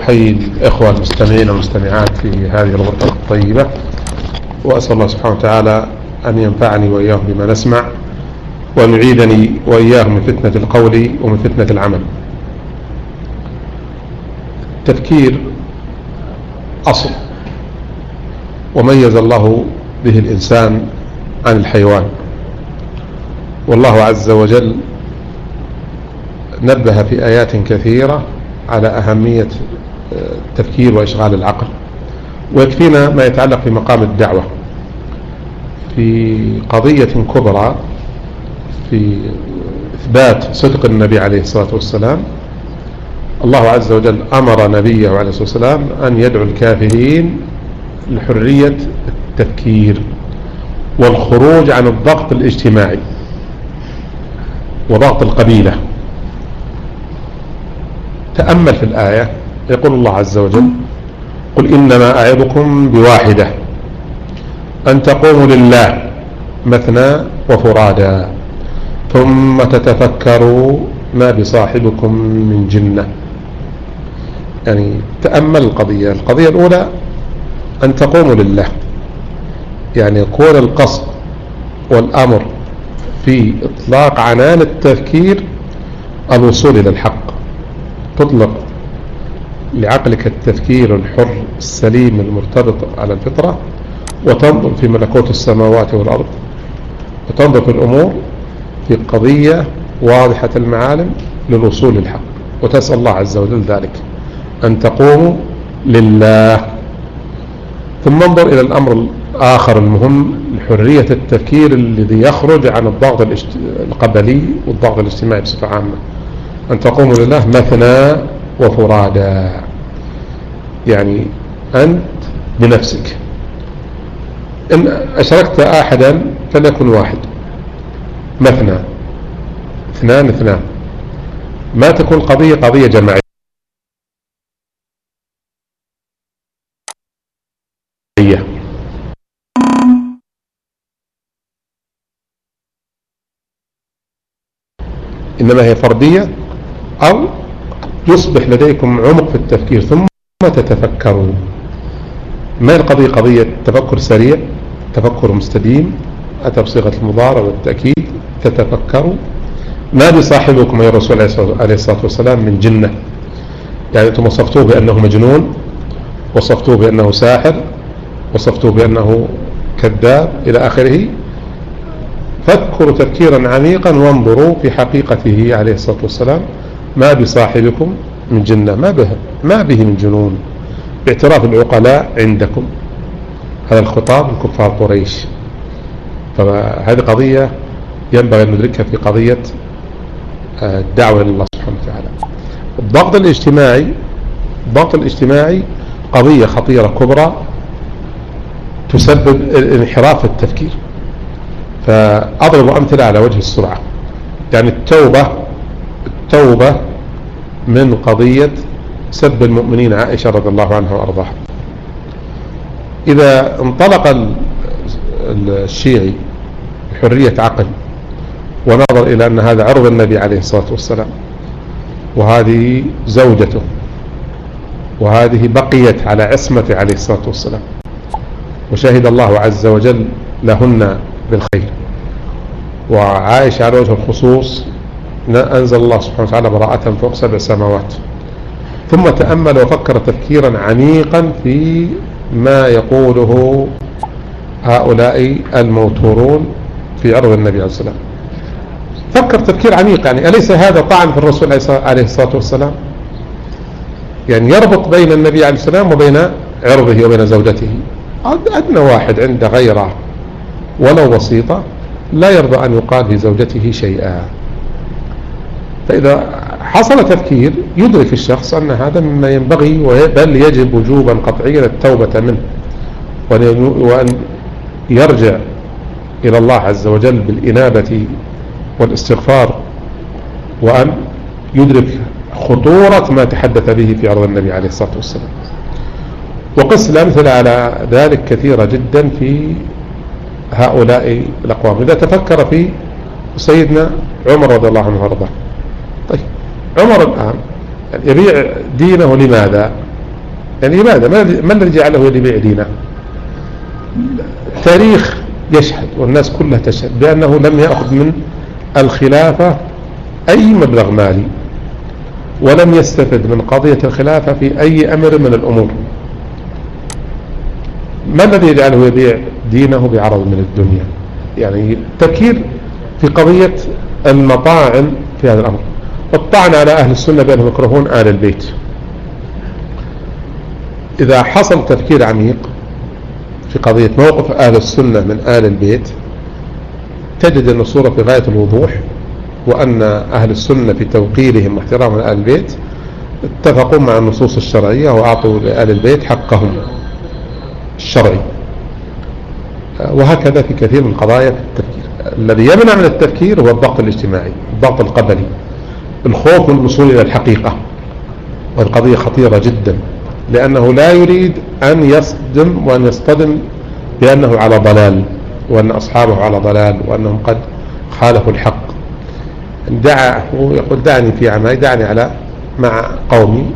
وأحيي الإخوة المستمعين والمستمعات في هذه الغرفة الطيبة. وأسأل الله سبحانه وتعالى أن ينفعني وإياهم بما نسمع وأن يعيدني وإياهم من فتنة القول ومن فتنة العمل. التفكير أصل. وميز الله به الإنسان عن الحيوان. والله عز وجل نبه في آيات كثيرة على أهمية التفكير وإشغال العقل ويكفينا ما يتعلق في مقام الدعوة. في قضية كبرى في إثبات صدق النبي عليه الصلاة والسلام الله عز وجل أمر نبيه عليه الصلاة والسلام أن يدعو الكافرين لحرية التفكير والخروج عن الضغط الاجتماعي وضغط القبيلة. تأمل في الآية يقول الله عز وجل قل إنما أعظكم بواحدة أن تقوموا لله مثنى وفرادا ثم تتفكروا ما بصاحبكم من جنة. يعني تأمل القضية القضية الأولى أن تقوموا لله. يعني يكون القصد والأمر في إطلاق عنان التفكير الوصول إلى الحق تطلق لعقلك التفكير الحر السليم المرتبط على الفطرة وتنظر في ملكوت السماوات والأرض وتنظر في الأمور في قضية واضحة المعالم للوصول للحق. وتسأل الله عز وجل ذلك. أن تقوموا لله. ثم انظر إلى الأمر الآخر المهم حرية التفكير الذي يخرج عن الضغط القبلي والضغط الاجتماعي بصفة عامة. أن تقوموا لله مثنى وفرادا يعني أنت بنفسك. إن أشركت أحدا فليكن واحد. مثنى اثنان اثنان. ما تكون قضية قضية جماعية. إنما هي فردية أو يصبح لديكم عمق في التفكير ثم تتفكرون. ما القضية؟ قضية تفكر سريع تفكر مستديم أتى بصيغة المضارع والتأكيد تتفكروا. ما بصاحبكم يا الرسول عليه الصلاة والسلام من جنة؟ يعني أنتم وصفتوه بأنه مجنون وصفتوه بأنه ساحر وصفتوه بأنه كذاب إلى آخره. فكروا تفكيرا عميقا وانظروا في حقيقته عليه الصلاة والسلام. ما بصاحبكم من جنة ما به ما به من جنون. باعتراف العقلاء عندكم. هذا الخطاب لكفار قريش. فهذه قضية ينبغي أن ندركها في قضية آه، الدعوة لله سبحانه وتعالى. الضغط الاجتماعي الضغط الاجتماعي قضية خطيرة كبرى تسبب انحراف التفكير فأضرب أمثلة على وجه السرعة. يعني التوبة التوبة من قضية سب المؤمنين عائشة رضي الله عنها وأرضاها. إذا انطلق الشيعي بحرية عقل ونظر إلى أن هذا عرض النبي عليه الصلاة والسلام وهذه زوجته وهذه بقيت على عصمته عليه الصلاة والسلام وشهد الله عز وجل لهن بالخير. وعائشة على وجه الخصوص أنزل الله سبحانه وتعالى براءة فوق سبع سماوات. ثم تأمل وفكر تفكيرا عميقا في ما يقوله هؤلاء الموتورون في عرض النبي عليه والسلام فكر تفكير عميق يعني أليس هذا طعن في الرسول عليه الصلاة والسلام؟ يعني يربط بين النبي عليه السلام وبين عرضه وبين زوجته. أدنى واحد عنده غيره ولو بسيطة لا يرضى أن يقال في زوجته شيئا. فإذا حصل تفكير يدرك الشخص أن هذا مما ينبغي بل يجب وجوبا قطعيا التوبة منه وأن يرجع إلى الله عز وجل بالإنابة والاستغفار وأن يدرك خطورة ما تحدث به في عرض النبي عليه الصلاة والسلام. وقس الأمثلة على ذلك كثيرة جدا في هؤلاء الأقوام. إذا تفكر في سيدنا عمر رضي الله عنه وأرضاه طيب. عمر الآن يبيع دينه لماذا؟ يعني لماذا؟ ما الذي جعله يبيع دينه؟ تاريخ يشهد والناس كلها تشهد بأنه لم يأخذ من الخلافة أي مبلغ مالي ولم يستفد من قضية الخلافة في أي أمر من الأمور. ما الذي يجعله يبيع دينه بعرض من الدنيا؟ يعني تفكير في قضية المطاعن في هذا الأمر. الطعن على أهل السنة بأنهم يكرهون آل البيت. إذا حصل تفكير عميق في قضية موقف أهل السنة من آل البيت تجد أن الصورة في غاية الوضوح وأن أهل السنة في توقيرهم واحترام آل البيت اتفقوا مع النصوص الشرعية وأعطوا لآل البيت حقهم الشرعي. وهكذا في كثير من القضايا التفكير. الذي يمنع من التفكير هو الضغط الاجتماعي الضغط القبلي. الخوف من الوصول إلى الحقيقة. والقضية خطيرة جدا لأنه لا يريد أن يصدم وأن يصطدم بأنه على ضلال وأن أصحابه على ضلال وأنهم قد خالفوا الحق. دعا يقول دعني في عماي دعني على مع قومي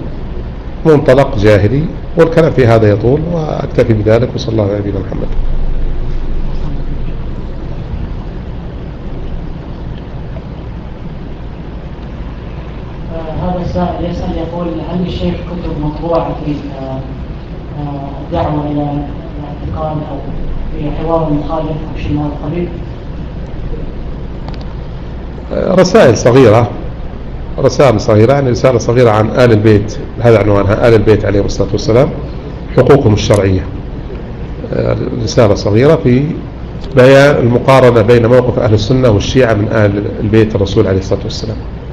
منطلق جاهلي والكلام في هذا يطول وأكتفي بذلك وصلى الله على نبينا محمد هذا السائل يسأل يقول هل للشيخ كتب مطبوعة في آه، آه، دعوة إلى الاعتقاد أو في حوار مخالف أو شيء من هذا القبيل؟ رسائل صغيرة. رسائل صغيرة يعني رسالة صغيرة عن آل البيت. هذا عنوانها آل البيت عليه الصلاة والسلام. حقوقهم الشرعية. آه، رسالة صغيرة في بيان المقارنة بين موقف أهل السنة والشيعة من آل البيت الرسول عليه الصلاة والسلام. آه،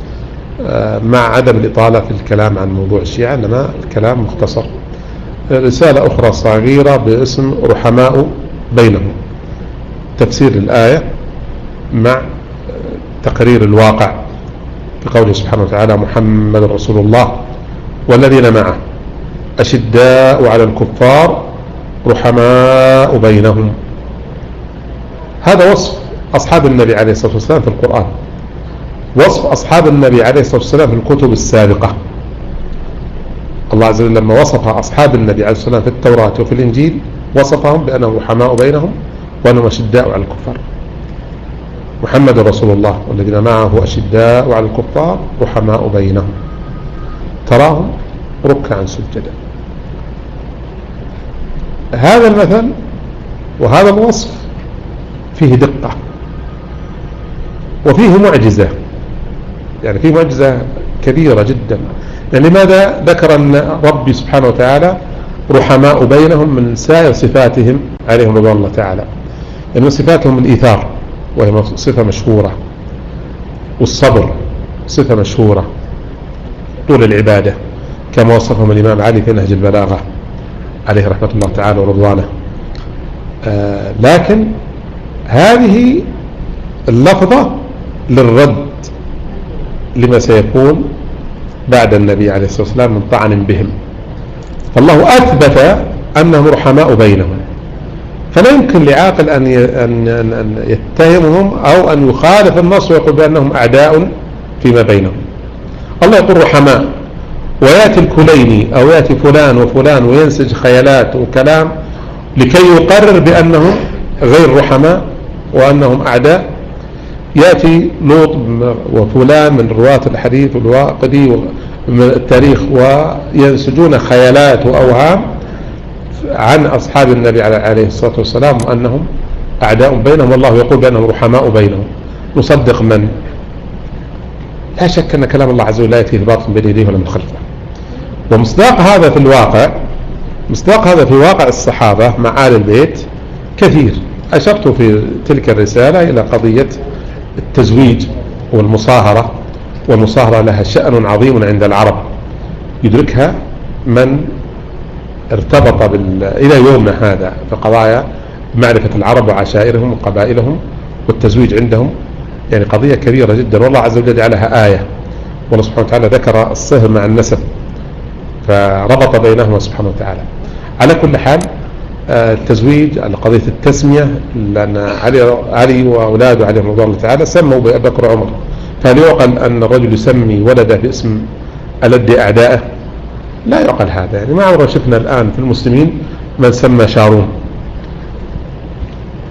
مع عدم الإطالة في الكلام عن موضوع الشيعة إنما الكلام مختصر. رسالة أخرى صغيرة باسم رحماء بينهم. تفسير الآية مع تقرير الواقع بقوله سبحانه وتعالى محمد رسول الله والذين معه أشداء على الكفار رحماء بينهم. هذا وصف أصحاب النبي عليه الصلاة والسلام في القرآن. وصف أصحاب النبي عليه الصلاة والسلام في الكتب السابقة. الله عز وجل لما وصف أصحاب النبي عليه الصلاة والسلام في التوراة وفي الإنجيل وصفهم بأنهم رحماء بينهم وأنهم أشداء على الكفار. محمد رسول الله والذين معه أشداء على الكفار رحماء بينهم. تراهم ركعا سجدا. هذا المثل وهذا الوصف فيه دقة وفيه معجزة. يعني فيه معجزة كبيرة جدا. يعني لماذا ذكر أن ربي سبحانه وتعالى رحماء بينهم من سائر صفاتهم عليهم رضوان الله تعالى؟ يعني صفاتهم الإيثار وهي صفة مشهورة. والصبر صفة مشهورة. طول العبادة كما وصفهم الإمام علي في نهج البلاغة عليه رحمة الله تعالى ورضوانه. آه لكن هذه اللفظة للرد لما سيكون بعد النبي عليه الصلاة والسلام من طعن بهم. فالله أثبت أنهم رحماء بينهم. فلا يمكن لعاقل أن أن يتهمهم أو أن يخالف النص ويقول بأنهم أعداء فيما بينهم. الله يقول رحماء. ويأتي الكليني أو يأتي فلان وفلان وينسج خيالات وكلام لكي يقرر بأنهم غير رحماء وأنهم أعداء يأتي لوط وفلان من رواة الحديث والواقدي من التاريخ وينسجون خيالات وأوهام عن أصحاب النبي عليه الصلاة والسلام أنهم أعداء بينهم والله يقول بأنهم رحماء بينهم. نصدق من؟ لا شك أن كلام الله عز وجل لا يأتيه الباطل بين يديه ولا من خلفه. ومصداق هذا في الواقع مصداق هذا في واقع الصحابة مع آل البيت كثير. أشرت في تلك الرسالة إلى قضية التزويج والمصاهرة والمصاهرة لها شأن عظيم عند العرب. يدركها من ارتبط بال... إلى يومنا هذا في قضايا معرفة العرب وعشائرهم وقبائلهم والتزويج عندهم. يعني قضية كبيرة جدا. والله عز وجل جعلها آية. والله سبحانه وتعالى ذكر الصهر مع النسب فربط بينهما سبحانه وتعالى. على كل حال التزويج على قضية التسمية لأن علي, علي وأولاده عليهم رضوان الله تعالى سموا بكر عمر فهل يعقل أن الرجل يسمي ولده باسم ألد أعدائه. لا يعقل هذا يعني ما عمرنا شفنا الآن في المسلمين من سمى شارون.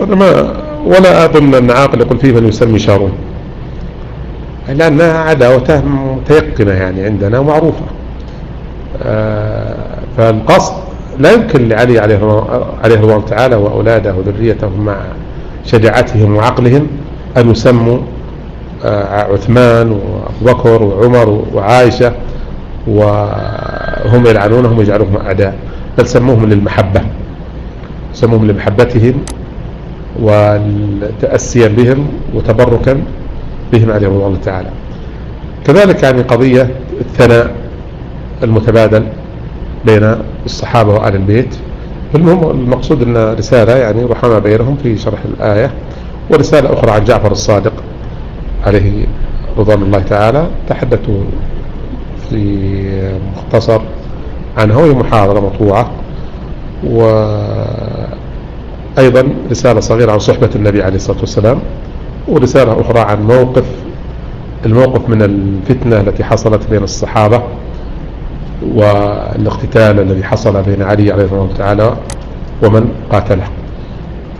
ما ولا أظن أن عاقل يقول فيه من يسمي شارون. لأنها عداوته متيقنة يعني عندنا ومعروفة. آه، فالقصد لا يمكن لعلي عليه عليه الله تعالى وأولاده وذريته مع شجاعتهم وعقلهم أن يسموا آه، عثمان وأبو بكر وعمر وعائشة وهم يلعنونهم ويجعلوهم أعداء. بل سموهم للمحبة. سموهم لمحبتهم وتأسيا بهم وتبركا بهم عليهم الله تعالى. كذلك يعني قضية الثناء المتبادل. بين الصحابة وآل البيت. المهم المقصود أن رسالة يعني رحمة بينهم في شرح الآية ورسالة أخرى عن جعفر الصادق عليه رضوان الله تعالى تحدثوا في مختصر عنها وهي محاضرة مطوعة وأيضا رسالة صغيرة عن صحبة النبي عليه الصلاة والسلام ورسالة أخرى عن موقف الموقف من الفتنة التي حصلت بين الصحابة. والاقتتال الذي حصل بين علي عليه الله تعالى ومن قاتله.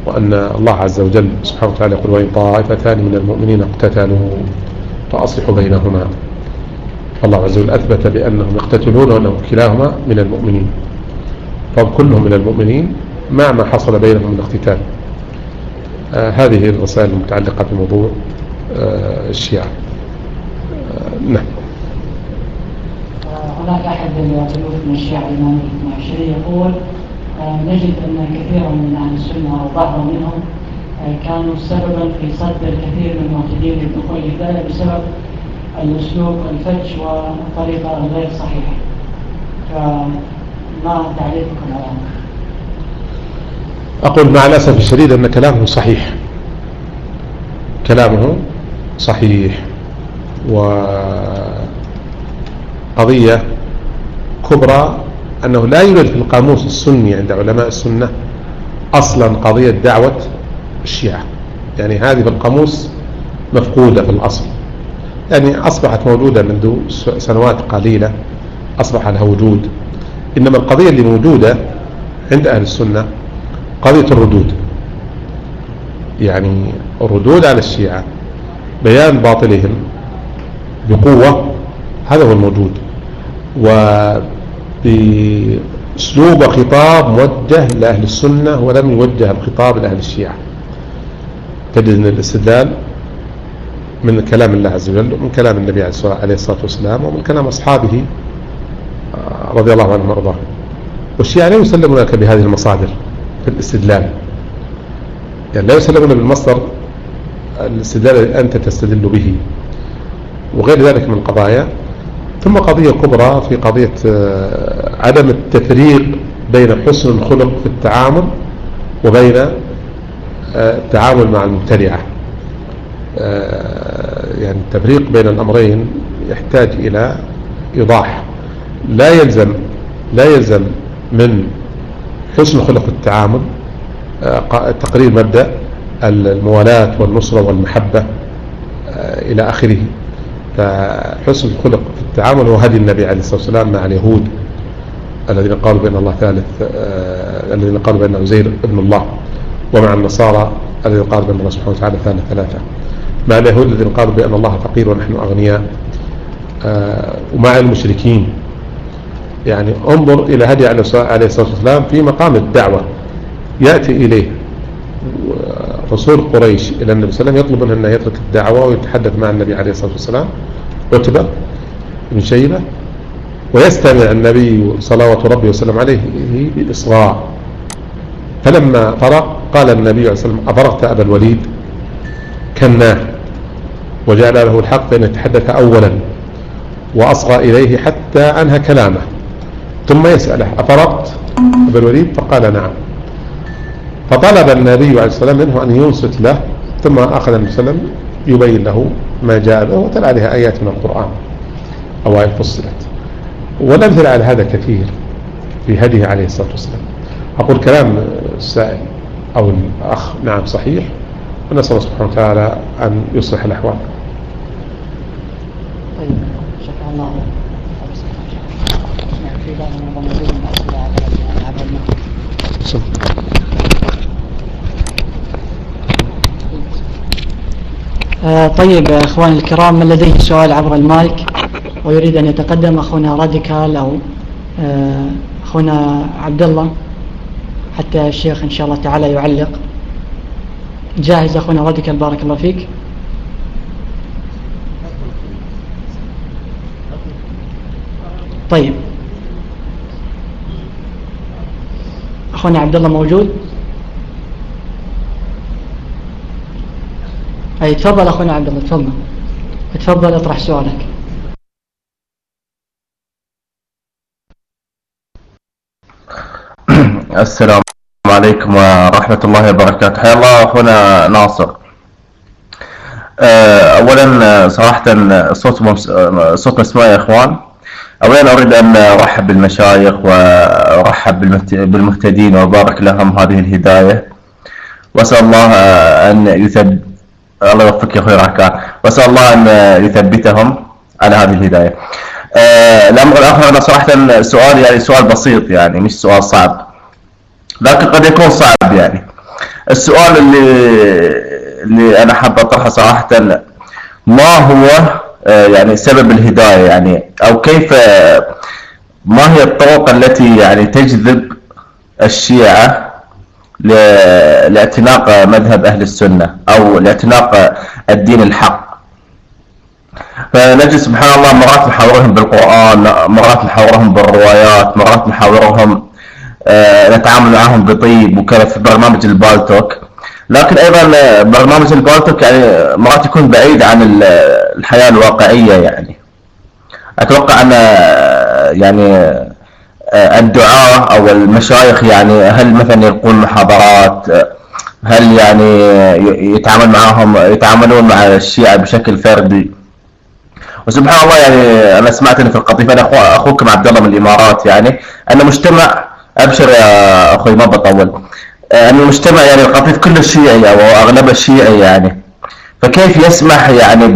وأن الله عز وجل سبحانه وتعالى يقول وإن طائفتان من المؤمنين اقتتلوا فأصلحوا بينهما. الله عز وجل أثبت بأنهم يقتتلون وأنهم كلاهما من المؤمنين. فكلهم من المؤمنين مع ما حصل بينهم من الاقتتال. آه هذه الرسائل المتعلقة بموضوع آه الشيعة. آه نعم. هناك أحد الضيوف من الشيعة الإمام الاثنى يقول آه، نجد أن كثيرا من أهل السنة أو بعض منهم آه، كانوا سببا في صد الكثير من المعتدين للدخول للبلد بسبب الأسلوب الفج والطريقة الغير صحيحة. فما تعليقكم على أقول مع الأسف الشديد أن كلامه صحيح. كلامه صحيح. وقضية كبرى أنه لا يوجد في القاموس السني عند علماء السنة أصلا قضية دعوة الشيعة. يعني هذه في القاموس مفقودة في الأصل. يعني أصبحت موجودة منذ سنوات قليلة أصبح لها وجود. إنما القضية اللي موجودة عند أهل السنة قضية الردود. يعني الردود على الشيعة بيان باطلهم بقوة هذا هو الموجود. وبأسلوب خطاب موجه لأهل السنة ولم يوجه الخطاب لأهل الشيعة. تجد أن الاستدلال من كلام الله عز وجل ومن كلام النبي عليه الصلاة والسلام ومن كلام أصحابه آه، رضي الله عنهم وأرضاهم. والشيعة لا يسلمون لك بهذه المصادر في الاستدلال. يعني لا يسلمون بالمصدر الاستدلال الذي أنت تستدل به. وغير ذلك من القضايا ثم قضية كبرى في قضية آه، عدم التفريق بين حسن الخلق في التعامل وبين آه، التعامل مع المبتدعة. آه، يعني التفريق بين الأمرين يحتاج إلى إيضاح. لا يلزم لا يلزم من حسن خلق التعامل آه، تقرير مبدأ الموالاة والنصرة والمحبة إلى آخره. فحسن الخلق في التعامل هو هدي النبي عليه الصلاة والسلام مع اليهود الذين قالوا بأن الله ثالث الذين قالوا بأن عزير ابن الله ومع النصارى الذين قالوا بأن الله سبحانه وتعالى ثالث ثلاثة. مع اليهود الذين قالوا بأن الله فقير ونحن أغنياء آه، ومع المشركين. يعني انظر إلى هدي عليه الصلاة والسلام في مقام الدعوة. يأتي إليه رسول قريش إلى النبي صلى الله عليه وسلم يطلب منه أن يترك الدعوة ويتحدث مع النبي عليه الصلاة والسلام عتبة بن شيبة ويستمع النبي صلوات ربي وسلم عليه بالإصغاء فلما فرق قال النبي عليه الصلاة والسلام أفرغت أبا الوليد؟ كناه وجعل له الحق فإن يتحدث أولا وأصغى إليه حتى أنهى كلامه. ثم يسأله أفرقت أبا الوليد؟ فقال نعم. فطلب النبي عليه الصلاة والسلام منه أن ينصت له ثم أخذ النبي صلى الله عليه وسلم يبين له ما جاء به وتلا عليها آيات من القرآن أوائل فصلت. والأمثلة على هذا كثير في هديه عليه الصلاة والسلام. أقول كلام السائل أو الأخ نعم صحيح ونسأل الله سبحانه وتعالى أن يصلح الأحوال. طيب شكرا الله. آه، طيب إخواني الكرام من لديه سؤال عبر المايك؟ ويريد أن يتقدم أخونا راديكال أو آه، أخونا عبد الله حتى الشيخ إن شاء الله تعالى يعلق. جاهز أخونا راديكال بارك الله فيك. طيب. أخونا عبد الله موجود؟ أي تفضل أخونا عبد الله تفضل. تفضل اطرح سؤالك. السلام عليكم ورحمة الله وبركاته. حيا الله أخونا ناصر. آه، أولا صراحة صوت. صوت مسموع يا إخوان. أولا أريد أن أرحب بالمشايخ وأرحب بالمهتدين وأبارك لهم هذه الهداية. وأسأل الله أن يثب الله يوفقك يا أخوي راكان وأسأل الله أن يثبتهم على هذه الهداية. آه، الأمر الآخر أنا صراحة سؤال يعني سؤال بسيط يعني مش سؤال صعب. لكن قد يكون صعب يعني. السؤال اللي اللي أنا حاب أطرحه صراحة ما هو آه، يعني سبب الهداية؟ يعني أو كيف ما هي الطرق التي يعني تجذب الشيعة لاعتناق مذهب أهل السنة أو لاعتناق الدين الحق. فنجد سبحان الله مرات نحاورهم بالقرآن مرات نحاورهم بالروايات مرات نحاورهم آه، نتعامل معهم بطيب وكذا في برنامج البالتوك. لكن أيضا برنامج البالتوك يعني مرات يكون بعيد عن الحياة الواقعية يعني. أن يعني آه، الدعاة أو المشايخ يعني هل مثلا يلقون محاضرات؟ هل يعني يتعامل معهم يتعاملون مع الشيعة بشكل فردي؟ وسبحان الله يعني أنا سمعت إن في القطيفه أنا أخوكم عبد الله من الإمارات يعني ان مجتمع أبشر يا أخوي ما بطول. ان المجتمع يعني القطيف كله شيعي أو اغلبه شيعي يعني. فكيف يسمح يعني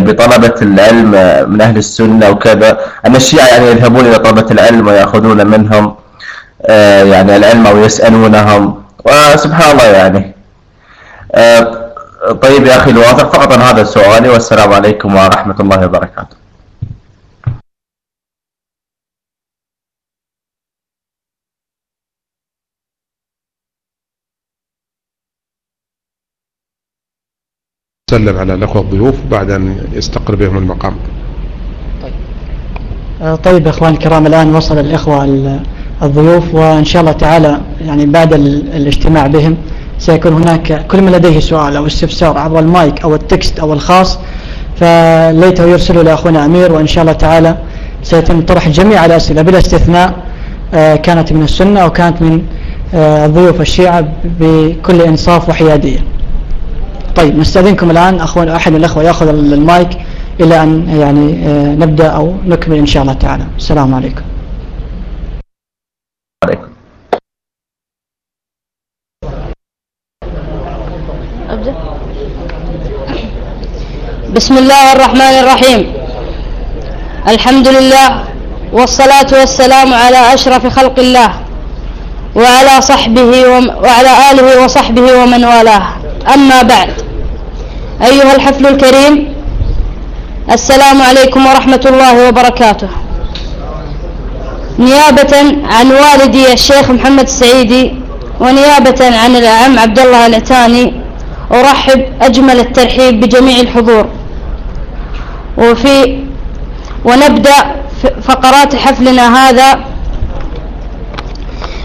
بطلبة العلم من أهل السنة وكذا؟ أن الشيعة يعني يذهبون إلى طلبة العلم ويأخذون منهم آه، يعني العلم أو يسألونهم. وسبحان الله يعني. آه، طيب يا أخي الواثق فقط هذا سؤالي والسلام عليكم ورحمة الله وبركاته. سلم على الأخوة الضيوف بعد أن يستقر بهم المقام. طيب. آه، طيب إخوان الكرام الآن وصل الإخوة الضيوف وإن شاء الله تعالى يعني بعد الاجتماع بهم سيكون هناك كل من لديه سؤال أو استفسار عبر المايك أو التكست أو الخاص فليته يرسله لأخونا أمير وإن شاء الله تعالى سيتم طرح جميع الأسئلة بلا استثناء آه، كانت من السنة أو كانت من آه، ضيوف الشيعة بكل إنصاف وحيادية. طيب نستأذنكم الآن أخوان أحد الأخوة يأخذ المايك إلى أن يعني آه، نبدأ أو نكمل إن شاء الله تعالى. السلام عليكم. عليكم. أبدأ بسم الله الرحمن الرحيم. الحمد لله والصلاة والسلام على أشرف خلق الله وعلى صحبه وعلى آله وصحبه ومن والاه. أما بعد أيها الحفل الكريم السلام عليكم ورحمة الله وبركاته. نيابة عن والدي الشيخ محمد السعيدي ونيابة عن الأعم عبد الله العتاني أرحب أجمل الترحيب بجميع الحضور. وفي ونبدأ فقرات حفلنا هذا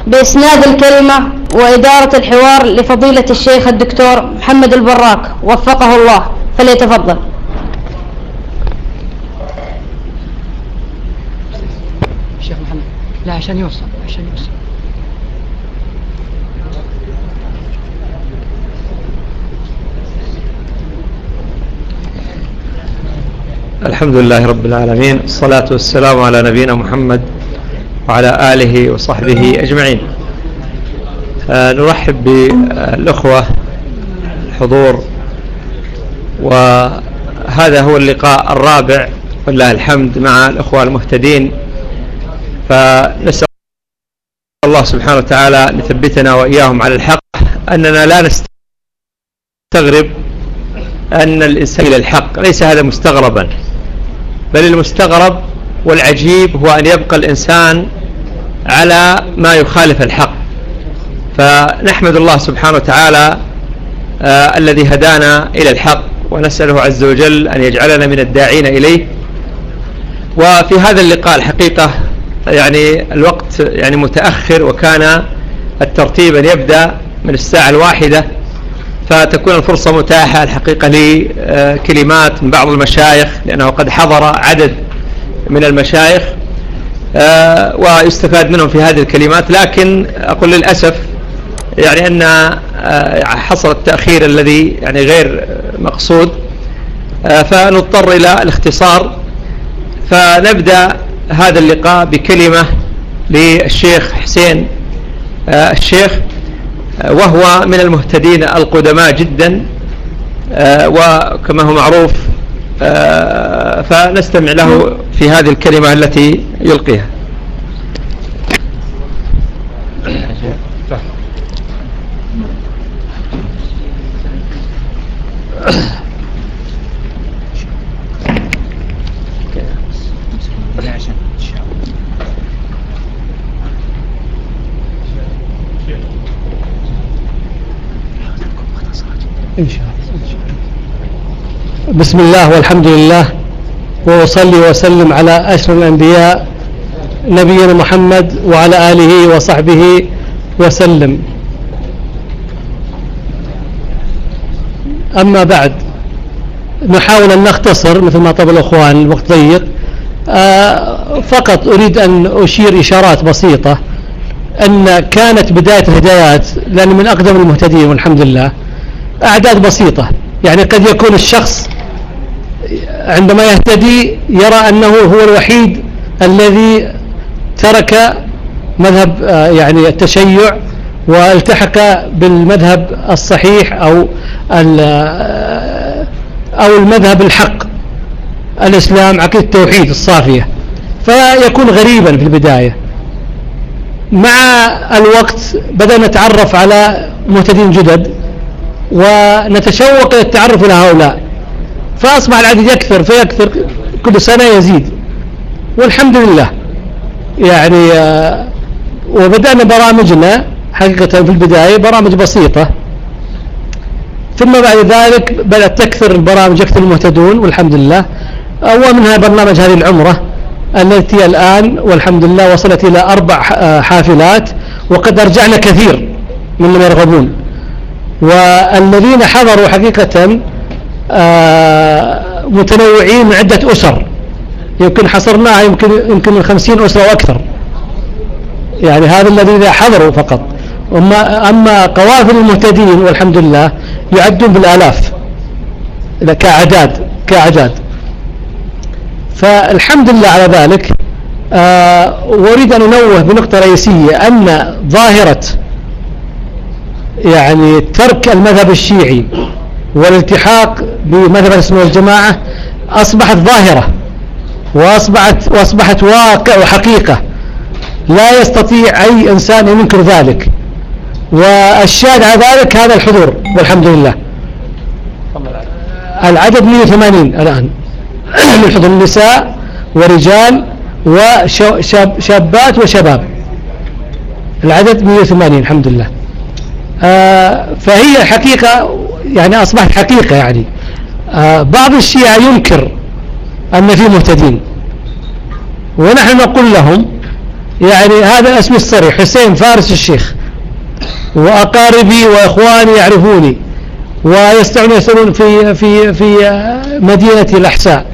بإسناد الكلمة وإدارة الحوار لفضيلة الشيخ الدكتور محمد البراك. وفقه الله. فليتفضل. الشيخ محمد لا عشان يوصل عشان يوصل. الحمد لله رب العالمين. الصلاة والسلام على نبينا محمد وعلى آله وصحبه أجمعين. نرحب بالأخوة الحضور وهذا هو اللقاء الرابع والله الحمد مع الأخوة المهتدين. فنسأل الله سبحانه وتعالى أن يثبتنا وإياهم على الحق. أننا لا نستغرب أن الإنسان إلى الحق ليس هذا مستغربا بل المستغرب والعجيب هو أن يبقى الإنسان على ما يخالف الحق. فنحمد الله سبحانه وتعالى آه الذي هدانا إلى الحق ونسأله عز وجل أن يجعلنا من الداعين إليه. وفي هذا اللقاء الحقيقة يعني الوقت يعني متأخر وكان الترتيب أن يبدأ من الساعة الواحدة فتكون الفرصة متاحة الحقيقة لكلمات من بعض المشايخ لأنه قد حضر عدد من المشايخ آه، ويستفاد منهم في هذه الكلمات. لكن أقول للأسف يعني أن آه، حصل التأخير الذي يعني غير مقصود آه، فنضطر إلى الاختصار فنبدأ هذا اللقاء بكلمة للشيخ حسين الشيخ وهو من المهتدين القدماء جدا وكما هو معروف فنستمع له في هذه الكلمة التي يلقيها إن شاء الله بسم الله والحمد لله وأصلي وسلم على أشرف الأنبياء نبينا محمد وعلى آله وصحبه وسلم. أما بعد نحاول أن نختصر مثل ما طلب الأخوان الوقت ضيق. آه، فقط أريد أن أشير إشارات بسيطة أن كانت بداية الهدايات لأن من أقدم المهتدين والحمد لله أعداد بسيطة. يعني قد يكون الشخص عندما يهتدي يرى أنه هو الوحيد الذي ترك مذهب آه، يعني التشيع والتحق بالمذهب الصحيح أو أو المذهب الحق. الإسلام عقيدة التوحيد الصافية. فيكون غريبا في البداية. مع الوقت بدأنا نتعرف على مهتدين جدد ونتشوق إلى التعرف إلى هؤلاء. فأصبح العدد يكثر فيكثر كل سنة يزيد. والحمد لله. يعني آه، وبدأنا برامجنا حقيقة في البداية برامج بسيطة. ثم بعد ذلك بدأت تكثر البرامج يكثر المهتدون والحمد لله. ومنها برنامج هذه العمرة التي الآن والحمد لله وصلت إلى أربع آه، حافلات وقد أرجعنا كثير ممن يرغبون. والذين حضروا حقيقة آه، متنوعين من عدة أسر. يمكن حصرناها يمكن يمكن من خمسين أسرة وأكثر. يعني هذا الذين حضروا فقط. أما, قوافل المهتدين والحمد لله يعدون بالآلاف كأعداد كأعداد. فالحمد لله على ذلك آه وأريد أن أنوه بنقطة رئيسية أن ظاهرة يعني ترك المذهب الشيعي والالتحاق بمذهب السنة والجماعة أصبحت ظاهرة وأصبحت, وأصبحت واقع وحقيقة. لا يستطيع أي إنسان أن ينكر ذلك. والشاهد على ذلك هذا الحضور والحمد لله. العدد 180 الآن. من حضور النساء ورجال وشابات وشباب. العدد 180 الحمد لله. آه فهي حقيقة يعني أصبحت حقيقة يعني. آه بعض الشيعة ينكر أن في مهتدين. ونحن نقول لهم يعني هذا اسمي الصريح حسين فارس الشيخ. وأقاربي وإخواني يعرفوني ويستعون يسألون في, في, في مدينة الأحساء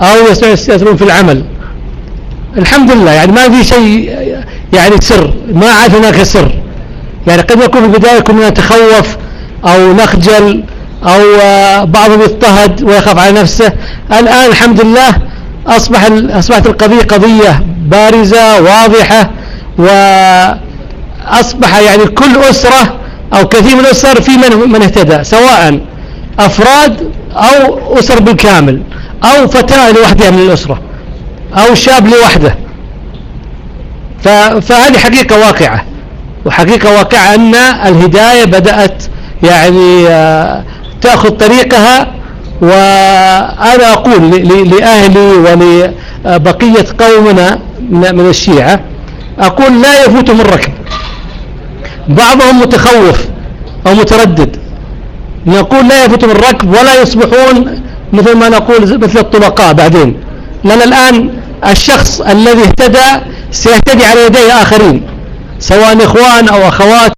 أو يسألون في العمل. الحمد لله يعني ما في شيء يعني سر ما عاد هناك سر. يعني قد يكون في البداية كنا نتخوف أو نخجل أو بعضهم يضطهد ويخاف على نفسه. الآن الحمد لله أصبح أصبحت القضية قضية بارزة واضحة وأصبح يعني كل أسرة أو كثير من الأسر في من, من اهتدى سواء أفراد أو أسر بالكامل أو فتاة لوحدها من الأسرة أو شاب لوحده. فهذه حقيقة واقعة. وحقيقة واقعة أن الهداية بدأت يعني آه، تأخذ طريقها. وأنا أقول لأهلي ولبقية قومنا من الشيعة أقول لا يفوتهم الركب بعضهم متخوف أو متردد. نقول لا يفوتهم الركب ولا يصبحون مثل ما نقول مثل الطلقاء بعدين. لأن الآن الشخص الذي اهتدى سيهتدي على يدي آخرين سواء إخوان أو أخوات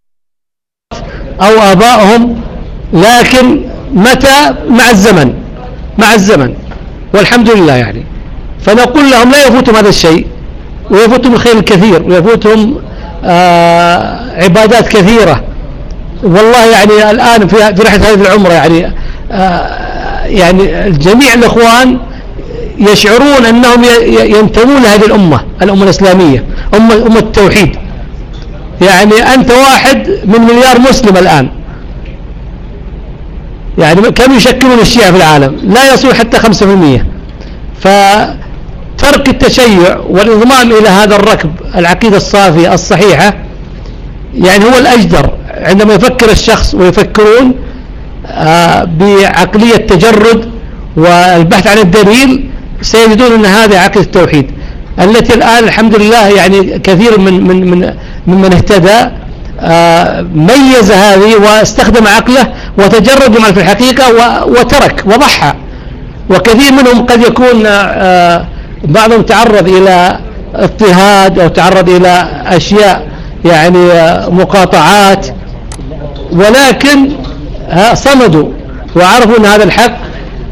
أو آبائهم لكن متى؟ مع الزمن مع الزمن. والحمد لله يعني. فنقول لهم لا يفوتهم هذا الشيء ويفوتهم الخير الكثير ويفوتهم عبادات كثيرة. والله يعني الآن في رحلة هذه العمرة يعني آه يعني جميع الإخوان يشعرون أنهم ينتمون لهذه الأمة الأمة الإسلامية أمة, أمة التوحيد. يعني أنت واحد من مليار مسلم الآن. يعني كم يشكلون الشيعة في العالم؟ لا يصل حتى 5% فترك التشيع والإضمام إلى هذا الركب العقيدة الصافية الصحيحة يعني هو الأجدر عندما يفكر الشخص ويفكرون آه، بعقلية تجرد والبحث عن الدليل سيجدون أن هذه عقيدة التوحيد. التي الآن الحمد لله يعني كثير من من من ممن اهتدى آه، ميز هذه واستخدم عقله وتجرد في الحقيقة وترك وضحى. وكثير منهم قد يكون آه، بعضهم تعرض إلى اضطهاد أو تعرض إلى أشياء يعني مقاطعات ولكن صمدوا وعرفوا أن هذا الحق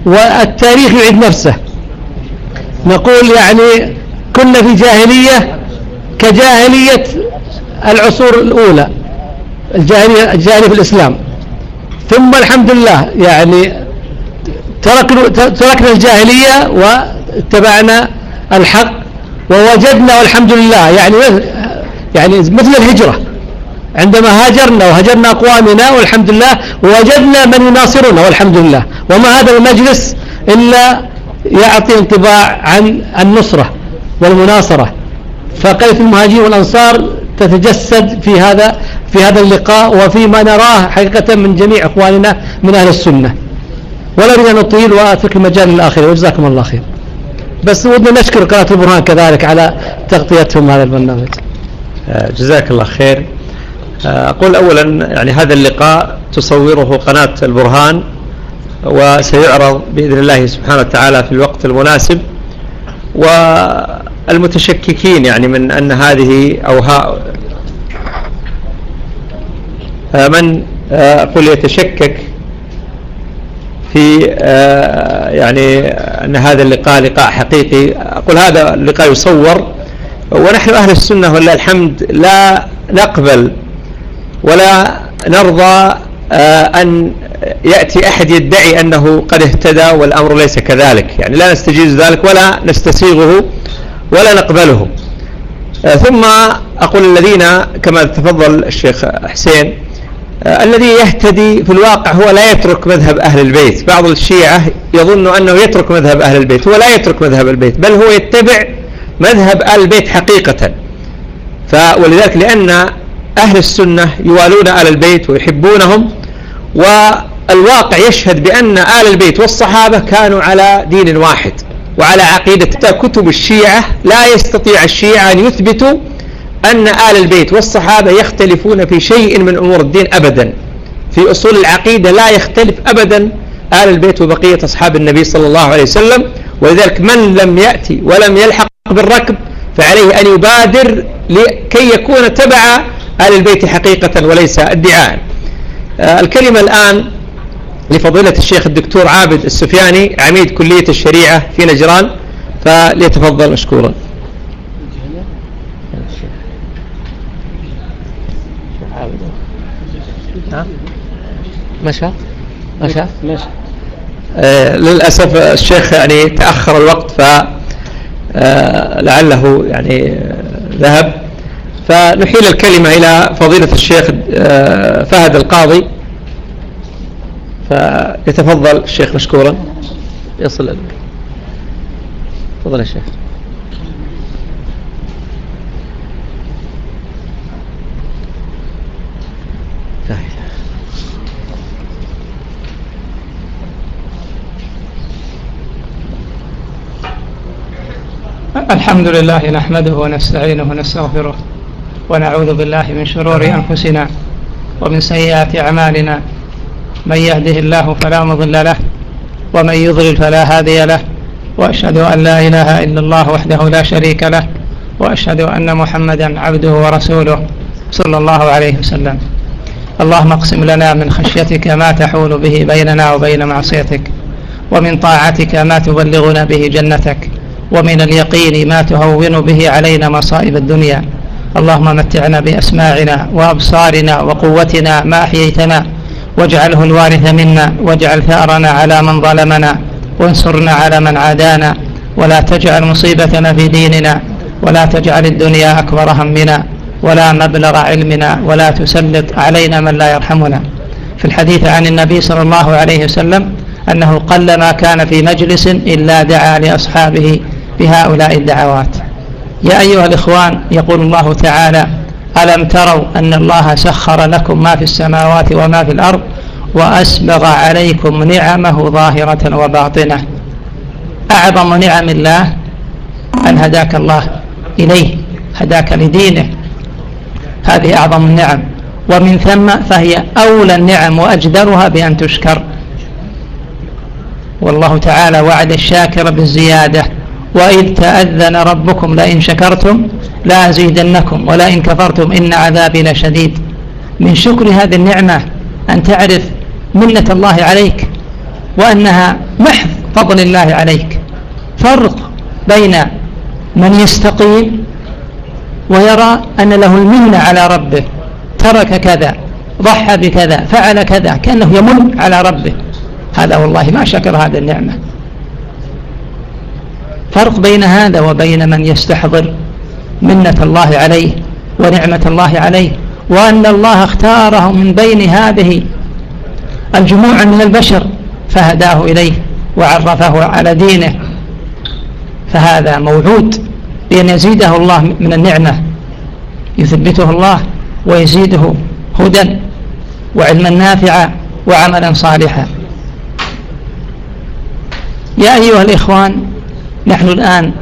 والتاريخ يعيد نفسه. نقول يعني كنا في جاهلية كجاهلية العصور الأولى الجاهلية, الجاهلية في الإسلام. ثم الحمد لله يعني تركنا, تركنا الجاهلية واتبعنا الحق ووجدنا والحمد لله. يعني يعني مثل الهجرة. عندما هاجرنا وهجرنا أقوامنا والحمد لله وجدنا من يناصرنا والحمد لله. وما هذا المجلس إلا يعطي انطباع عن النصرة والمناصرة. فقية المهاجرين والأنصار تتجسد في هذا في هذا اللقاء وفيما نراه حقيقة من جميع إخواننا من أهل السنة. ولا أريد أن أطيل وأترك المجال للآخر وجزاكم الله خير. بس ودنا نشكر قناة البرهان كذلك على تغطيتهم هذا البرنامج. آه، جزاك الله خير. آه، أقول أولا يعني هذا اللقاء تصوره قناة البرهان وسيعرض بإذن الله سبحانه وتعالى في الوقت المناسب. والمتشككين يعني من أن هذه أو ها من آه، أقول يتشكك في آه، يعني أن هذا اللقاء لقاء حقيقي. أقول هذا اللقاء يصور ونحن أهل السنة ولله الحمد لا نقبل ولا نرضى آه، أن يأتي أحد يدعي أنه قد اهتدى والأمر ليس كذلك. يعني لا نستجيز ذلك ولا نستسيغه ولا نقبله. آه، ثم أقول الذين كما تفضل الشيخ حسين الذي يهتدي في الواقع هو لا يترك مذهب أهل البيت. بعض الشيعة يظن أنه يترك مذهب أهل البيت. هو لا يترك مذهب البيت بل هو يتبع مذهب أهل البيت حقيقة. ولذلك لأن أهل السنة يوالون أهل البيت ويحبونهم والواقع يشهد بأن آل البيت والصحابة كانوا على دين واحد وعلى عقيدة. كتب الشيعة لا يستطيع الشيعة أن يثبتوا أن آل البيت والصحابة يختلفون في شيء من أمور الدين أبدا. في أصول العقيدة لا يختلف أبدا آل البيت وبقية أصحاب النبي صلى الله عليه وسلم. ولذلك من لم يأتي ولم يلحق بالركب فعليه أن يبادر لكي يكون تبع آل البيت حقيقة وليس ادعاء آه، الكلمة الآن لفضيلة الشيخ الدكتور عابد السفياني عميد كلية الشريعة في نجران. فليتفضل مشكورا. مشى؟ مشى؟ مشى. آه للأسف الشيخ يعني تأخر الوقت فلعله آه يعني ذهب. فنحيل الكلمة إلى فضيلة الشيخ آه، فهد القاضي. فيتفضل الشيخ مشكورا. يصل تفضل يا شيخ. الحمد لله نحمده ونستعينه ونستغفره ونعوذ بالله من شرور أنفسنا ومن سيئات أعمالنا. من يهده الله فلا مضل له ومن يضلل فلا هادي له وأشهد أن لا إله إلا الله وحده لا شريك له وأشهد أن محمدا عبده ورسوله صلى الله عليه وسلم. اللهم اقسم لنا من خشيتك ما تحول به بيننا وبين معصيتك ومن طاعتك ما تبلغنا به جنتك ومن اليقين ما تهون به علينا مصائب الدنيا. اللهم متعنا بأسماعنا وأبصارنا وقوتنا ما أحييتنا. واجعله الوارث منا. واجعل ثأرنا على من ظلمنا. وانصرنا على من عادانا. ولا تجعل مصيبتنا في ديننا. ولا تجعل الدنيا أكبر همنا. ولا مبلغ علمنا. ولا تسلط علينا من لا يرحمنا. في الحديث عن النبي صلى الله عليه وسلم أنه قلما كان في مجلس إلا دعا لأصحابه بهؤلاء الدعوات. يا أيها الإخوان يقول الله تعالى ألم تروا أن الله سخر لكم ما في السماوات وما في الأرض وأسبغ عليكم نعمه ظاهرة وباطنة؟ أعظم نعم الله أن هداك الله إليه هداك لدينه. هذه أعظم النعم. ومن ثم فهي أولى النعم وأجدرها بأن تشكر. والله تعالى وعد الشاكر بالزيادة. وإذ تأذن ربكم لئن شكرتم لأزيدنكم ولئن كفرتم إن عذابي لشديد. من شكر هذه النعمة أن تعرف منة الله عليك وأنها محض فضل الله عليك. فرق بين من يستقيم ويرى أن له المنة على ربه. ترك كذا ضحى بكذا فعل كذا كأنه يمن على ربه. هذا والله ما شكر هذه النعمة. فرق بين هذا وبين من يستحضر منة الله عليه ونعمة الله عليه وأن الله اختاره من بين هذه الجموع من البشر فهداه إليه وعرفه على دينه. فهذا موعود بأن يزيده الله من النعمة يثبته الله ويزيده هدى وعلما نافعا وعملا صالحا. يا أيها الإخوان نحن الآن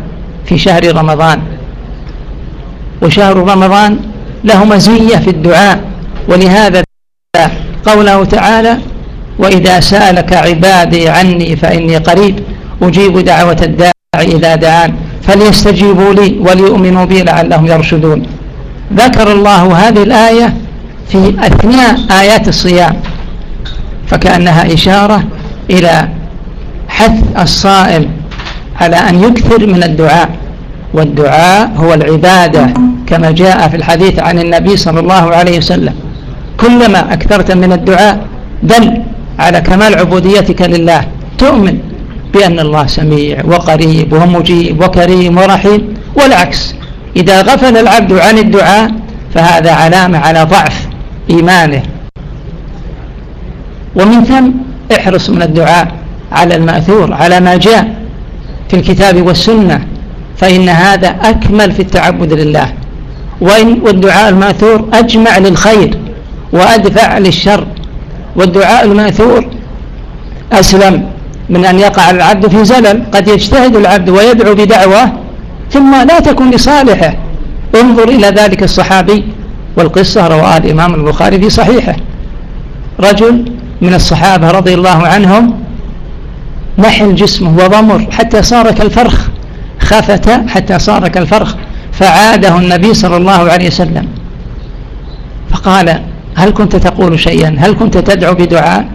في شهر رمضان. وشهر رمضان له مزية في الدعاء. ولهذا قوله تعالى وإذا سألك عبادي عني فإني قريب أجيب دعوة الداعي إذا دعان فليستجيبوا لي وليؤمنوا بي لعلهم يرشدون. ذكر الله هذه الآية في أثناء آيات الصيام فكأنها إشارة إلى حث الصائم على أن يكثر من الدعاء. والدعاء هو العبادة كما جاء في الحديث عن النبي صلى الله عليه وسلم. كلما أكثرت من الدعاء دل على كمال عبوديتك لله. تؤمن بأن الله سميع وقريب ومجيب وكريم ورحيم. والعكس إذا غفل العبد عن الدعاء فهذا علامة على ضعف إيمانه. ومن ثم احرص من الدعاء على المأثور على ما جاء. في الكتاب والسنة فإن هذا أكمل في التعبد لله. وإن والدعاء المأثور أجمع للخير وأدفع للشر. والدعاء المأثور أسلم من أن يقع العبد في زلل. قد يجتهد العبد ويدعو بدعوة ثم لا تكون لصالحه. انظر إلى ذلك الصحابي والقصة رواه الإمام البخاري في صحيحه. رجل من الصحابة رضي الله عنهم نحل جسمه وضمر حتى صار كالفرخ خفت حتى صار كالفرخ فعاده النبي صلى الله عليه وسلم. فقال هل كنت تقول شيئا؟ هل كنت تدعو بدعاء؟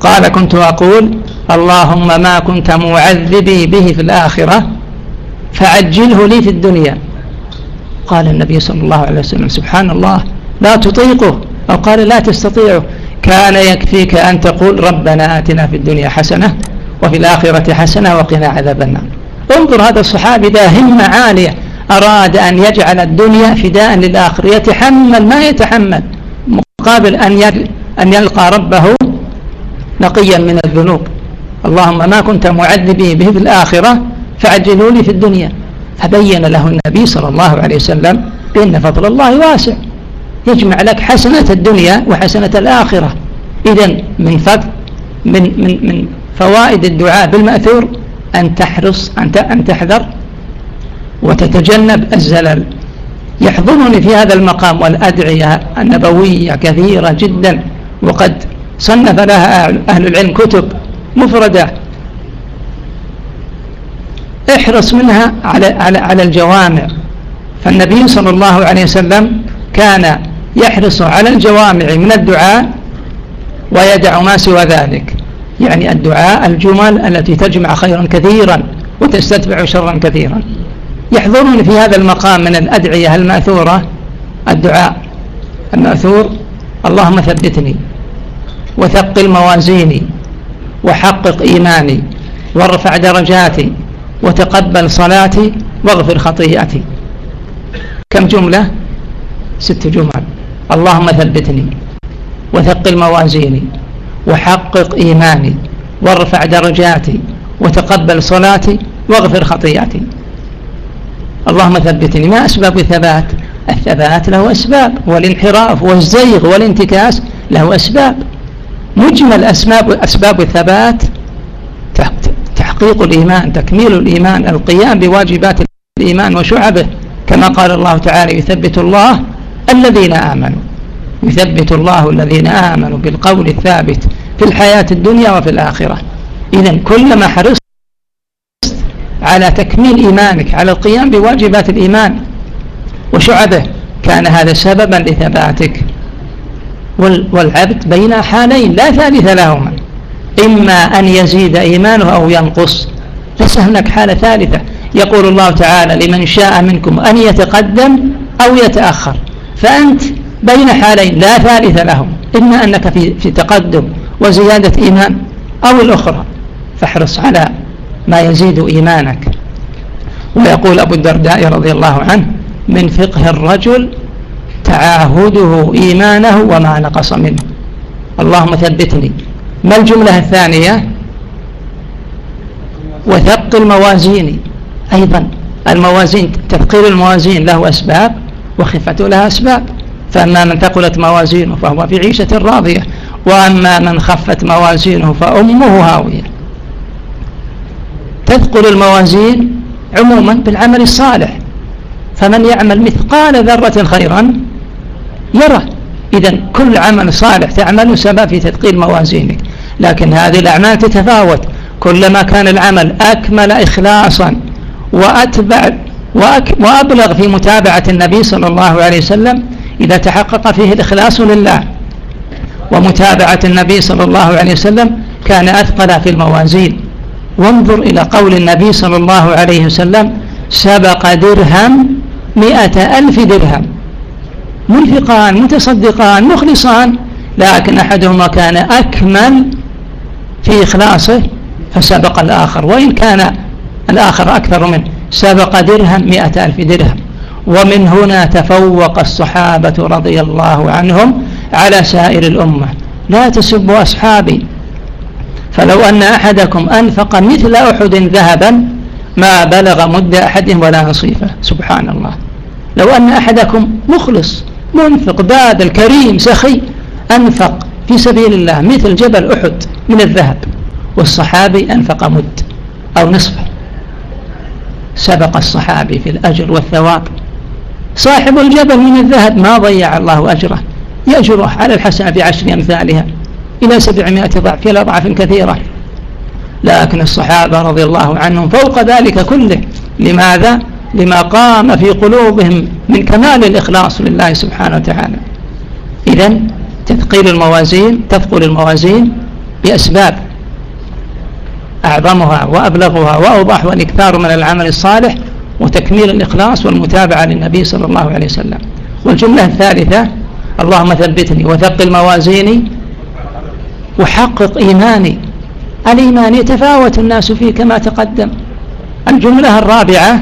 قال كنت أقول اللهم ما كنت معذبي به في الآخرة فعجله لي في الدنيا. قال النبي صلى الله عليه وسلم سبحان الله لا تطيقه. أو قال لا تستطيعه. كان يكفيك أن تقول ربنا آتنا في الدنيا حسنة وفي الآخرة حسنة وقنا عذاب النار. انظر هذا الصحابي ذا همة عالية. أراد أن يجعل الدنيا فداء للآخر يتحمل ما يتحمل؟ مقابل أن أن يلقى ربه نقيا من الذنوب. اللهم ما كنت معذبي به في الآخرة فعجلوا لي في الدنيا. فبين له النبي صلى الله عليه وسلم بأن فضل الله واسع. يجمع لك حسنة الدنيا وحسنة الآخرة. إذا من فضل من من من فوائد الدعاء بالمأثور أن تحرص أن أن تحذر وتتجنب الزلل. يحضرني في هذا المقام والأدعية النبوية كثيرة جدا وقد صنف لها أهل العلم كتب مفردة. احرص منها على, على, على الجوامع. فالنبي صلى الله عليه وسلم كان يحرص على الجوامع من الدعاء ويدع ما سوى ذلك. يعني الدعاء الجمل التي تجمع خيرا كثيرا وتستتبع شرا كثيرا. يحضرني في هذا المقام من الأدعية المأثورة الدعاء المأثور اللهم ثبتني وثقل موازيني وحقق إيماني وارفع درجاتي وتقبل صلاتي واغفر خطيئتي. كم جملة؟ ست جمل. اللهم ثبتني وثقل موازيني وحقق إيماني وارفع درجاتي وتقبل صلاتي واغفر خطيئتي. اللهم ثبتني ما أسباب الثبات؟ الثبات له أسباب والانحراف والزيغ والانتكاس له أسباب. مجمل أسباب, أسباب الثبات تحقيق الإيمان تكميل الإيمان القيام بواجبات الإيمان وشعبه. كما قال الله تعالى يثبت الله الذين آمنوا. يثبت الله الذين آمنوا بالقول الثابت في الحياة الدنيا وفي الآخرة. إذا كلما حرصت على تكميل إيمانك على القيام بواجبات الإيمان وشعبه كان هذا سببا لثباتك. والعبد بين حالين لا ثالث لهما. إما أن يزيد إيمانه أو ينقص. ليس هناك حالة ثالثة. يقول الله تعالى لمن شاء منكم أن يتقدم أو يتأخر. فأنت بين حالين لا ثالث لهم إما أنك في, في تقدم وزيادة إيمان أو الأخرى فاحرص على ما يزيد إيمانك. ويقول أبو الدرداء رضي الله عنه من فقه الرجل تعاهده إيمانه وما نقص منه. اللهم ثبتني. ما الجملة الثانية؟ وثقل موازيني أيضا الموازين تثقيل الموازين له أسباب. وخفته لها أسباب. فأما من ثقلت موازينه فهو في عيشة راضية وأما من خفت موازينه فأمه هاوية. تثقل الموازين عموما بالعمل الصالح فمن يعمل مثقال ذرة خيرا يرى إذا كل عمل صالح تعمل سبب في تثقيل موازينك. لكن هذه الأعمال تتفاوت. كلما كان العمل أكمل إخلاصا وأتبع وأبلغ في متابعة النبي صلى الله عليه وسلم إذا تحقق فيه الإخلاص لله. ومتابعة النبي صلى الله عليه وسلم كان أثقل في الموازين. وانظر إلى قول النبي صلى الله عليه وسلم سبق درهم مئة ألف درهم. منفقان متصدقان مخلصان لكن أحدهما كان أكمل في إخلاصه فسبق الآخر. وإن كان الآخر أكثر منه. سبق درهم مئة ألف درهم. ومن هنا تفوق الصحابة رضي الله عنهم على سائر الأمة. لا تسبوا أصحابي. فلو أن أحدكم أنفق مثل أحد ذهبا ما بلغ مد أحدهم ولا نصيفه. سبحان الله. لو أن أحدكم مخلص منفق باذل كريم سخي أنفق في سبيل الله مثل جبل أحد من الذهب والصحابي أنفق مد أو نصفه. سبق الصحابي في الأجر والثواب. صاحب الجبل من الذهب ما ضيع الله أجره. يأجره على الحسنة بعشر أمثالها إلى سبعمائة ضعف إلى ضعف كثيرة. لكن الصحابة رضي الله عنهم فوق ذلك كله. لماذا؟ لما قام في قلوبهم من كمال الإخلاص لله سبحانه وتعالى. إذا تثقيل الموازين تثقل الموازين بأسباب أعظمها وأبلغها وأوضح والإكثار من العمل الصالح وتكميل الإخلاص والمتابعة للنبي صلى الله عليه وسلم. والجملة الثالثة اللهم ثبتني وثقل موازيني وحقق إيماني. الإيمان يتفاوت الناس فيه كما تقدم. الجملة الرابعة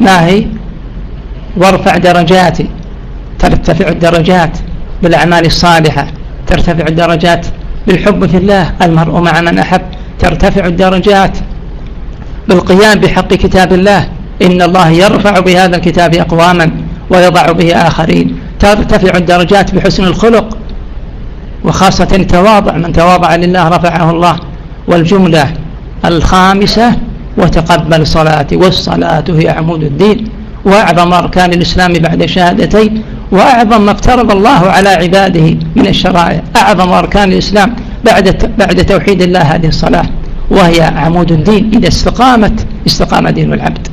ما هي؟ وارفع درجاتي. ترتفع الدرجات بالأعمال الصالحة. ترتفع الدرجات بالحب في الله المرء مع من أحب. ترتفع الدرجات بالقيام بحق كتاب الله. إن الله يرفع بهذا الكتاب أقواما ويضع به آخرين. ترتفع الدرجات بحسن الخلق وخاصة التواضع. من تواضع لله رفعه الله. والجملة الخامسة وتقبل صلاتي والصلاة هي عمود الدين. وأعظم أركان الإسلام بعد شهادتين وأعظم ما افترض الله على عباده من الشرائع أعظم أركان الإسلام بعد بعد توحيد الله هذه الصلاة وهي عمود الدين إذا استقامت استقام دين العبد.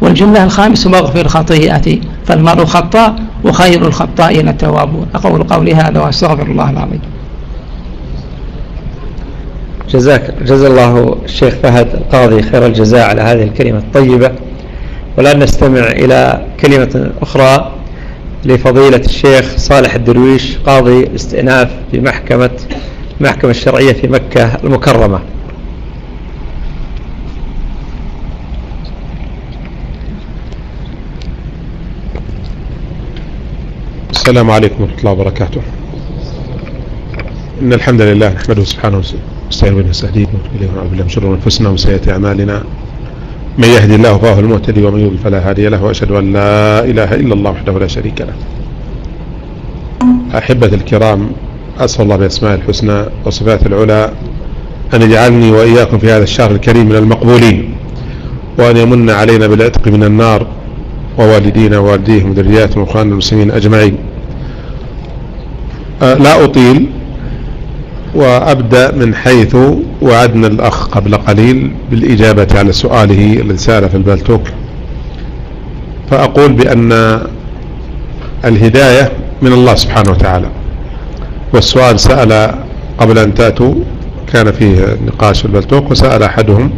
والجملة الخامسة مغفر خطيئتي فالمرء خطاء وخير الخطائين التوابون. أقول قولي هذا وأستغفر الله العظيم. جزاك جزا الله الشيخ فهد القاضي خير الجزاء على هذه الكلمة الطيبة. والآن نستمع إلى كلمة أخرى. لفضيلة الشيخ صالح الدرويش قاضي استئناف في محكمة المحكمة الشرعية في مكة المكرمة. السلام عليكم ورحمة الله وبركاته. إن الحمد لله نحمده سبحانه ونستعين به ونستهديه ونتوب ونعوذ بالله من شرور أنفسنا وسيئات أعمالنا. من يهدي الله فهو المهتدي ومن يضلل فلا هادي له وأشهد أن لا إله إلا الله وحده لا شريك له. أحبة الكرام أسأل الله بأسماء الحسنى وصفات العلى أن يجعلني وإياكم في هذا الشهر الكريم من المقبولين وأن يمن علينا بالعتق من النار ووالدينا ووالديهم وذرياتهم وإخواننا المسلمين أجمعين. أه لا أطيل وأبدأ من حيث وعدنا الأخ قبل قليل بالإجابة على سؤاله الذي سأل في البالتوك فأقول بأن الهداية من الله سبحانه وتعالى. والسؤال سأل قبل أن تأتوا كان فيه نقاش في البلتوك وسأل أحدهم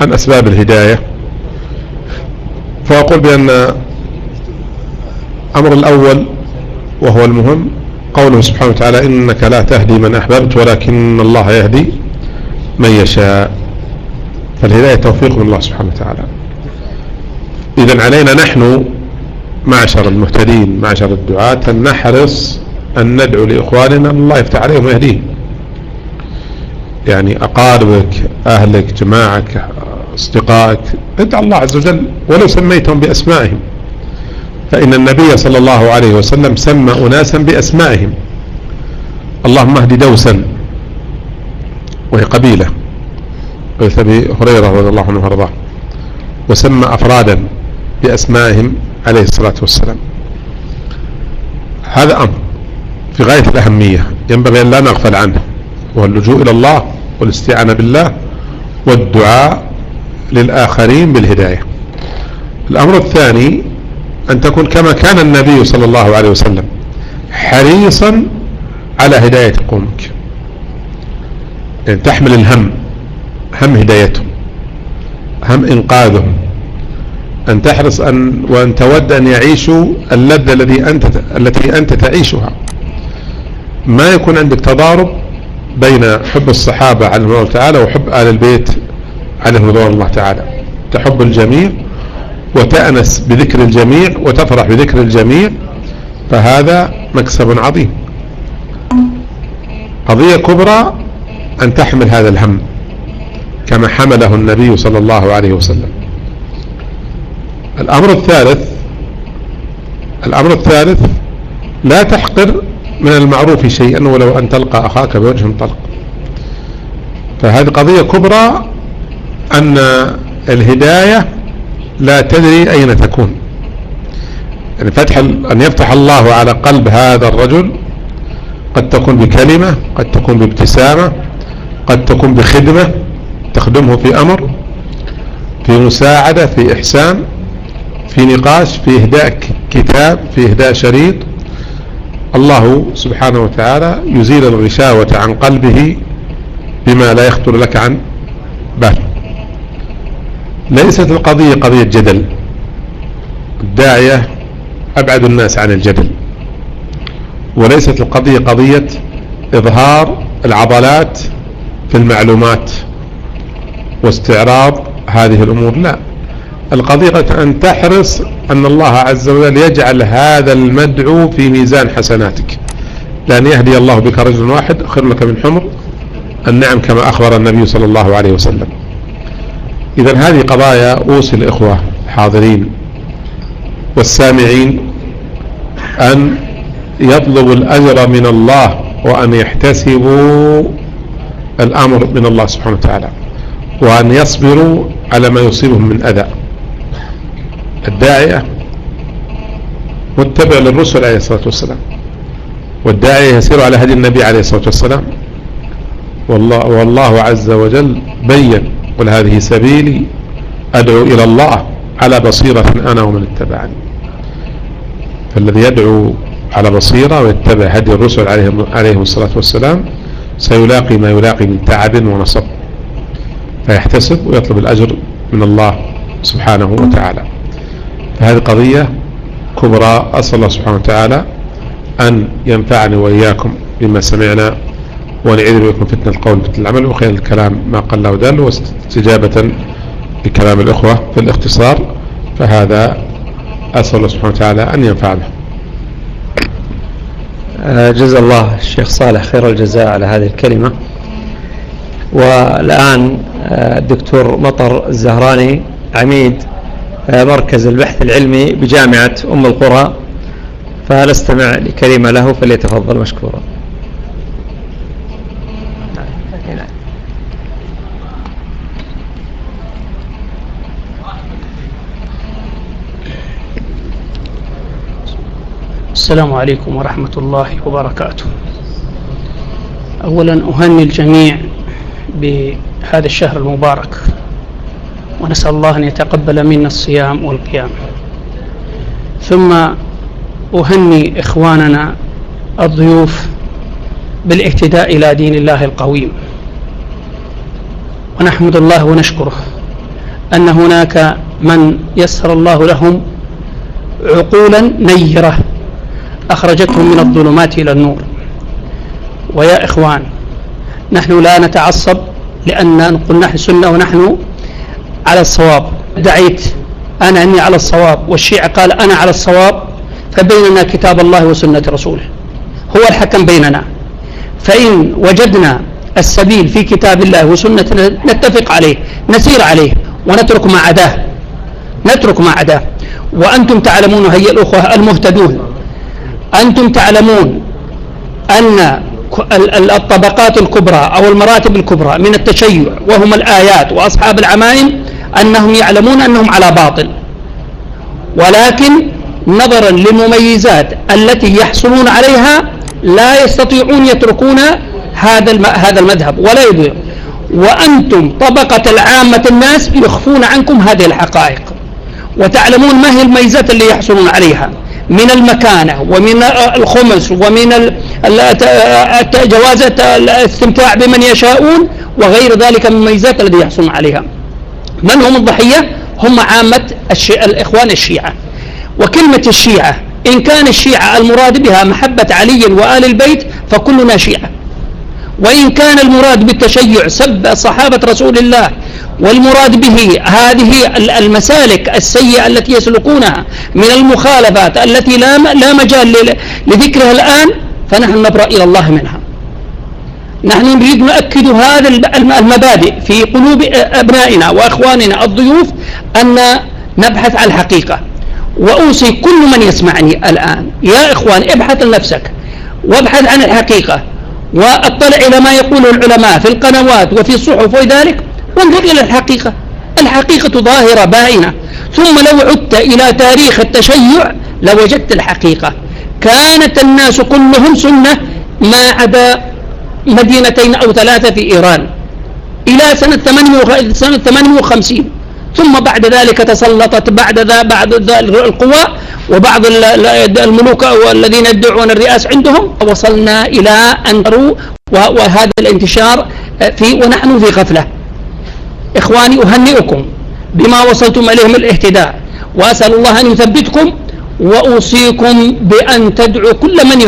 عن أسباب الهداية. فأقول بأن أمر الأول وهو المهم قوله سبحانه وتعالى إنك لا تهدي من أحببت ولكن الله يهدي من يشاء. فالهداية توفيق من الله سبحانه وتعالى. إذا علينا نحن معشر المهتدين معشر الدعاة أن نحرص أن ندعو لإخواننا أن الله يفتح عليهم ويهديهم. يعني أقاربك أهلك جماعك أصدقائك ادعى الله عز وجل ولو سميتهم بأسمائهم. فإن النبي صلى الله عليه وسلم سمى أناسا بأسمائهم. اللهم اهد دوسا وهي قبيلة قلت أبي هريرة رضي الله عنه وأرضاه وسمى أفرادا بأسمائهم عليه الصلاة والسلام. هذا أمر في غاية الأهمية ينبغي أن لا نغفل عنه هو اللجوء إلى الله والاستعانة بالله والدعاء للآخرين بالهداية. الأمر الثاني أن تكون كما كان النبي صلى الله عليه وسلم حريصا على هداية قومك. يعني تحمل الهم هم هدايتهم هم إنقاذهم. أن تحرص أن وأن تود أن يعيشوا اللذة الذي أنت التي أنت تعيشها. ما يكون عندك تضارب بين حب الصحابة عليهم الله تعالى وحب آل البيت عليهم رضوان الله تعالى. تحب الجميع وتأنس بذكر الجميع وتفرح بذكر الجميع فهذا مكسب عظيم. قضية كبرى أن تحمل هذا الهم كما حمله النبي صلى الله عليه وسلم. الأمر الثالث الأمر الثالث لا تحقر من المعروف شيئا ولو أن تلقى أخاك بوجه طلق. فهذه قضية كبرى أن الهداية لا تدري أين تكون. يعني فتح أن يفتح الله على قلب هذا الرجل قد تكون بكلمة قد تكون بابتسامة قد تكون بخدمة تخدمه في أمر في مساعدة في إحسان في نقاش في إهداء كتاب في إهداء شريط. الله سبحانه وتعالى يزيل الغشاوة عن قلبه بما لا يخطر لك عن بال. ليست القضية قضية جدل. الداعية أبعد الناس عن الجدل. وليست القضية قضية إظهار العضلات في المعلومات واستعراض هذه الأمور. لا. القضية أن تحرص أن الله عز وجل يجعل هذا المدعو في ميزان حسناتك. لأن يهدي الله بك رجل واحد خير لك من حمر. النعم كما أخبر النبي صلى الله عليه وسلم. إذا هذه قضايا أوصي الإخوة الحاضرين والسامعين أن يطلبوا الأجر من الله وأن يحتسبوا الأمر من الله سبحانه وتعالى وأن يصبروا على ما يصيبهم من أذى. الداعية متبع للرسل عليه الصلاة والسلام والداعية يسير على هدي النبي عليه الصلاة والسلام والله, والله عز وجل بين قل هذه سبيلي أدعو إلى الله على بصيرة أنا ومن اتبعني. فالذي يدعو على بصيرة ويتبع هدي الرسل عليهم, عليهم الصلاة والسلام سيلاقي ما يلاقي من تعب ونصب. فيحتسب ويطلب الأجر من الله سبحانه وتعالى. فهذه قضية كبرى أسأل الله سبحانه وتعالى أن ينفعني وإياكم بما سمعنا ونعيذ بكم فتنة القول فتنة العمل وخير الكلام ما قل ودل واستجابة لكلام الإخوة في الاختصار فهذا أسأل الله سبحانه وتعالى أن ينفع به آه، جزا الله الشيخ صالح خير الجزاء على هذه الكلمة. والآن آه، الدكتور مطر الزهراني عميد آه، مركز البحث العلمي بجامعة أم القرى فنستمع لكلمة له فليتفضل مشكورا. السلام عليكم ورحمة الله وبركاته. أولا أهني الجميع بهذا الشهر المبارك ونسأل الله أن يتقبل منا الصيام والقيام. ثم أهني إخواننا الضيوف بالاهتداء إلى دين الله القويم. ونحمد الله ونشكره أن هناك من يسر الله لهم عقولا نيرة أخرجتهم من الظلمات إلى النور. ويا إخوان نحن لا نتعصب لأن نقول نحن سنة ونحن على الصواب. دعيت أنا أني على الصواب والشيعة قال أنا على الصواب فبيننا كتاب الله وسنة رسوله. هو الحكم بيننا. فإن وجدنا السبيل في كتاب الله وسنة نتفق عليه نسير عليه ونترك ما عداه نترك ما عداه وأنتم تعلمون هيا الأخوة المهتدون أنتم تعلمون أن الطبقات الكبرى أو المراتب الكبرى من التشيع وهم الآيات وأصحاب العمائم أنهم يعلمون أنهم على باطل. ولكن نظرا للمميزات التي يحصلون عليها لا يستطيعون يتركون هذا هذا المذهب ولا يضيع. وأنتم طبقة العامة الناس يخفون عنكم هذه الحقائق. وتعلمون ما هي الميزات اللي يحصلون عليها. من المكانة ومن الخمس ومن جواز الاستمتاع بمن يشاءون وغير ذلك من الميزات التي يحصلون عليها. من هم الضحية؟ هم عامة الإخوان الشيعة. وكلمة الشيعة إن كان الشيعة المراد بها محبة علي وآل البيت فكلنا شيعة. وإن كان المراد بالتشيع سب صحابة رسول الله والمراد به هذه المسالك السيئة التي يسلكونها من المخالفات التي لا لا مجال لذكرها الآن فنحن نبرأ إلى الله منها. نحن نريد نؤكد هذا المبادئ في قلوب أبنائنا وأخواننا الضيوف أن نبحث عن الحقيقة. وأوصي كل من يسمعني الآن يا إخوان ابحث لنفسك وابحث عن الحقيقة. واطلع إلى ما يقوله العلماء في القنوات وفي الصحف وذلك وانظر إلى الحقيقة. الحقيقة ظاهرة باينة ثم لو عدت إلى تاريخ التشيع لوجدت الحقيقة. كانت الناس كلهم سنة ما عدا مدينتين أو ثلاثة في إيران. إلى سنة 58 ثم بعد ذلك تسلطت بعد ذا بعد ذا القوى وبعض الملوك والذين يدعون الرئاسة عندهم. وصلنا إلى أن وهذا الانتشار في ونحن في غفلة. إخواني أهنئكم بما وصلتم إليه من الاهتداء وأسأل الله أن يثبتكم وأوصيكم بأن تدعوا كل من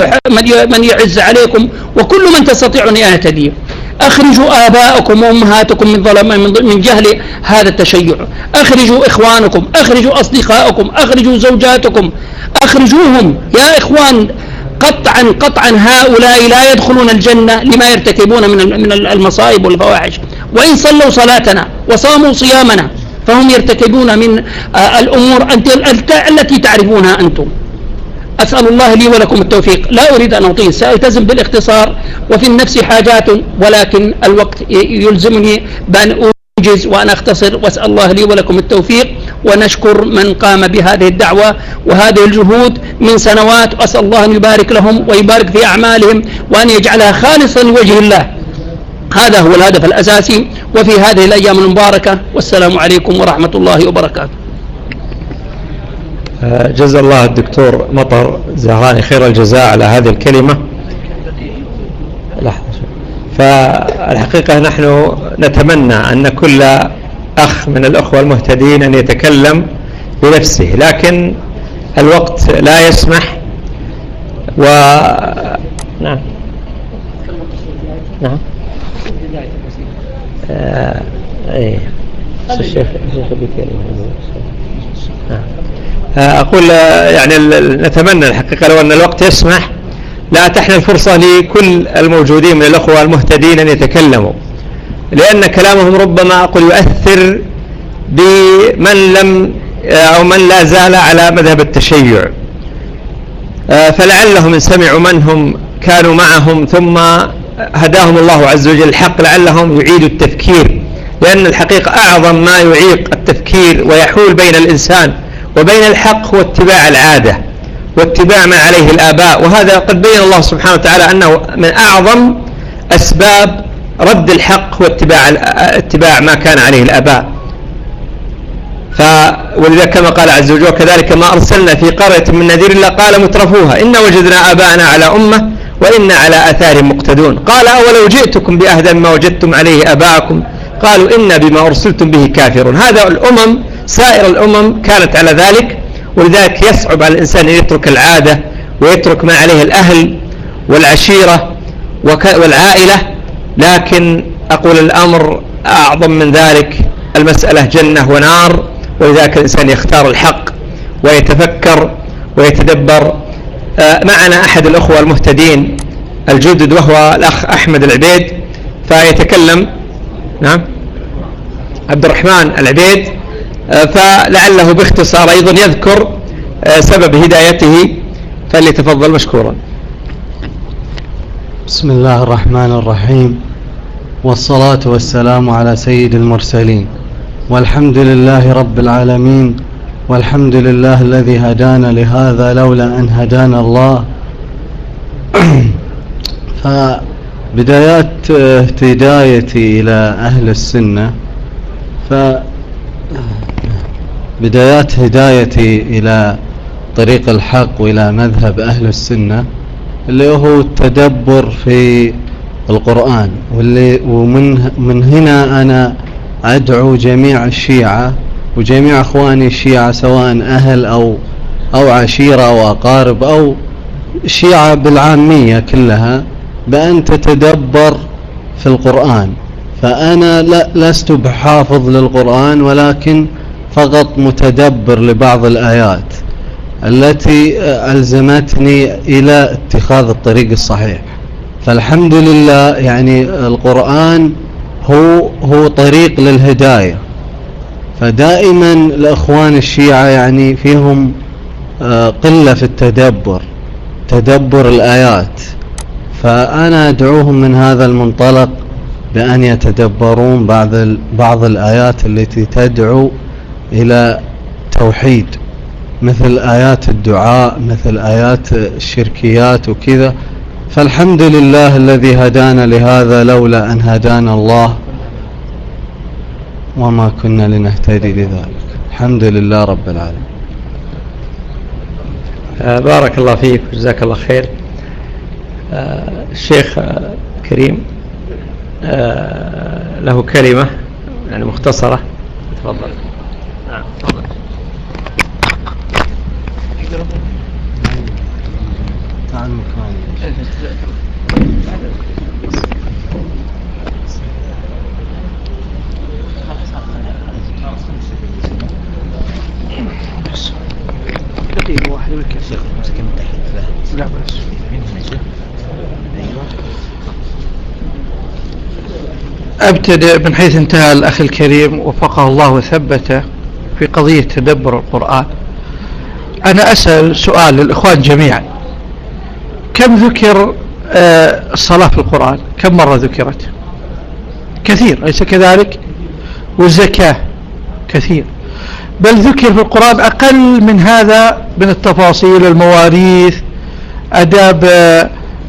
من يعز عليكم وكل من تستطيع أن يهتدي. أخرجوا آباءكم وأمهاتكم من ظلم من جهل هذا التشيع. أخرجوا إخوانكم أخرجوا أصدقائكم أخرجوا زوجاتكم أخرجوهم. يا إخوان قطعا قطعا هؤلاء لا يدخلون الجنة لما يرتكبون من من المصائب والفواحش. وإن صلوا صلاتنا وصاموا صيامنا فهم يرتكبون من آه، الأمور التي تعرفونها أنتم. أسأل الله لي ولكم التوفيق. لا أريد أن أطيل سألتزم بالاختصار وفي النفس حاجات ولكن الوقت يلزمني بأن أوجز وأنا أختصر. وأسأل الله لي ولكم التوفيق ونشكر من قام بهذه الدعوة وهذه الجهود من سنوات. وأسأل الله أن يبارك لهم ويبارك في أعمالهم وأن يجعلها خالصا لوجه الله. هذا هو الهدف الأساسي وفي هذه الأيام المباركة والسلام عليكم ورحمة الله وبركاته. جزا الله الدكتور مطر زهراني خير الجزاء على هذه الكلمة. فالحقيقة نحن نتمنى أن كل أخ من الأخوة المهتدين أن يتكلم بنفسه لكن الوقت لا يسمح و نعم. نعم. آه، إيه. الشيخ الشيخ نعم. آه، أقول آه، يعني نتمنى الحقيقة لو أن الوقت يسمح لا أتحنا الفرصة لكل الموجودين من الأخوة المهتدين أن يتكلموا لأن كلامهم ربما أقول يؤثر بمن لم أو من لا زال على مذهب التشيع. فلعلهم إن سمعوا من هم كانوا معهم ثم هداهم الله عز وجل الحق لعلهم يعيدوا التفكير لأن الحقيقة أعظم ما يعيق التفكير ويحول بين الإنسان وبين الحق هو اتباع العادة واتباع ما عليه الآباء وهذا قد بين الله سبحانه وتعالى أنه من أعظم أسباب رد الحق هو اتباع, اتباع ما كان عليه الآباء. ولذلك كما قال عز وجل كذلك ما أرسلنا في قرية من نذير إلا قال مترفوها إن وجدنا آباءنا على أمة وإن على أثار مقتدون. قال أولو جئتكم بأهدى مما وجدتم عليه أباءكم؟ قالوا إنا بما أرسلتم به كافرون. هذا الأمم سائر الأمم كانت على ذلك ولذلك يصعب على الإنسان أن يترك العادة ويترك ما عليه الأهل والعشيرة والعائلة. لكن أقول الأمر أعظم من ذلك المسألة جنة ونار ولذلك الإنسان يختار الحق ويتفكر ويتدبر. آه، معنا أحد الأخوة المهتدين الجدد وهو الأخ أحمد العبيد فيتكلم نعم عبد الرحمن العبيد. فلعله باختصار أيضا يذكر آه، سبب هدايته فليتفضل مشكورا. بسم الله الرحمن الرحيم والصلاة والسلام على سيد المرسلين. والحمد لله رب العالمين والحمد لله الذي هدانا لهذا لولا أن هدانا الله. فبدايات هدايتي إلى أهل السنة ف بدايات هدايتي إلى طريق الحق وإلى مذهب أهل السنة اللي هو التدبر في القرآن واللي ومن من هنا أنا أدعو جميع الشيعة وجميع أخواني الشيعة سواء أهل أو أو عشيرة أو أقارب أو شيعة بالعامية كلها بأن تتدبر في القرآن. فأنا لست بحافظ للقرآن ولكن فقط متدبر لبعض الآيات التي ألزمتني إلى اتخاذ الطريق الصحيح. فالحمد لله يعني القرآن هو هو طريق للهداية. فدائما الأخوان الشيعة يعني فيهم آه، قلة في التدبر تدبر الآيات. فأنا أدعوهم من هذا المنطلق بأن يتدبرون بعض بعض الآيات التي تدعو إلى توحيد مثل آيات الدعاء مثل آيات الشركيات وكذا. فالحمد لله الذي هدانا لهذا لولا أن هدانا الله وما كنا لنهتدي لذلك. الحمد لله رب العالمين. آه، بارك الله فيك وجزاك الله خير. آه، الشيخ آه، كريم له كلمة يعني مختصرة. تفضل. أبتدئ من حيث انتهى الأخ الكريم وفقه الله وثبته في قضية تدبر القرآن. أنا أسأل سؤال للإخوان جميعا. كم ذكر آه، الصلاة في القرآن؟ كم مرة ذكرت؟ كثير أليس كذلك؟ والزكاة كثير. بل ذكر في القرآن أقل من هذا من التفاصيل المواريث أداب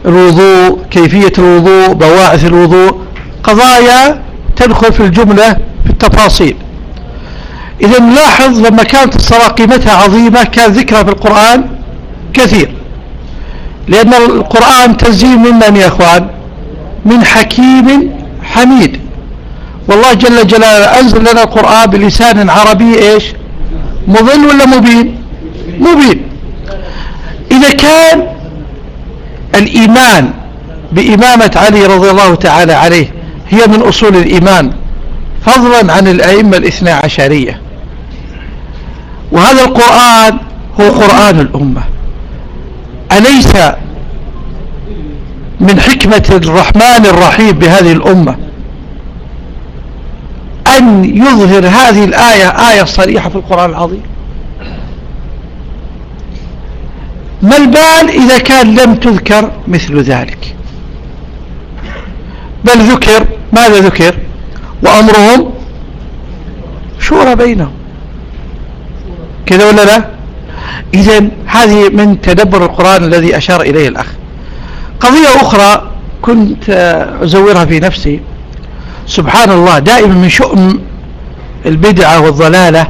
الوضوء كيفية الوضوء بواعث الوضوء. قضايا تدخل في الجملة في التفاصيل. إذا نلاحظ لما كانت الصلاة قيمتها عظيمة كان ذكرها في القرآن كثير. لأن القرآن تنزيل ممن يا أخوان؟ من حكيم حميد. والله جل جلاله أنزل لنا القرآن بلسان عربي إيش؟ مضل ولا مبين؟ مبين. إذا كان الإيمان بإمامة علي رضي الله تعالى عليه هي من أصول الإيمان فضلا عن الأئمة الاثنى عشرية. وهذا القرآن هو قرآن الأمة. أليس من حكمة الرحمن الرحيم بهذه الأمة أن يظهر هذه الآية آية صريحة في القرآن العظيم؟ ما البال إذا كان لم تذكر مثل ذلك؟ بل ذكر ماذا ذكر؟ وأمرهم شورى بينهم. كذا ولا لا؟ إذا هذه من تدبر القرآن الذي أشار إليه الأخ. قضية أخرى كنت أزورها في نفسي. سبحان الله دائما من شؤم البدعة والضلالة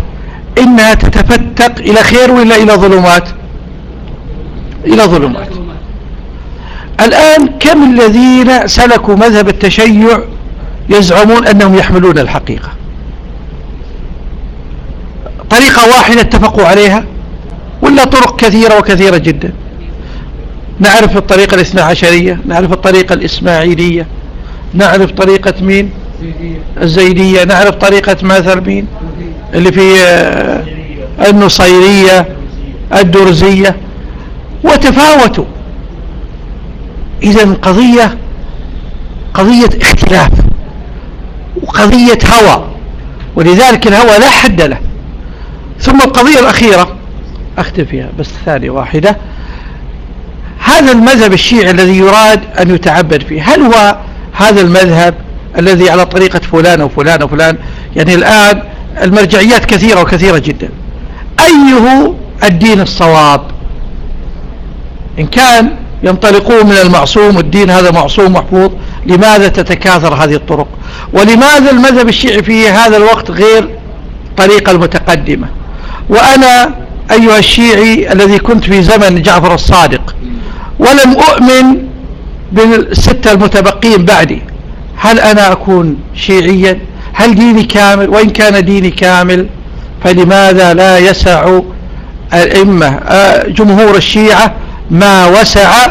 إنها تتفتق إلى خير ولا إلى ظلمات؟ إلى ظلمات. الآن كم الذين سلكوا مذهب التشيع يزعمون أنهم يحملون الحقيقة؟ طريقة واحدة اتفقوا عليها ولا طرق كثيرة وكثيرة جدا. نعرف الطريقة الاثنى عشرية نعرف الطريقة الإسماعيلية نعرف طريقة مين؟ الزيدية. نعرف طريقة مثل مين؟ اللي في آه، النصيرية الدرزية. وتفاوتوا. إذا القضية قضية اختلاف وقضية هوى. ولذلك الهوى لا حد له. ثم القضية الأخيرة. أختم فيها بس ثانية واحدة. هذا المذهب الشيعي الذي يراد أن يتعبد فيه هل هو هذا المذهب الذي على طريقة فلان وفلان وفلان يعني الآن المرجعيات كثيرة وكثيرة جدا. أيه الدين الصواب؟ إن كان ينطلقون من المعصوم والدين هذا معصوم محفوظ لماذا تتكاثر هذه الطرق؟ ولماذا المذهب الشيعي في هذا الوقت غير طريقة المتقدمة؟ وأنا أيها الشيعي الذي كنت في زمن جعفر الصادق ولم أؤمن بالستة المتبقين بعدي. هل أنا أكون شيعيا؟ هل ديني كامل؟ وإن كان ديني كامل فلماذا لا يسع الأئمة آه، جمهور الشيعة ما وسع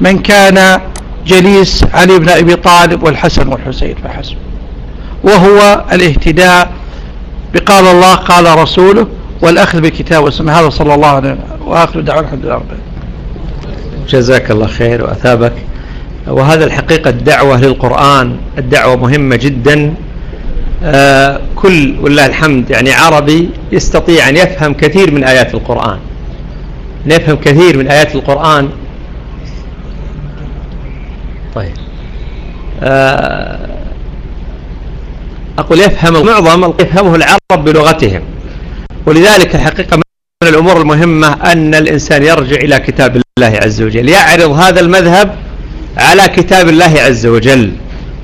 من كان جليس علي بن أبي طالب والحسن والحسين؟ فحسب. وهو الاهتداء بقال الله قال رسوله والأخذ بكتاب والسنة هذا صلى الله عليه وسلم. وآخر دعوة الحمد لله رب جزاك الله خير وأثابك. وهذا الحقيقة الدعوة للقرآن الدعوة مهمة جدا. آه كل والله الحمد يعني عربي يستطيع أن يفهم كثير من آيات القرآن. نفهم كثير من آيات القرآن. طيب. آه أقول يفهم معظم يفهمه العرب بلغتهم. ولذلك الحقيقة من الأمور المهمة أن الإنسان يرجع إلى كتاب الله عز وجل يعرض هذا المذهب على كتاب الله عز وجل.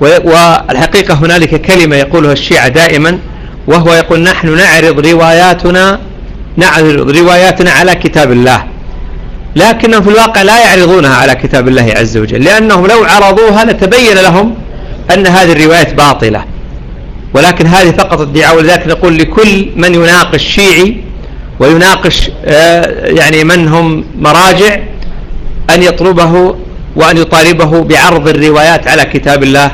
والحقيقة هنالك كلمة يقولها الشيعة دائما وهو يقول نحن نعرض رواياتنا نعرض رواياتنا على كتاب الله. لكنهم في الواقع لا يعرضونها على كتاب الله عز وجل لأنهم لو عرضوها لتبين لهم أن هذه الروايات باطلة. ولكن هذه فقط ادعاء ولذلك نقول لكل من يناقش شيعي ويناقش آه، يعني من هم مراجع أن يطلبه وأن يطالبه بعرض الروايات على كتاب الله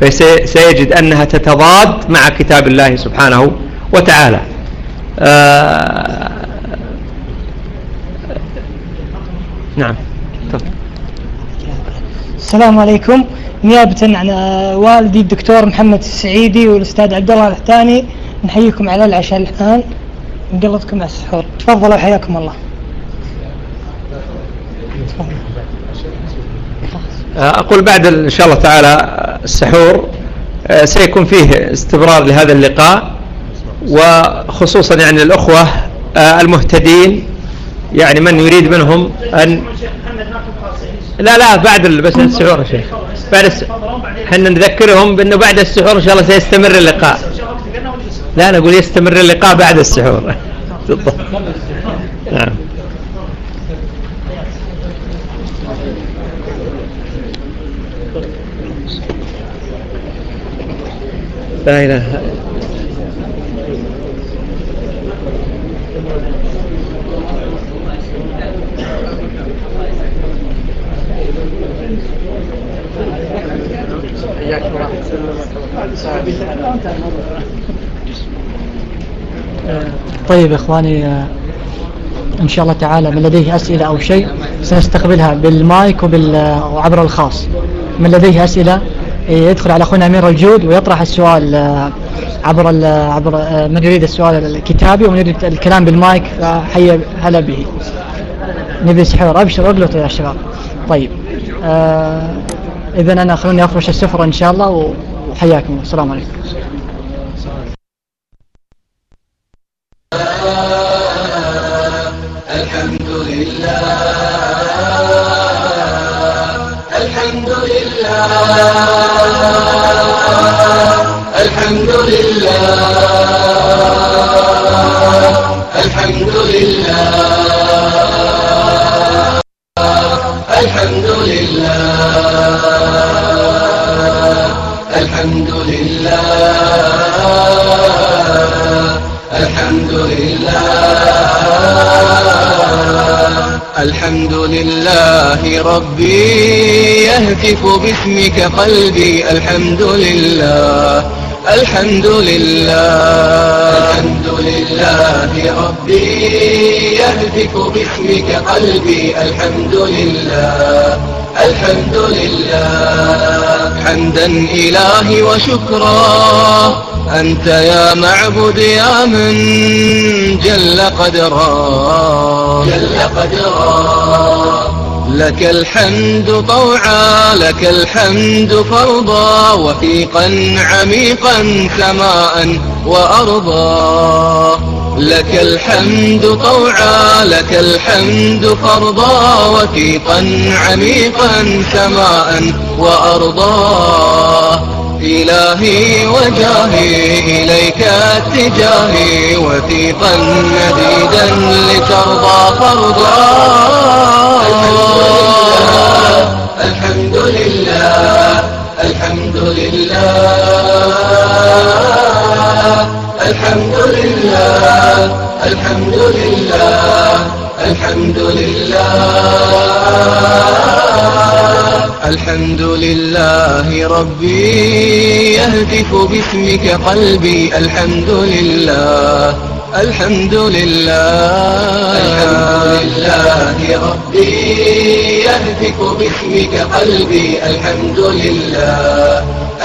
فسيجد أنها تتضاد مع كتاب الله سبحانه وتعالى. آه نعم. السلام عليكم. نيابة عن والدي الدكتور محمد السعيدي والأستاذ عبد الله الحتاني نحييكم على العشاء الآن. نقلطكم على السحور. تفضلوا حياكم الله. أقول بعد إن شاء الله تعالى السحور آه، سيكون فيه استمرار لهذا اللقاء وخصوصا يعني الأخوة آه، المهتدين يعني من يريد منهم أن لا لا بعد بس السحور يا شيخ. بعد. إحنا نذكرهم بأنه بعد السحور إن شاء الله سيستمر اللقاء. لا أنا أقول يستمر اللقاء بعد السحور. نعم. لا طيب إخواني آه، إن شاء الله تعالى من لديه أسئلة أو شيء سنستقبلها بالمايك وبال وعبر الخاص. من لديه أسئلة يدخل على أخونا أمير الجود ويطرح السؤال آه، عبر عبر آه، من يريد السؤال الكتابي ومن يريد الكلام بالمايك فحي هلا به. نبي سحور أبشر أقلطوا يا شباب. طيب آه إذا أنا خلوني أفرش السفرة إن شاء الله وحياكم. السلام عليكم. الحمد لله. الحمد لله. يهتف باسمك قلبي الحمد لله الحمد لله. الحمد لله ربي يهتف باسمك قلبي الحمد لله الحمد لله. حمدا إلهي وشكرا أنت يا معبد يا من جل قدرا. جل قدرا. لك الحمد طوعا لك الحمد فرضا وثيقا عميقا سماء وأرضا. لك الحمد طوعا لك الحمد فرضا وثيقا عميقا سماء وأرضا. إلهي وجاهي إليك اتجاهي وثيقا مديدا لترضى فرضا الحمد لله الحمد لله الحمد لله الحمد لله الحمد لله. الحمد لله ربي يهتف باسمك قلبي. الحمد لله. الحمد لله. الحمد لله ربي يهتف باسمك قلبي. الحمد لله.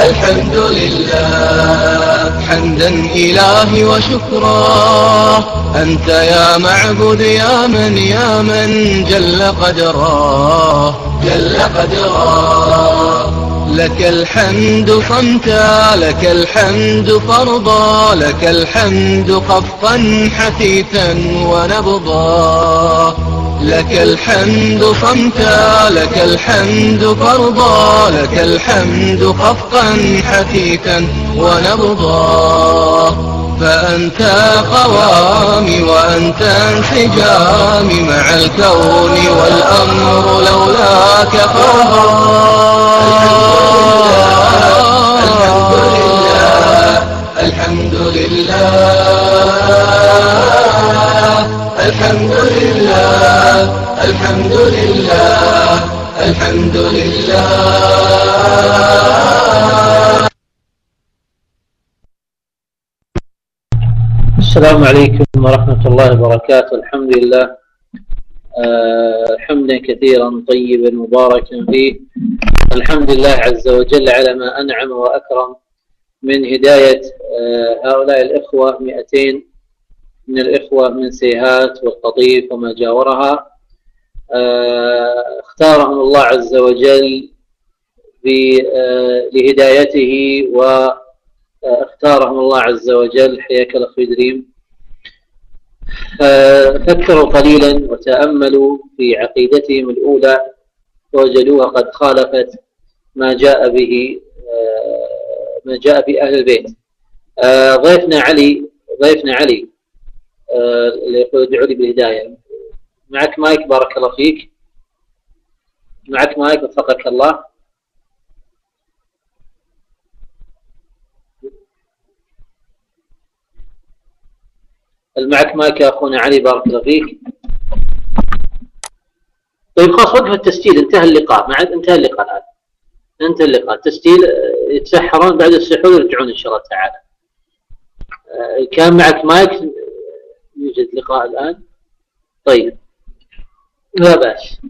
الحمد لله. حمدا إلهي وشكرا. أنت يا معبود يا من يا من جل قدرا. جل قدرا. لك الحمد صمتا لك الحمد فرضا لك الحمد خفقا حثيثا ونبضا. لك الحمد صمتا لك الحمد فرضا لك الحمد خفقا حثيثا ونبضا. فأنت قوامي وأنت انسجامي مع الكون والأمر لولاك فرضا. الحمد لله الحمد لله الحمد لله. الحمد لله الحمد لله السلام عليكم ورحمة الله وبركاته. الحمد لله. آه حمدا كثيرا طيبا مباركا فيه. الحمد لله عز وجل على ما أنعم وأكرم من هداية آه هؤلاء الإخوة 200 من الإخوة من سيهات والقطيف وما جاورها آه، اختارهم الله عز وجل آه، لهدايته اختارهم الله عز وجل. حياك الله أخوي دريم. فكروا قليلا وتأملوا في عقيدتهم الأولى ووجدوها قد خالفت ما جاء به آه، ما جاء به أهل البيت. آه، ضيفنا علي ضيفنا علي. آه، اللي يقول ادعوا لي بالهداية. معك مايك بارك الله فيك. معك مايك وفقك الله. معك مايك يا أخونا علي؟ بارك الله فيك. طيب خلاص وقف التسجيل. انتهى اللقاء. مع انتهى اللقاء الآن. انتهى اللقاء. التسجيل آه، يتسحرون. بعد السحور يرجعون إن شاء الله تعالى. آه، كان معك مايك. يوجد لقاء الآن؟ طيب. لا بأس.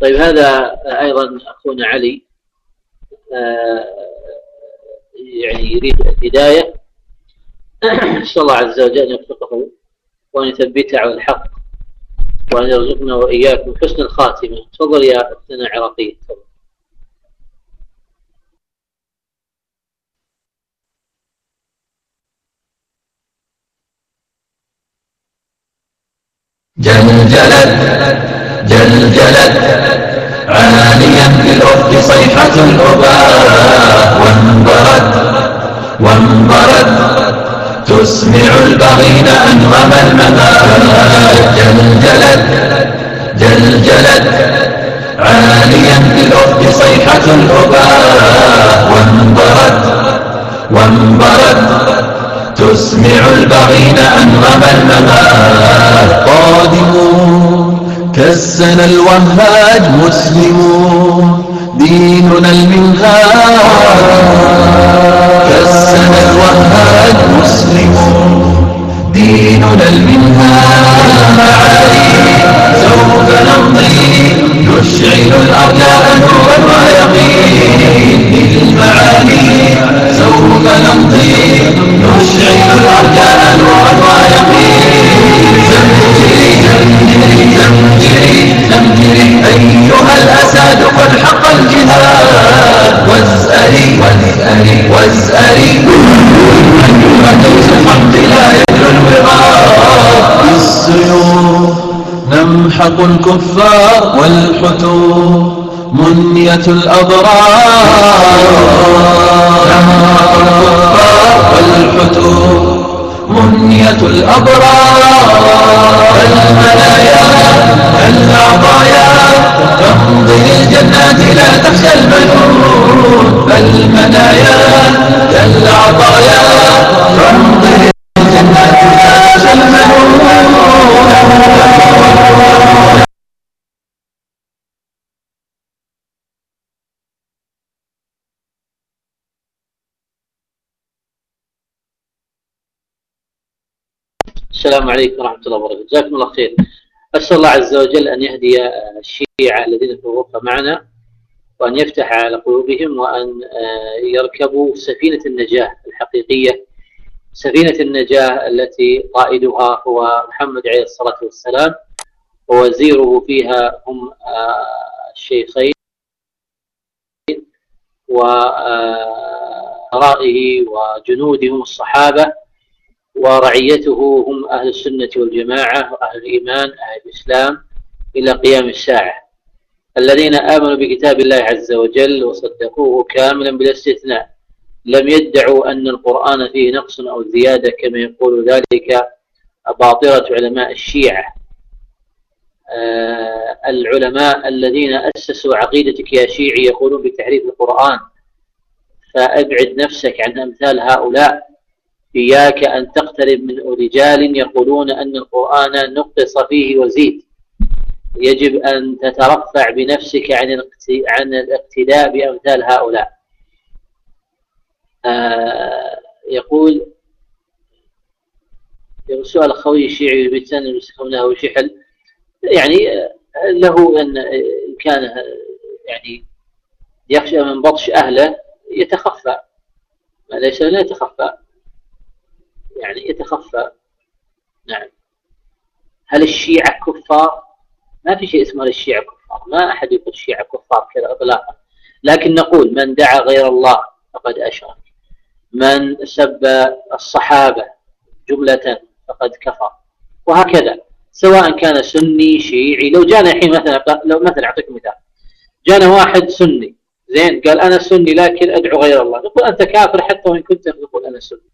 طيب هذا أيضا أخونا علي. آه، يعني يريد الهداية. نسال الله عز وجل أن يوفقه وأن يثبته على الحق وأن يرزقنا وإياكم حسن الخاتمة. تفضل يا أختنا عراقيه تفضل. جلجلت جلجلت عاليا في الأفق صيحة الأباء وانبرت وانبرت تسمع البغين أنغم الممات. جلجلت جلجلت عاليا في الأفق صيحة الأباء وانبرت وانبرت تسمع البغين أنغم الممات. قادمون كالسنا الوهاج مسلمون ديننا المنهاج. كالسنا الوهاج مسلمون ديننا المنهاج. نمحق الكفار والحتوف منية الأضرار نمحق الكفار والحتوف منية الأبرار المنايا العطايا تمضي للجنات لا تخشى المنون فالمنايا كالعطايا تمضي السلام عليكم ورحمة الله وبركاته. جزاكم الله خير. أسأل الله عز وجل أن يهدي الشيعة الذين في الغرفة معنا وأن يفتح على قلوبهم وأن يركبوا سفينة النجاة الحقيقية. سفينة النجاة التي قائدها هو محمد عليه الصلاة والسلام ووزيره فيها هم الشيخين ورائه وجنودهم الصحابة. ورعيته هم أهل السنة والجماعة وأهل الإيمان أهل الإسلام إلى قيام الساعة. الذين آمنوا بكتاب الله عز وجل وصدقوه كاملا بلا استثناء لم يدعوا أن القرآن فيه نقص أو زيادة كما يقول ذلك باطرة علماء الشيعة. آه العلماء الذين أسسوا عقيدتك يا شيعي يقولون بتحريف القرآن فأبعد نفسك عن أمثال هؤلاء. إياك أن تقترب من رجال يقولون أن القرآن نقص فيه وزيد. يجب أن تترفع بنفسك عن عن الاقتداء بأمثال هؤلاء. آه يقول سؤال خوي الشيعي بيتسن يمسكونه شحل يعني له أن كان يعني يخشى من بطش أهله يتخفى. ليس لا يتخفى. يعني يتخفى. نعم. هل الشيعة كفار؟ ما في شيء اسمه الشيعة كفار. ما أحد يقول الشيعة كفار كذا إطلاقا. لكن نقول من دعا غير الله فقد أشرك. من سب الصحابة جملة فقد كفر. وهكذا. سواء كان سني شيعي. لو جانا الحين مثلا لو مثلا أعطيك مثال. جانا واحد سني. زين قال أنا سني لكن أدعو غير الله. نقول أنت كافر حتى وإن كنت تقول أنا سني.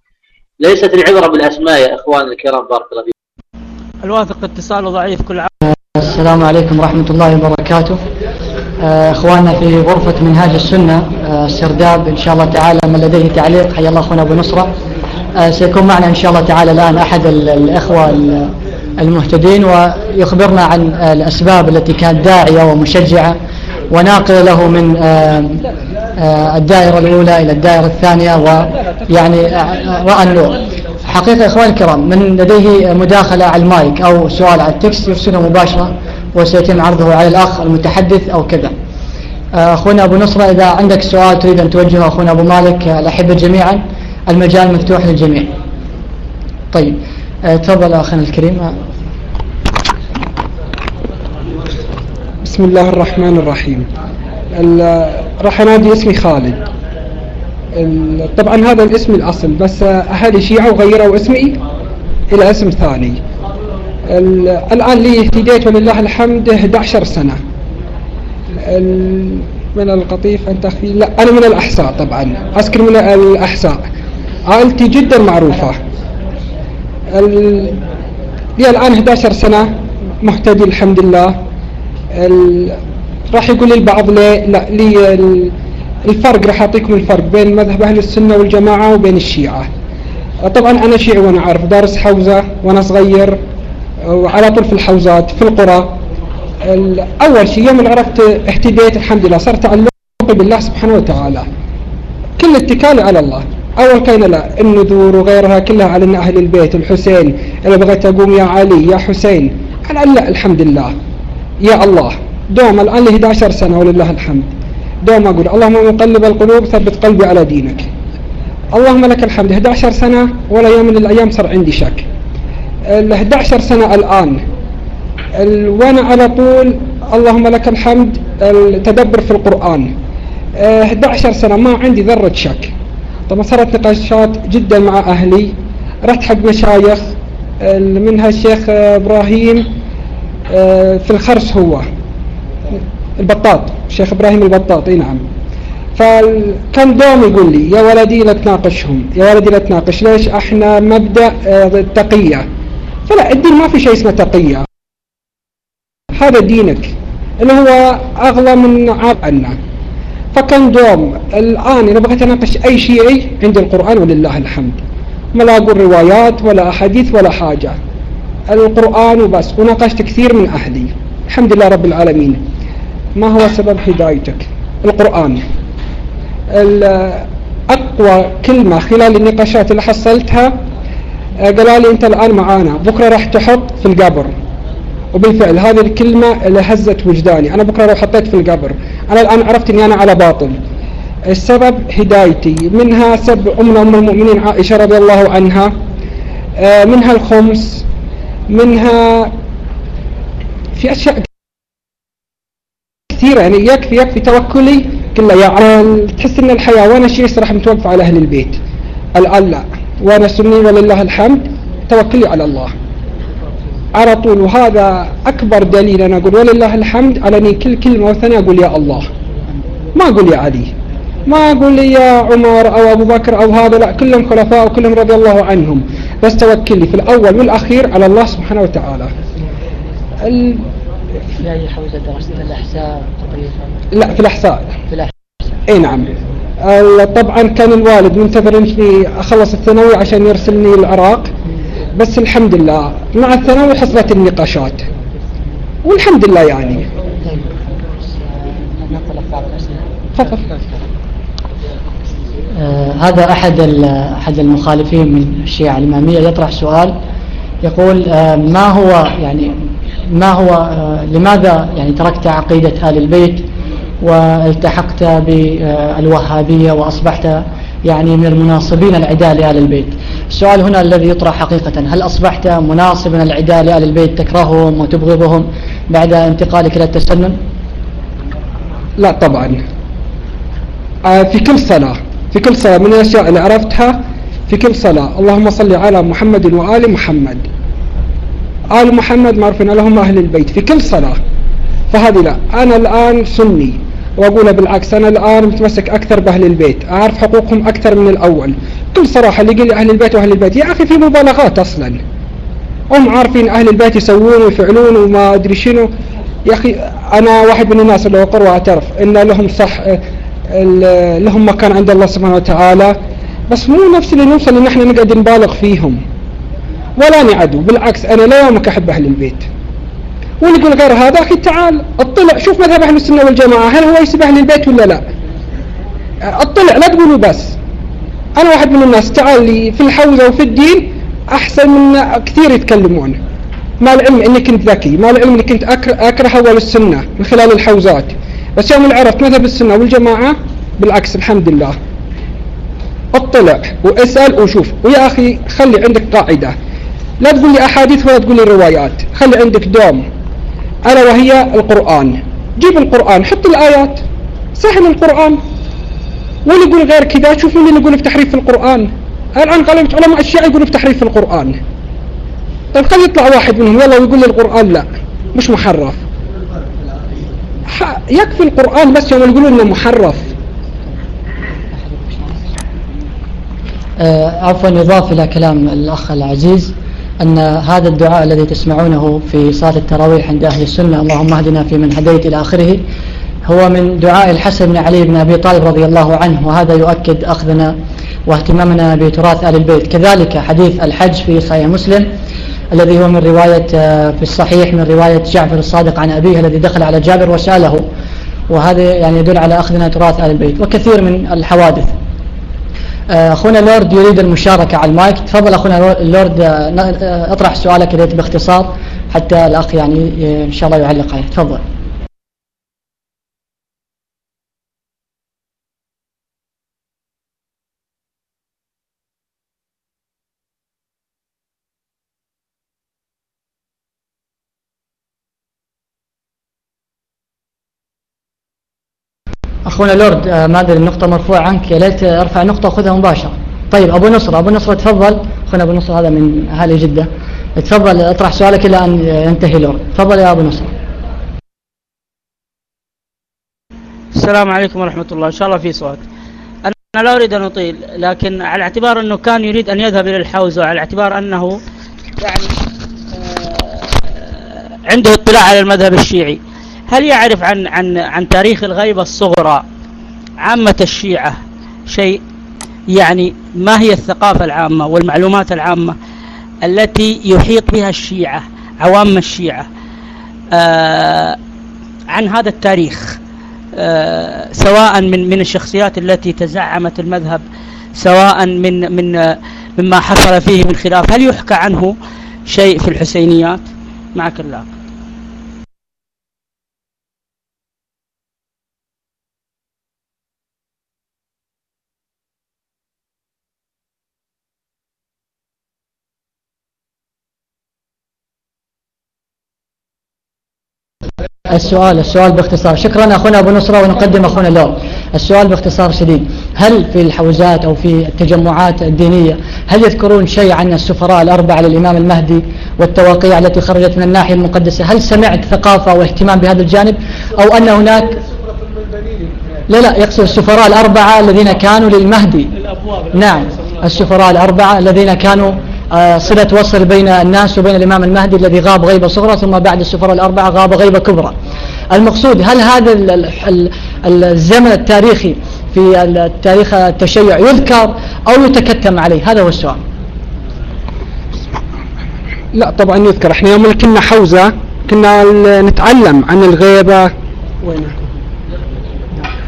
ليست العبرة بالأسماء يا إخوان الكرام بارك الله فيكم الواثق اتصاله ضعيف كل عام. السلام عليكم ورحمة الله وبركاته. آه، إخواننا في غرفة منهاج السنة آه، سرداب إن شاء الله تعالى من لديه تعليق. حيا الله أخونا أبو نصرة. آه، سيكون معنا إن شاء الله تعالى الآن أحد ال- الإخوة ال- المهتدين ويخبرنا عن الأسباب التي كانت داعية ومشجعة. وناقلة له من الدائرة الأولى إلى الدائرة الثانية ويعني آه، رأى النور حقيقة إخواني الكرام من لديه مداخلة على المايك أو سؤال على التكست يرسله مباشرة وسيتم عرضه على الأخ المتحدث أو كذا. آه، أخونا أبو نصرة إذا عندك سؤال تريد أن توجهه أخونا أبو مالك آه، الأحبة جميعا. المجال مفتوح للجميع. طيب آه، تفضل أخنا الكريم. آه، بسم الله الرحمن الرحيم. ال- راح انادي اسمي خالد. ال- طبعا هذا الاسم الأصل بس أهلي شيعة وغيروا اسمي إلى اسم ثاني. ال- الآن لي اهتديت ولله الحمد 11 سنة. من القطيف أنت أخي؟ لا أنا من الأحساء طبعا. اسكن من الأحساء. عائلتي جدا معروفة. لي الآن 11 سنة مهتدي الحمد لله. راح يقول البعض ليه لا لي ال... الفرق راح أعطيكم الفرق بين مذهب أهل السنة والجماعة وبين الشيعة. طبعا أنا شيعي وأنا عارف دارس حوزة وأنا صغير وعلى طول في الحوزات في القرى. ال... اول شيء يوم عرفت اهتديت الحمد لله صرت تعلقي بالله سبحانه وتعالى. كل اتكالي على الله. أول كان لا النذور وغيرها كلها على ان أهل البيت الحسين اذا بغيت أقوم يا علي يا حسين. الان لا الحمد لله. يا الله. دوم الآن لي 11 سنة ولله الحمد. دوم أقول اللهم مقلب القلوب ثبت قلبي على دينك. اللهم لك الحمد. 11 سنة ولا يوم من الأيام صار عندي شك. ال 11 سنة الآن. ال- وأنا على طول اللهم لك الحمد التدبر في القرآن. آه، 11 سنة ما عندي ذرة شك. طبعا صارت نقاشات جدا مع أهلي. رحت حق مشايخ منها الشيخ إبراهيم آه، في الخرس هو. البطاط الشيخ إبراهيم البطاط إي نعم. فكان دوم يقول لي يا ولدي لا تناقشهم يا ولدي لا تناقش ليش أحنا مبدأ آه، التقيه فلا الدين ما في شيء اسمه تقية. هذا دينك اللي هو أغلى من عاب عنا فكان دوم الآن إذا بغيت أناقش أي شيعي عند القرآن ولله الحمد. ما لا أقول روايات ولا أحاديث ولا حاجة. القرآن وبس وناقشت كثير من أهلي. الحمد لله رب العالمين. ما هو سبب هدايتك؟ القرآن. ال- أقوى كلمة خلال النقاشات اللي حصلتها آه، قالوا لي أنت الآن معانا بكرة راح تحط في القبر. وبالفعل هذه الكلمة اللي هزت وجداني. أنا بكرة لو حطيت في القبر أنا الآن عرفت أني أنا على باطل. السبب هدايتي. منها سب أمنا أم المؤمنين عائشة رضي الله عنها. آه، منها الخمس. منها في أشياء كثيرة يعني يكفي يكفي توكلي. كله يعني تحس إن الحياة وأنا شيء صراحة متوقف على أهل البيت. الآن لا وأنا سني ولله الحمد توكلي على الله. على طول. وهذا أكبر دليل أنا أقول ولله الحمد على إني كل كلمة وثانية أقول يا الله. ما أقول يا علي. ما أقول يا عمر أو أبو بكر أو هذا لا كلهم خلفاء وكلهم رضي الله عنهم. بس توكلي في الأول والأخير على الله سبحانه وتعالى. ال... في أي حوزة درست الأحساء قضية لا في الاحساء في الأحساء أي نعم. طبعا كان الوالد منتظرني أخلص الثانوي عشان يرسلني العراق. بس الحمد لله مع الثانوي حصلت النقاشات. والحمد لله يعني. طيب تفضل. آه، هذا أحد أحد المخالفين من الشيعة الإمامية يطرح سؤال. يقول آه، ما هو يعني ما هو آه، لماذا يعني تركت عقيدة آل البيت والتحقت بالوهابية وأصبحت يعني من المناصبين العداء لآل البيت؟ السؤال هنا الذي يطرح حقيقة هل أصبحت مناصبا العداء لآل البيت تكرههم وتبغضهم بعد انتقالك إلى التسنن؟ لا طبعا. آه، في كل صلاة في كل صلاة من الأشياء اللي عرفتها في كل صلاة. اللهم صل على محمد وآل محمد. آل محمد معروفين لهم أهل البيت في كل صلاة. فهذه لا. أنا الآن سني. وأقولها بالعكس أنا الآن متمسك أكثر بأهل البيت. أعرف حقوقهم أكثر من الأول. كل صراحة اللي يقول أهل البيت وأهل البيت يا أخي في مبالغات أصلا. هم عارفين أهل البيت يسوون ويفعلون وما أدري شنو. يا أخي أنا واحد من الناس اللي أقر وأعترف إن لهم صح لهم مكان عند الله سبحانه وتعالى. بس مو نفس اللي نوصل إن إحنا نقعد نبالغ فيهم. ولا نعدو. بالعكس أنا لا يومك أحب أهل البيت. واللي يقول غير هذا أخي تعال اطلع شوف مذهب أهل السنة والجماعة هل هو يسب أهل البيت ولا لا؟ اطلع لا تقولوا بس. أنا واحد من الناس تعال لي في الحوزة وفي الدين أحسن من كثير يتكلمون. ما العلم إني كنت ذكي ما العلم إني كنت اكره أول السنة من خلال الحوزات. بس يوم عرفت مذهب السنة والجماعة بالعكس الحمد لله. اطلع واسأل وشوف. ويا أخي خلي عندك قاعدة. لا تقول لي أحاديث ولا تقول لي روايات. خلي عندك دوم. ألا وهي القرآن. جيب القرآن. حط الآيات. سهل القرآن. واللي يقول غير كذا شوف مين اللي يقول في تحريف القرآن. الآن قالوا علماء الشيعة يقولوا في تحريف القرآن. طيب خلي يطلع واحد منهم. يلا ويقول لي القرآن لا. مش محرف. يكفي القرآن بس يوم يقولوا إنه محرف. آه عفوا يضاف إلى كلام الأخ العزيز. أن هذا الدعاء الذي تسمعونه في صلاة التراويح عند أهل السنة اللهم اهدنا في من هديت إلى آخره هو من دعاء الحسن بن علي بن أبي طالب رضي الله عنه وهذا يؤكد أخذنا واهتمامنا بتراث آل البيت. كذلك حديث الحج في صحيح مسلم الذي هو من رواية في الصحيح من رواية جعفر الصادق عن أبيه الذي دخل على جابر وسأله وهذا يعني يدل على أخذنا تراث آل البيت وكثير من الحوادث. أخونا لورد يريد المشاركة على المايك. تفضل أخونا لورد اطرح سؤالك باختصار حتى الأخ يعني إن شاء الله يعلق عليه. تفضل. أخونا لورد ما أدري النقطة مرفوعة عنك يا ليت أرفع نقطة وخذها مباشرة. طيب أبو نصر أبو نصر تفضل. أخونا أبو نصر هذا من أهل جدة. تفضل اطرح سؤالك إلى أن ينتهي لورد. تفضل يا أبو نصر. السلام عليكم ورحمة الله. إن شاء الله في صوت. أنا لا أريد أن أطيل لكن على اعتبار أنه كان يريد أن يذهب إلى الحوزة وعلى اعتبار أنه يعني عنده اطلاع على المذهب الشيعي. هل يعرف عن عن عن تاريخ الغيبة الصغرى؟ عامة الشيعة شيء يعني ما هي الثقافة العامة والمعلومات العامة التي يحيط بها الشيعة عوام الشيعة. آه عن هذا التاريخ آه سواء من من الشخصيات التي تزعمت المذهب سواء من من مما حصل فيه من خلاف هل يحكى عنه شيء في الحسينيات؟ معك الله. السؤال السؤال باختصار. شكرا أخونا أبو نصرة ونقدم أخونا لور السؤال باختصار شديد. هل في الحوزات أو في التجمعات الدينية هل يذكرون شيء عن السفراء الأربعة للإمام المهدي والتواقيع التي خرجت من الناحية المقدسة؟ هل سمعت ثقافة واهتمام بهذا الجانب؟ أو أن هناك لا لا يقصد السفراء الأربعة الذين كانوا للمهدي. نعم السفراء الأربعة الذين كانوا صلة وصل بين الناس وبين الإمام المهدي الذي غاب غيبة صغرى ثم بعد السفراء الأربعة غاب غيبة كبرى. المقصود هل هذا الزمن التاريخي في التاريخ التشيع يذكر أو يتكتم عليه؟ هذا هو السؤال. لا طبعا يذكر. إحنا يوم كنا حوزة كنا نتعلم عن الغيبة.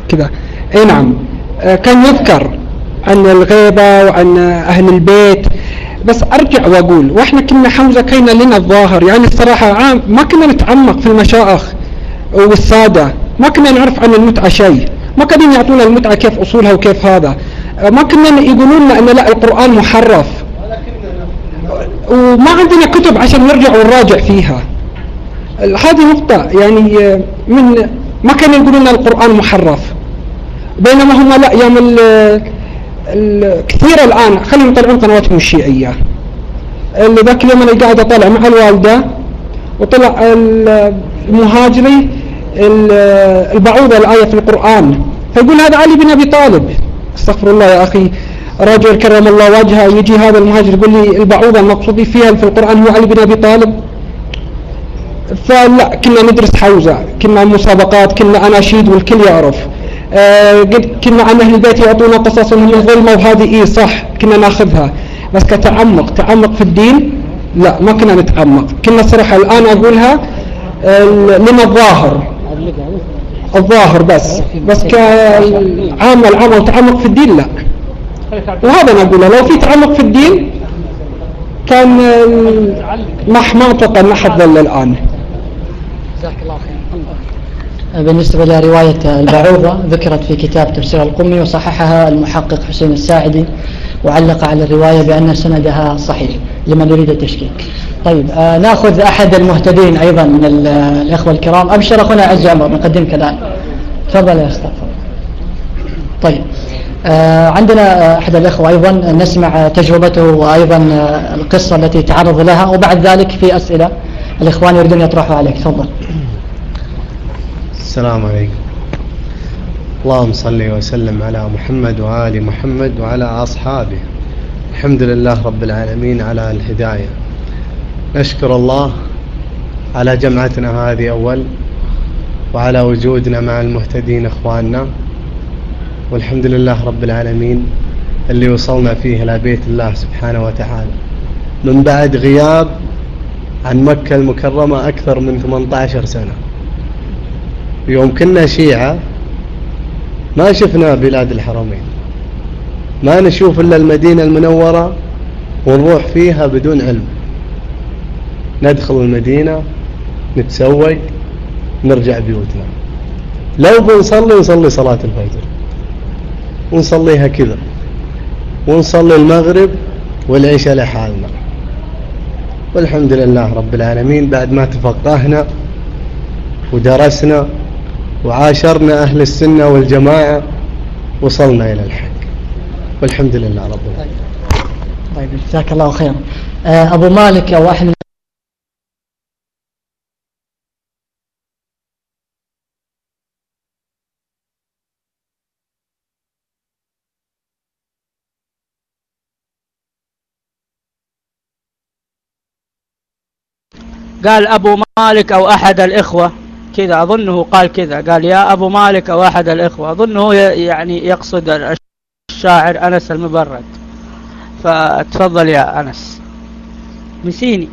كذا. أي نعم. كان يذكر عن الغيبة وعن أهل البيت. بس أرجع وأقول وإحنا كنا حوزة كينا لنا الظاهر. يعني الصراحة عام ما كنا نتعمق في المشائخ والسادة ما كنا نعرف عن المتعة شيء. ما كانوا يعطونا المتعة كيف أصولها وكيف هذا. ما كنا يقولون لنا أن لا القرآن محرف. وما عندنا كتب عشان نرجع ونراجع فيها. هذه نقطة يعني من ما كانوا يقولون القرآن محرف. بينما هم لا يوم كثير الآن خلينا يطلعون قنواتهم الشيعية. ذاك اليوم أنا قاعد أطلع مع الوالدة. وطلع المهاجري البعوضة الآية في القرآن. فيقول هذا علي بن أبي طالب. استغفر الله يا أخي. رجل كرم الله وجهه. يجي هذا المهاجر يقول لي البعوضة المقصود فيها في القرآن هو علي بن أبي طالب. فلا كنا ندرس حوزة. كنا مسابقات كنا أناشيد والكل يعرف. آه كنا عن أهل البيت يعطونا قصص من ظلمة وهذه إيه صح كنا ناخذها. بس كتعمق تعمق في الدين. لا ما كنا نتعمق كنا صراحة الآن أقولها من الظاهر الظاهر بس. بس كعمل عمل تعمق في الدين لا. وهذا أنا أقوله. لو في تعمق في الدين كان ما ما أتوقع أحد ظل الآن. جزاك الله خير. بالنسبة لرواية البعوضة ذكرت في كتاب تفسير القمي وصححها المحقق حسين الساعدي. وعلق على الرواية بأن سندها صحيح لمن يريد التشكيك. طيب آه نأخذ أحد المهتدين أيضا من الإخوة الكرام. أبشر أخونا عز عمر نقدمك الآن تفضل يا أستاذ. طيب آه عندنا أحد الإخوة أيضا نسمع تجربته وأيضا آه القصة التي تعرض لها وبعد ذلك في أسئلة الإخوان يريدون يطرحوا عليك. تفضل. السلام عليكم. اللهم صل وسلم على محمد وآل محمد وعلى أصحابه. الحمد لله رب العالمين على الهداية. نشكر الله على جمعتنا هذه أول وعلى وجودنا مع المهتدين إخواننا. والحمد لله رب العالمين اللي وصلنا فيه إلى بيت الله سبحانه وتعالى. من بعد غياب عن مكة المكرمة أكثر من 18 سنة. يوم كنا شيعة ما شفنا بلاد الحرمين. ما نشوف إلا المدينة المنورة ونروح فيها بدون علم. ندخل المدينة نتسوق نرجع بيوتنا. لو بنصلي نصلي صلاة الفجر. ونصليها كذا. ونصلي المغرب والعشاء لحالنا. والحمد لله رب العالمين بعد ما تفقهنا ودرسنا وعاشرنا أهل السنة والجماعة وصلنا إلى الحق. والحمد لله رب العالمين. طيب جزاك الله خيرا. أبو مالك أو أحد قال أبو مالك أو أحد الإخوة. كذا أظنه قال كذا. قال يا أبو مالك أو أحد الإخوة أظنه يعني يقصد الشاعر أنس المبرد. فتفضل يا أنس. نسيني.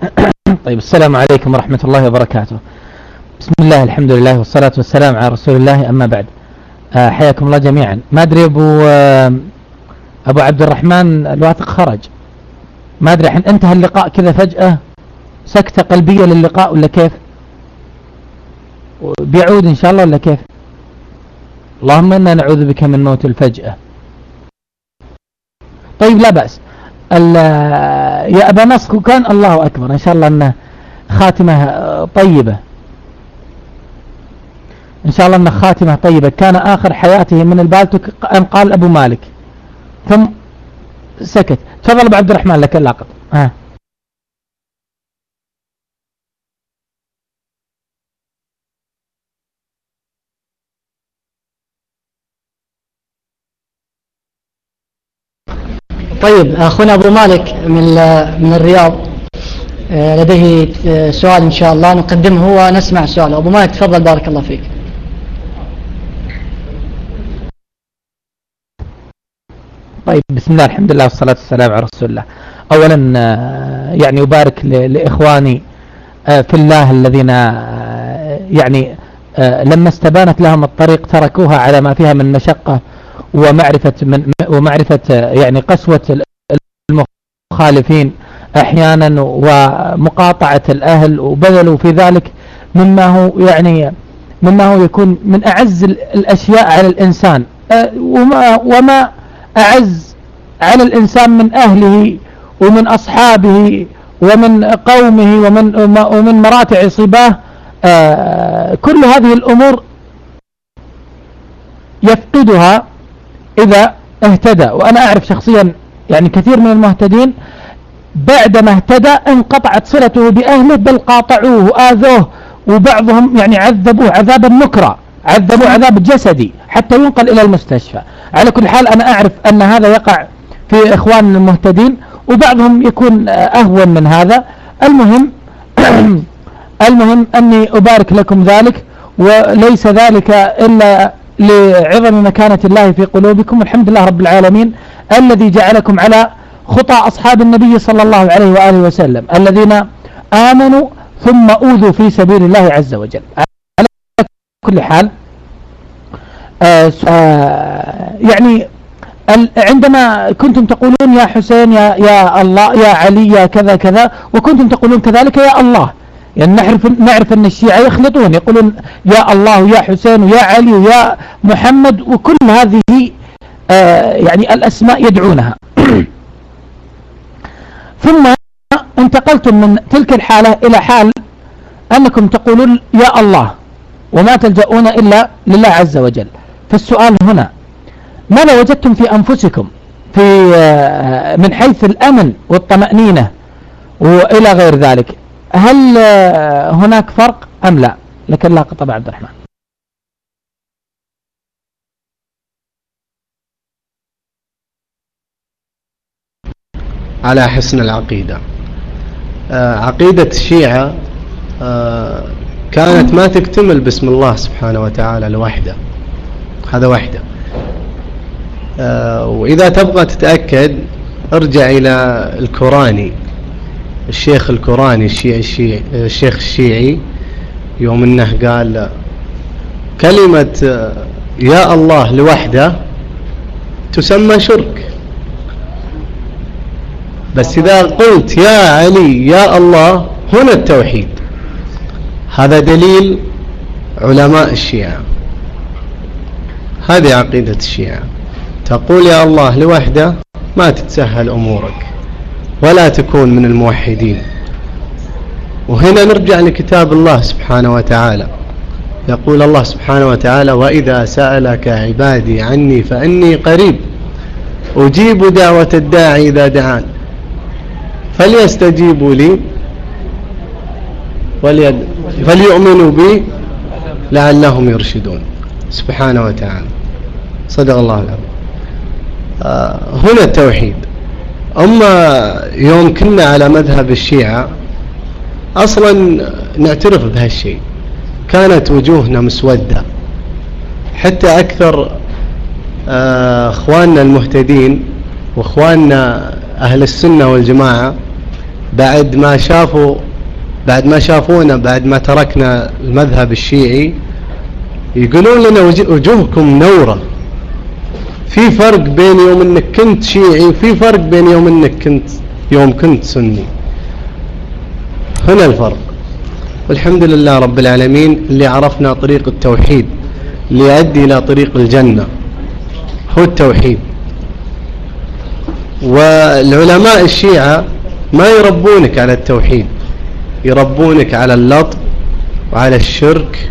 طيب السلام عليكم ورحمة الله وبركاته. بسم الله الحمد لله والصلاة والسلام على رسول الله أما بعد. آه حياكم الله جميعا. ما أدري أبو آه أبو عبد الرحمن الواثق خرج. ما أدري الحين انتهى اللقاء كذا فجأة؟ سكتة قلبية للقاء ولا كيف؟ بيعود إن شاء الله ولا كيف؟ اللهم إنا نعوذ بك من موت الفجأة. طيب لا بأس. يا أبا نصر كان الله أكبر. إن شاء الله أنه خاتمة طيبة. إن شاء الله أنه خاتمة طيبة. كان آخر حياته من البالتك أن قال أبو مالك. ثم سكت. تفضل أبو عبد الرحمن لك اللاقط. ها طيب أخونا أبو مالك من من الرياض. لديه سؤال إن شاء الله نقدمه ونسمع سؤاله. أبو مالك تفضل بارك الله فيك. طيب بسم الله الحمد لله والصلاة والسلام على رسول الله. أولا يعني أبارك لإخواني في الله الذين يعني لما استبانت لهم الطريق تركوها على ما فيها من مشقة ومعرفة من ومعرفة يعني قسوة المخالفين أحيانا ومقاطعة الأهل وبذلوا في ذلك مما هو يعني مما هو يكون من أعز الأشياء على الإنسان. وما, وما أعز على الإنسان من أهله ومن أصحابه ومن قومه ومن, ومن مراتع صباه آه، كل هذه الأمور يفقدها إذا اهتدى. وأنا أعرف شخصيا يعني كثير من المهتدين بعدما اهتدى انقطعت صلته بأهله بل قاطعوه وآذوه وبعضهم يعني عذبوه عذابا نكرا عذبوه عذاب جسدي حتى ينقل إلى المستشفى. على كل حال أنا أعرف أن هذا يقع في إخوان المهتدين وبعضهم يكون أهون من هذا. المهم المهم أني أبارك لكم ذلك وليس ذلك إلا لعظم مكانة الله في قلوبكم. الحمد لله رب العالمين الذي جعلكم على خطى أصحاب النبي صلى الله عليه وآله وسلم الذين آمنوا ثم أوذوا في سبيل الله عز وجل. على كل حال آه آه يعني عندما كنتم تقولون يا حسين يا, يا الله يا علي يا كذا كذا وكنتم تقولون كذلك يا الله. يعني نعرف, نعرف أن الشيعة يخلطون يقولون يا الله يا حسين ويا علي ويا محمد وكل هذه آه يعني الأسماء يدعونها. ثم انتقلتم من تلك الحالة إلى حال أنكم تقولون يا الله وما تلجؤون إلا لله عز وجل. فالسؤال هنا ماذا وجدتم في أنفسكم في آه، من حيث الأمن والطمأنينة وإلى غير ذلك؟ هل آه، هناك فرق أم لا؟ لك الله قطب عبد الرحمن. على حسن العقيدة. آه، عقيدة الشيعة كانت ما تكتمل باسم الله سبحانه وتعالى لوحده هذا وحده آه، وإذا تبغى تتأكد ارجع إلى الكوراني. الشيخ الكوراني الشيعي الشيعي الشيخ الشيعي يوم إنه قال كلمة آه، يا الله لوحده تسمى شرك. بس إذا قلت يا علي يا الله هنا التوحيد. هذا دليل علماء الشيعة. هذه عقيدة الشيعة. تقول يا الله لوحدة ما تتسهل أمورك ولا تكون من الموحدين. وهنا نرجع لكتاب الله سبحانه وتعالى. يقول الله سبحانه وتعالى وإذا سألك عبادي عني فإني قريب أجيب دعوة الداعي إذا دعان. فليستجيبوا لي فليؤمنوا بي لعلهم يرشدون. سبحانه وتعالى. صدق الله العظيم. آه، هنا التوحيد. أما يوم كنا على مذهب الشيعة أصلا نعترف بهالشيء. كانت وجوهنا مسودة. حتى أكثر آه، أخواننا المهتدين وأخواننا أهل السنة والجماعة بعد ما شافوا بعد ما شافونا بعد ما تركنا المذهب الشيعي يقولون لنا وجوهكم نورة. في فرق بين يوم إنك كنت شيعي وفي فرق بين يوم إنك كنت يوم كنت سني. هنا الفرق. والحمد لله رب العالمين اللي عرفنا طريق التوحيد اللي يؤدي إلى طريق الجنة هو التوحيد. والعلماء الشيعة ما يربونك على التوحيد يربونك على اللط وعلى الشرك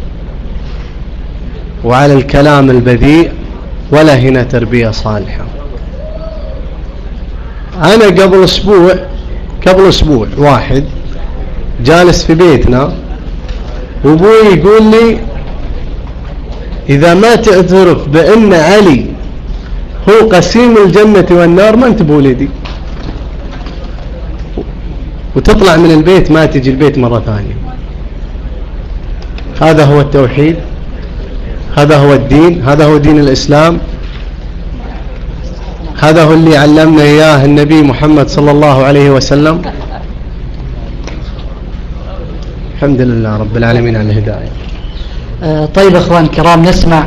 وعلى الكلام البذيء. ولا هنا تربية صالحة. أنا قبل أسبوع قبل أسبوع واحد جالس في بيتنا وأبوي يقول لي إذا ما تعترف بأن علي هو قسيم الجنة والنار ما أنت بولدي. وتطلع من البيت ما تجي البيت مرة ثانية. هذا هو التوحيد. هذا هو الدين هذا هو دين الإسلام. هذا هو اللي علمنا إياه النبي محمد صلى الله عليه وسلم. الحمد لله رب العالمين على الهداية. آه، طيب أخوان الكرام نسمع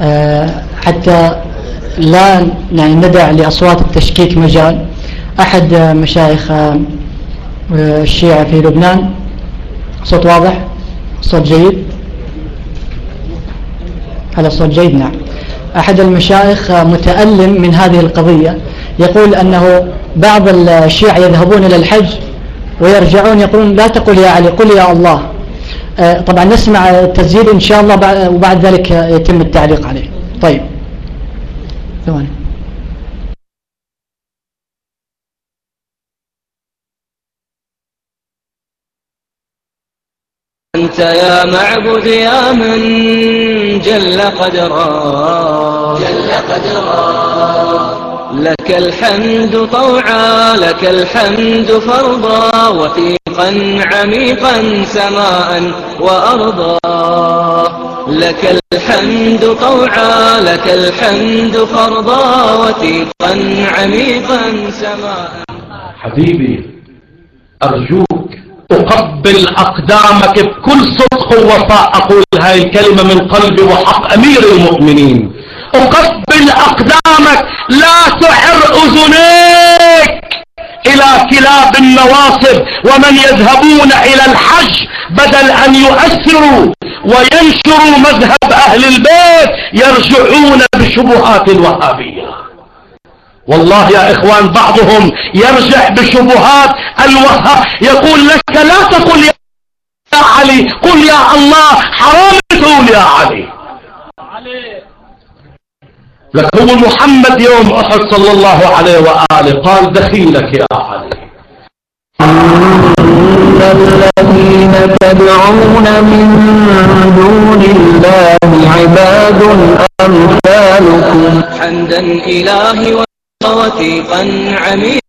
آه، حتى لا يعني ندع لأصوات التشكيك مجال. أحد مشايخ آه، الشيعة في لبنان صوت واضح؟ صوت جيد؟ هذا صوت جيد نعم أحد المشايخ متألم من هذه القضية يقول أنه بعض الشيعة يذهبون إلى الحج ويرجعون يقولون لا تقل يا علي قل يا الله. آه، طبعا نسمع التسجيل إن شاء الله بعد- وبعد ذلك يتم التعليق عليه. طيب. ثواني. أنت يا معبد يا من جل قدرا. جل قدرا. لك الحمد طوعا لك الحمد فرضا وثيقا عميقا سماء وأرضا. لك الحمد طوعا لك الحمد فرضا وثيقا عميقا سماء. حبيبي أرجوك أقبل أقدامك بكل صدق ووفاء. أقول هاي الكلمة من قلبي وحق أمير المؤمنين. أقبل أقدامك لا تعر أذنيك. إلى كلاب النواصب ومن يذهبون إلى الحج بدل أن يؤثروا وينشروا مذهب أهل البيت يرجعون بشبهات الوهابية والله يا إخوان بعضهم يرجع بشبهات الوهاب يقول لك لا تقل يا علي قل يا الله حرام تقول يا علي. لك هو محمد يوم أحد صلى الله عليه وآله قال دخيلك يا علي. الذين تدعون من دون الله عباد أمثالكم. حمدا إلهي ووثيقا عميقا.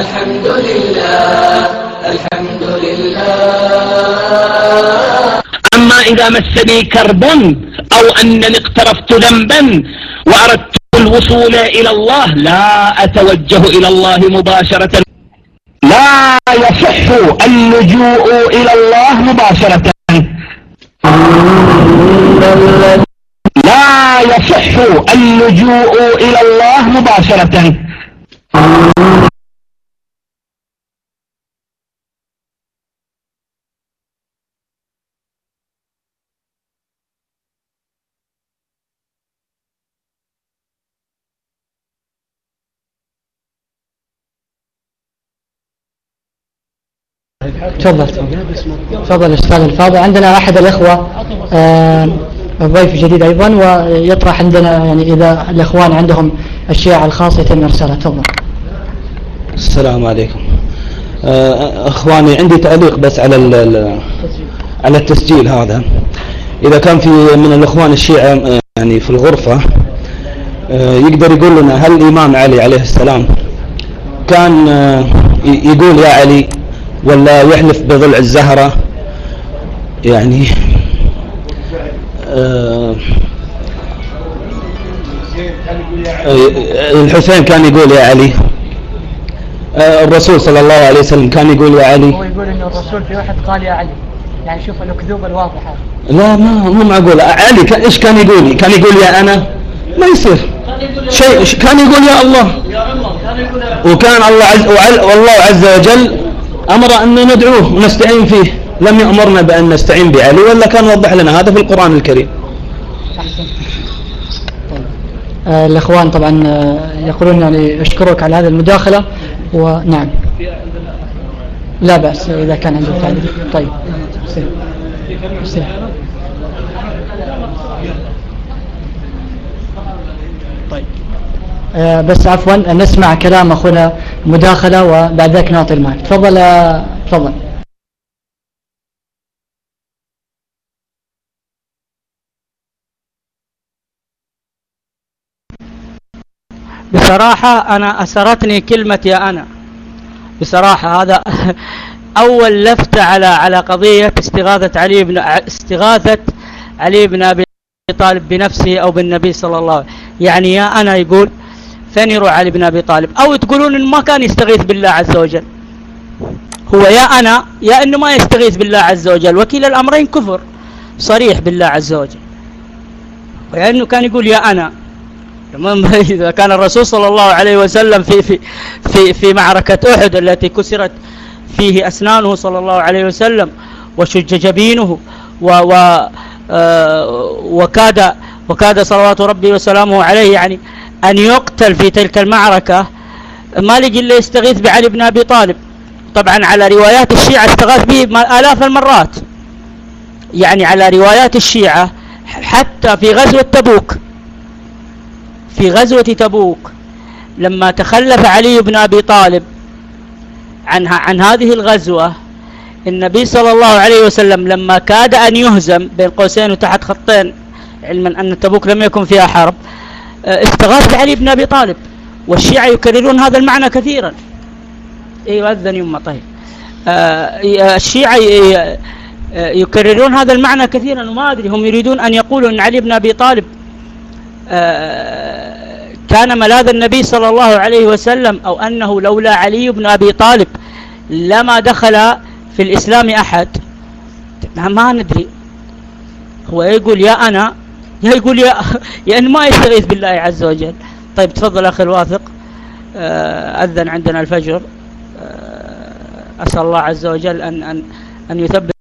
الحمد لله الحمد لله. أما إذا مسني كرب أو أنني اقترفت ذنبا وأردت الوصول إلى الله لا أتوجه إلى الله مباشرة. لا يصح اللجوء إلى الله مباشرة. يصح اللجوء إلى الله مباشرة. تفضل. تفضل أستاذ الفاضل. عندنا أحد الإخوة آه، ضيف جديد أيضا ويطرح عندنا يعني إذا الإخوان عندهم اشياء على الخاص يتم إرسالها. تفضل. السلام عليكم. آه، إخواني عندي تعليق بس على على التسجيل هذا. إذا كان في من الإخوان الشيعة آه، يعني في الغرفة آه، يقدر يقول لنا هل الإمام علي عليه السلام كان يقول يا علي ولا يحلف بضلع الزهرة؟ يعني آه، الحسين كان يقول يا علي. آه، الرسول صلى الله عليه وسلم كان يقول يا علي. هو يقول إن الرسول في واحد قال يا علي. يعني شوف الاكذوبه الواضحه لا ما مو معقول. علي كان إيش كان يقول؟ كان يقول يا أنا؟ ما يصير. شيء كان يقول يا الله؟ وكان الله عز وعل والله عز وجل أمر أن ندعوه ونستعين فيه. لم يأمرنا بأن نستعين بعلي ولا كان وضح لنا. هذا في القرآن الكريم. آه، الإخوان طبعا آه، يقولون يعني أشكرك على هذه المداخلة. ونعم لا بأس إذا كان عندك تعليق. طيب. طيب. آه، بس عفوا نسمع كلام أخونا مداخلة وبعد ذلك نعطي المايك. تفضل تفضل. بصراحة أنا أسرتني كلمة يا أنا. بصراحة هذا أول لفتة على على قضية استغاثة علي بن استغاثة علي بن أبي طالب بنفسه أو بالنبي صلى الله عليه وسلم. يعني يا أنا يقول فين يروح علي بن أبي طالب. أو تقولون إنه ما كان يستغيث بالله عز وجل. هو يا أنا يا إنه ما يستغيث بالله عز وجل. وكيل الأمرين كفر. صريح بالله عز وجل. ويا إنه كان يقول يا أنا. إذا كان الرسول صلى الله عليه وسلم في في في في معركة أحد التي كسرت فيه أسنانه صلى الله عليه وسلم وشج جبينه و و آه، وكاد وكاد صلوات ربي وسلامه عليه يعني أن يقتل في تلك المعركة ما إلا يستغيث بعلي بن أبي طالب. طبعا على روايات الشيعة استغاث به آلاف المرات. يعني على روايات الشيعة حتى في غزوة تبوك. في غزوة تبوك لما تخلف علي بن أبي طالب عن, عن هذه الغزوة النبي صلى الله عليه وسلم لما كاد أن يهزم بين قوسين وتحت خطين علما أن تبوك لم يكن فيها حرب آه، استغاث بعلي بن أبي طالب والشيعة يكررون هذا المعنى كثيرا. أيوه اذن يما طيب آه الشيعة يكررون هذا المعنى كثيرا وما أدري هم يريدون أن يقولوا إن علي بن أبي طالب آه كان ملاذ النبي صلى الله عليه وسلم أو أنه لولا علي بن أبي طالب لما دخل في الإسلام أحد. ما ندري. هو يقول يا أنا يا يقول يا ان ما يستغيث بالله عز وجل. طيب تفضل أخي الواثق. آه، أذن عندنا الفجر. أسأل الله عز وجل أن, أن, أن يثبت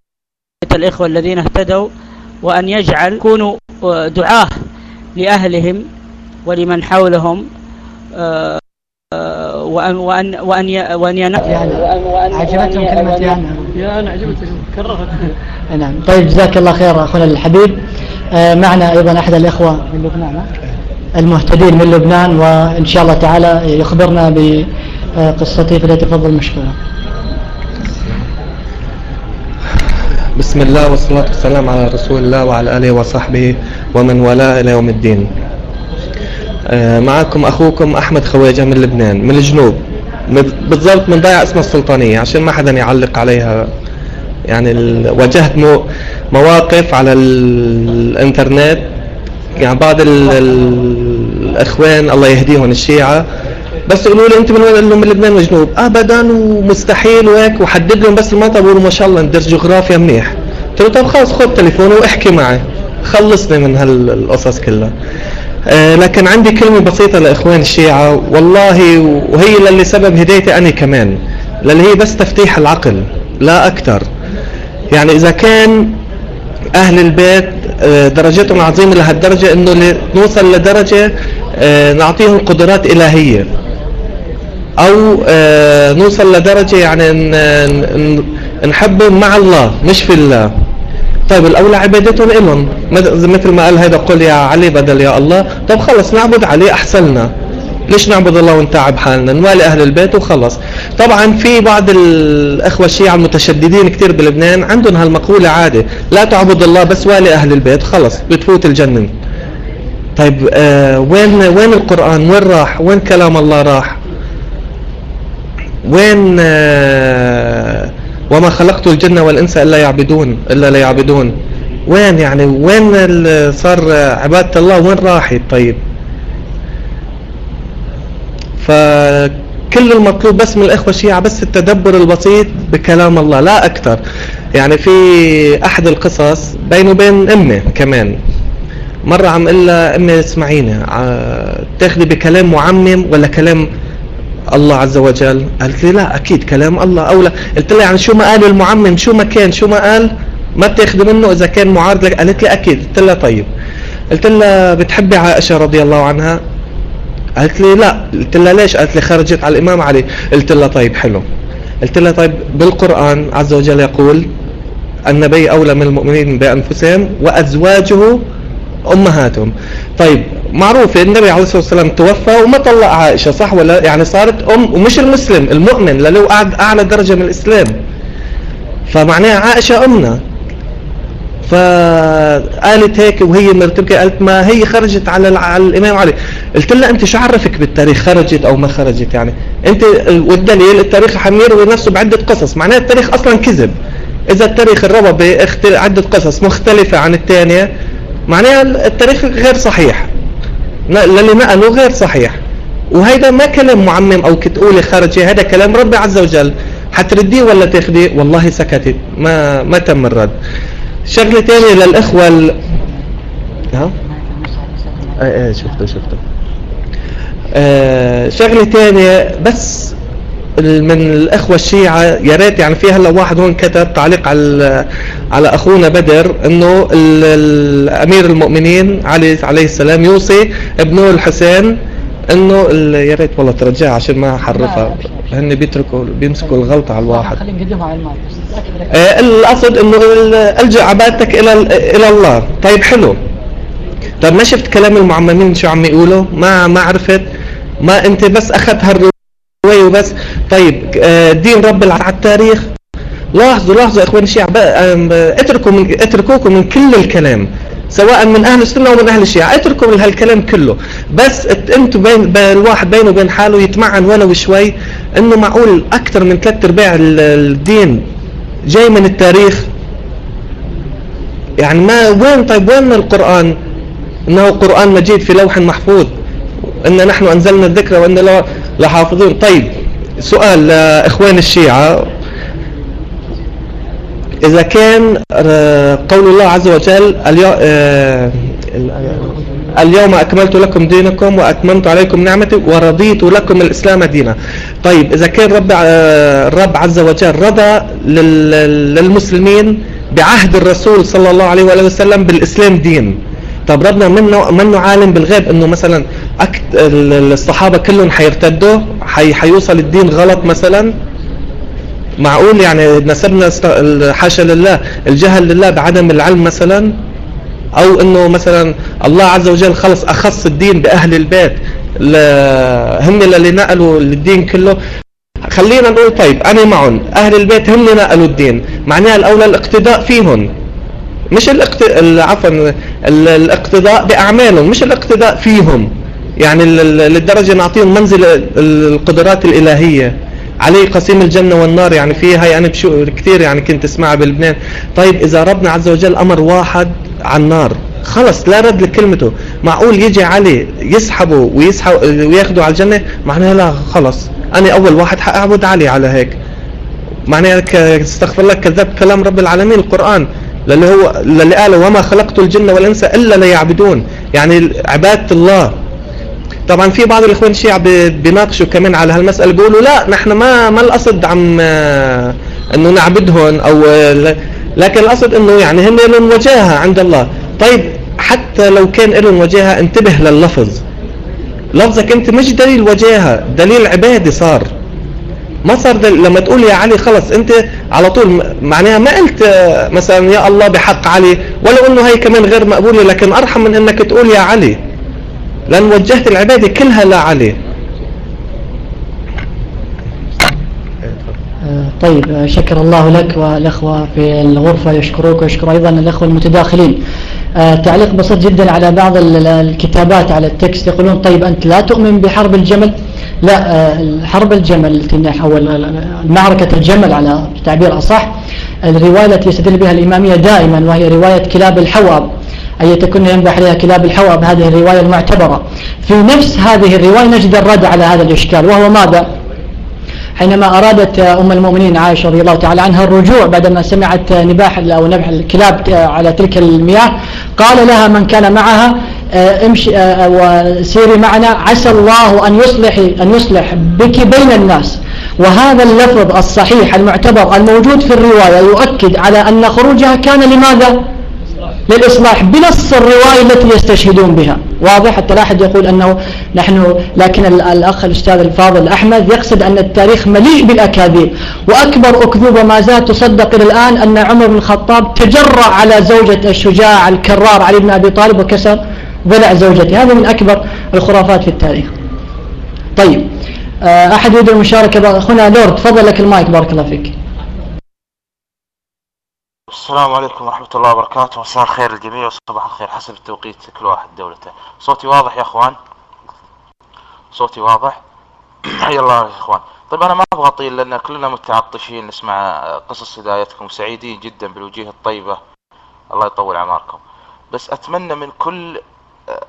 الإخوة الذين اهتدوا وأن يجعل يكونوا دعاه. لأهلهم ولمن حولهم آه، وأن وأن وأن وأن ينال. عجبتهم كلمة يا أنا. يا أنا. عجبتهم. كررت. نعم. طيب جزاك الله خير أخونا الحبيب. آه، معنا أيضا أحد الإخوة من لبنان المهتدين من لبنان وإن شاء الله تعالى يخبرنا بقصته فليتفضل مشكورا. بسم الله والصلاة والسلام على رسول الله وعلى آله وصحبه ومن والاه إلى يوم الدين. آه، معكم أخوكم أحمد خواجة من لبنان من الجنوب. بالضبط من ضيع اسمها السلطانية عشان ما حدا يعلق عليها. يعني واجهت مواقف على الإنترنت. يعني بعض الإخوان الله يهديهم الشيعة. بس يقولوا لي انت من وين قال لهم من لبنان وجنوب ابدا ومستحيل وهيك وحدد لهم بس المنطقة بقولوا ما شاء الله ندرس جغرافيا منيح. قلت له طب خلص خذ تليفونه وإحكي معي. خلصني من هالقصص كلها. آه لكن عندي كلمة بسيطة لإخوان الشيعة. والله وهي للي سبب هدايتي أنا كمان للي هي بس تفتيح العقل لا أكثر يعني إذا كان أهل البيت آه درجتهم عظيمة لهالدرجة إنه نوصل لدرجة آه نعطيهم قدرات إلهية. آه، نوصل لدرجة يعني نحبهم مع الله مش في الله. طيب الاولى عبادتهم لهم مثل ما قال هذا قل يا علي بدل يا الله. طب خلص نعبد علي احسن لنا ليش نعبد الله ونتعب حالنا؟ نوالي أهل البيت وخلص. طبعا في بعض الإخوة الشيعة المتشددين كثير بلبنان عندهم هالمقولة عادة لا تعبد الله بس والي أهل البيت. خلص بتفوت الجنة. طيب آه وين وين القرآن؟ وين راح؟ وين كلام الله راح؟ وين آه، وما خلقت الجن والإنس إلا يعبدون إلا ليعبدون. وين يعني؟ وين صار عبادة الله؟ وين راحت؟ طيب. فكل المطلوب بس من الإخوة الشيعة بس التدبر البسيط بكلام الله لا أكثر. يعني في أحد القصص بينه وبين أمي كمان. مرة عم قل لها أمي اسمعيني آه، تاخذي بكلام معمم ولا كلام الله عز وجل. قالت لي لا أكيد كلام الله أولى. قلت لها يعني شو ما قال المعمم شو ما كان شو ما قال ما بتاخذ منه إذا كان معارض لك. قالت لي أكيد. قلت لها طيب. قلت لها بتحبي عائشة رضي الله عنها؟ قالت لي لا. قلت لها ليش؟ قالت لي خرجت على الإمام علي. قلت لها طيب حلو. قلت لها طيب بالقرآن عز وجل يقول النبي أولى من المؤمنين بأنفسهم وأزواجه أمهاتهم. طيب معروف النبي عليه الصلاة والسلام توفى وما طلق عائشة صح ولا؟ يعني صارت أم ومش المسلم المؤمن لو قعد أعلى درجة من الإسلام. فمعناها عائشة أمنا. فقالت هيك وهي مرتبكة قالت ما هي خرجت على, على الإمام علي. قلت لها أنت شو عرفك بالتاريخ خرجت أو ما خرجت يعني؟ أنت والدليل التاريخ حمير نفسه بعدة قصص. معناها التاريخ أصلا كذب. إذا التاريخ الربا بعدة قصص مختلفة عن الثانية معناها التاريخ غير صحيح. للي نقله غير صحيح. وهيدا ما كلام معمم أو كتقولي خارجي هذا كلام ربي عز وجل. حترديه ولا تاخديه؟ والله سكتت. ما ما تم الرد. شغلة ثانية للإخوة ال... ها؟ إيه إيه شفته شفته آه شغلة ثانية بس من الإخوة الشيعة يا ريت يعني في هلا واحد هون كتب تعليق على على أخونا بدر إنه الأمير المؤمنين علي عليه السلام يوصي ابنه الحسين إنه يا ريت والله ترجعها عشان ما أحرفها. هن بيتركوا بيمسكوا الغلطة على الواحد. خلينا نقدمها على المايك. آه، القصد إنه ال- الجا عبادتك إلى إلى الله. طيب حلو. طيب ما شفت كلام المعممين شو عم يقولوا؟ ما ما عرفت. ما أنت بس أخذت هالروايه وبس. طيب آه، دين رب على التاريخ. لاحظوا لاحظوا يا إخوان الشيعة اتركوا من اتركوكم من كل الكلام سواء من أهل السنة ومن أهل الشيعة. اتركوا من هالكلام كله. بس أنتوا بين الواحد بينه وبين حاله يتمعن ولو شوي إنه معقول أكثر من ثلاث ارباع ال- الدين جاي من التاريخ. يعني ما وين طيب وين من القرآن؟ إنه قرآن مجيد في لوح محفوظ. إن نحن أنزلنا الذكر وإن لا لحافظون طيب سؤال لإخوان الشيعة. إذا كان آه، قول الله عز وجل آه، اليوم أكملت لكم دينكم وأتممت عليكم نعمتي ورضيت لكم الإسلام دينا. طيب إذا كان رب آه، الرب عز وجل رضى لل- للمسلمين بعهد الرسول صلى الله عليه وآله وسلم بالإسلام دين. طب ربنا منه منه عالم بالغيب إنه مثلا أكت ال- الصحابة كلهم حيرتدوا حي حيوصل الدين غلط مثلا؟ معقول يعني نسبنا حاشا لله الجهل لله بعدم العلم مثلا؟ أو إنه مثلا الله عز وجل خلص أخص الدين بأهل البيت هم اللي نقلوا الدين كله؟ خلينا نقول طيب أنا معهم أهل البيت هم اللي نقلوا الدين معناها الأولى الاقتداء فيهم. مش الاقت... ال- عفوا ال- الاقتداء بأعمالهم مش الاقتداء فيهم. يعني للدرجة نعطيهم منزل ال- القدرات الإلهية. عليه قسيم الجنة والنار يعني في هاي أنا بشو كثير يعني كنت أسمعها بلبنان. طيب إذا ربنا عز وجل أمر واحد على النار خلص لا رد لكلمته. معقول يجي علي يسحبه ويسحب وياخده على الجنة؟ معناها لا خلص. أنا أول واحد حأعبد علي على هيك. معناها استغفر الله كذبت كلام رب العالمين القرآن. للي هو للي قال وما خلقت الجن والإنس إلا ليعبدون. يعني عبادة الله. طبعا في بعض الإخوان الشيعة بي- بيناقشوا كمان على هالمسألة بيقولوا لا نحن ما ما القصد عم آه، إنه نعبدهم أو آه، لكن القصد إنه يعني هن لهم وجاهة عند الله. طيب حتى لو كان لهم وجاهة انتبه لللفظ. لفظك أنت مش دليل وجاهة دليل عبادي صار. ما صار دل... لما تقول يا علي خلص أنت على طول معناها ما قلت آه، مثلا يا الله بحق علي ولو إنه هي كمان غير مقبولة لكن أرحم من إنك تقول يا علي. لأن وجهت العبادة كلها لعلي آه، طيب آه، شكر الله لك والأخوة في الغرفة يشكروك ويشكر أيضا الأخوة المتداخلين. آه، تعليق بسيط جدا على بعض ال- ال- الكتابات على التكست. يقولون طيب أنت لا تؤمن بحرب الجمل؟ لا حرب الجمل أو معركة الجمل على تعبير أصح الرواية التي يستدل بها الإمامية دائما وهي رواية كلاب الحواب. أي تكون ينبح عليها كلاب الحواب هذه الرواية المعتبرة في نفس هذه الرواية نجد الرد على هذا الإشكال وهو ماذا؟ حينما أرادت أم المؤمنين عائشة رضي الله تعالى عنها الرجوع بعدما سمعت نباح أو نبح الكلاب على تلك المياه قال لها من كان معها آه، امشي آه، وسيري معنا عسى الله أن يصلح أن يصلح بك بين الناس وهذا اللفظ الصحيح المعتبر الموجود في الرواية يؤكد على أن خروجها كان لماذا؟ للإصلاح بنص الرواية التي يستشهدون بها. واضح؟ حتى لا أحد يقول أنه نحن لكن ال- الأخ الأستاذ الفاضل أحمد يقصد أن التاريخ مليء بالأكاذيب. وأكبر أكذوبة ما زالت تصدق إلى الآن أن عمر بن الخطاب تجرأ على زوجة الشجاع الكرار علي بن أبي طالب وكسر ضلع زوجته. هذه من أكبر الخرافات في التاريخ. طيب آه، أحد يريد المشاركة؟ أخونا لورد تفضل لك المايك بارك الله فيك. السلام عليكم ورحمة الله وبركاته. مساء الخير للجميع وصباح الخير حسب التوقيت كل واحد دولته. صوتي واضح يا إخوان؟ صوتي واضح؟ حي الله يا إخوان. طيب أنا ما أبغى أطيل لأن كلنا متعطشين نسمع قصص هدايتكم وسعيدين جدا بالوجيه الطيبة. الله يطول أعماركم. بس أتمنى من كل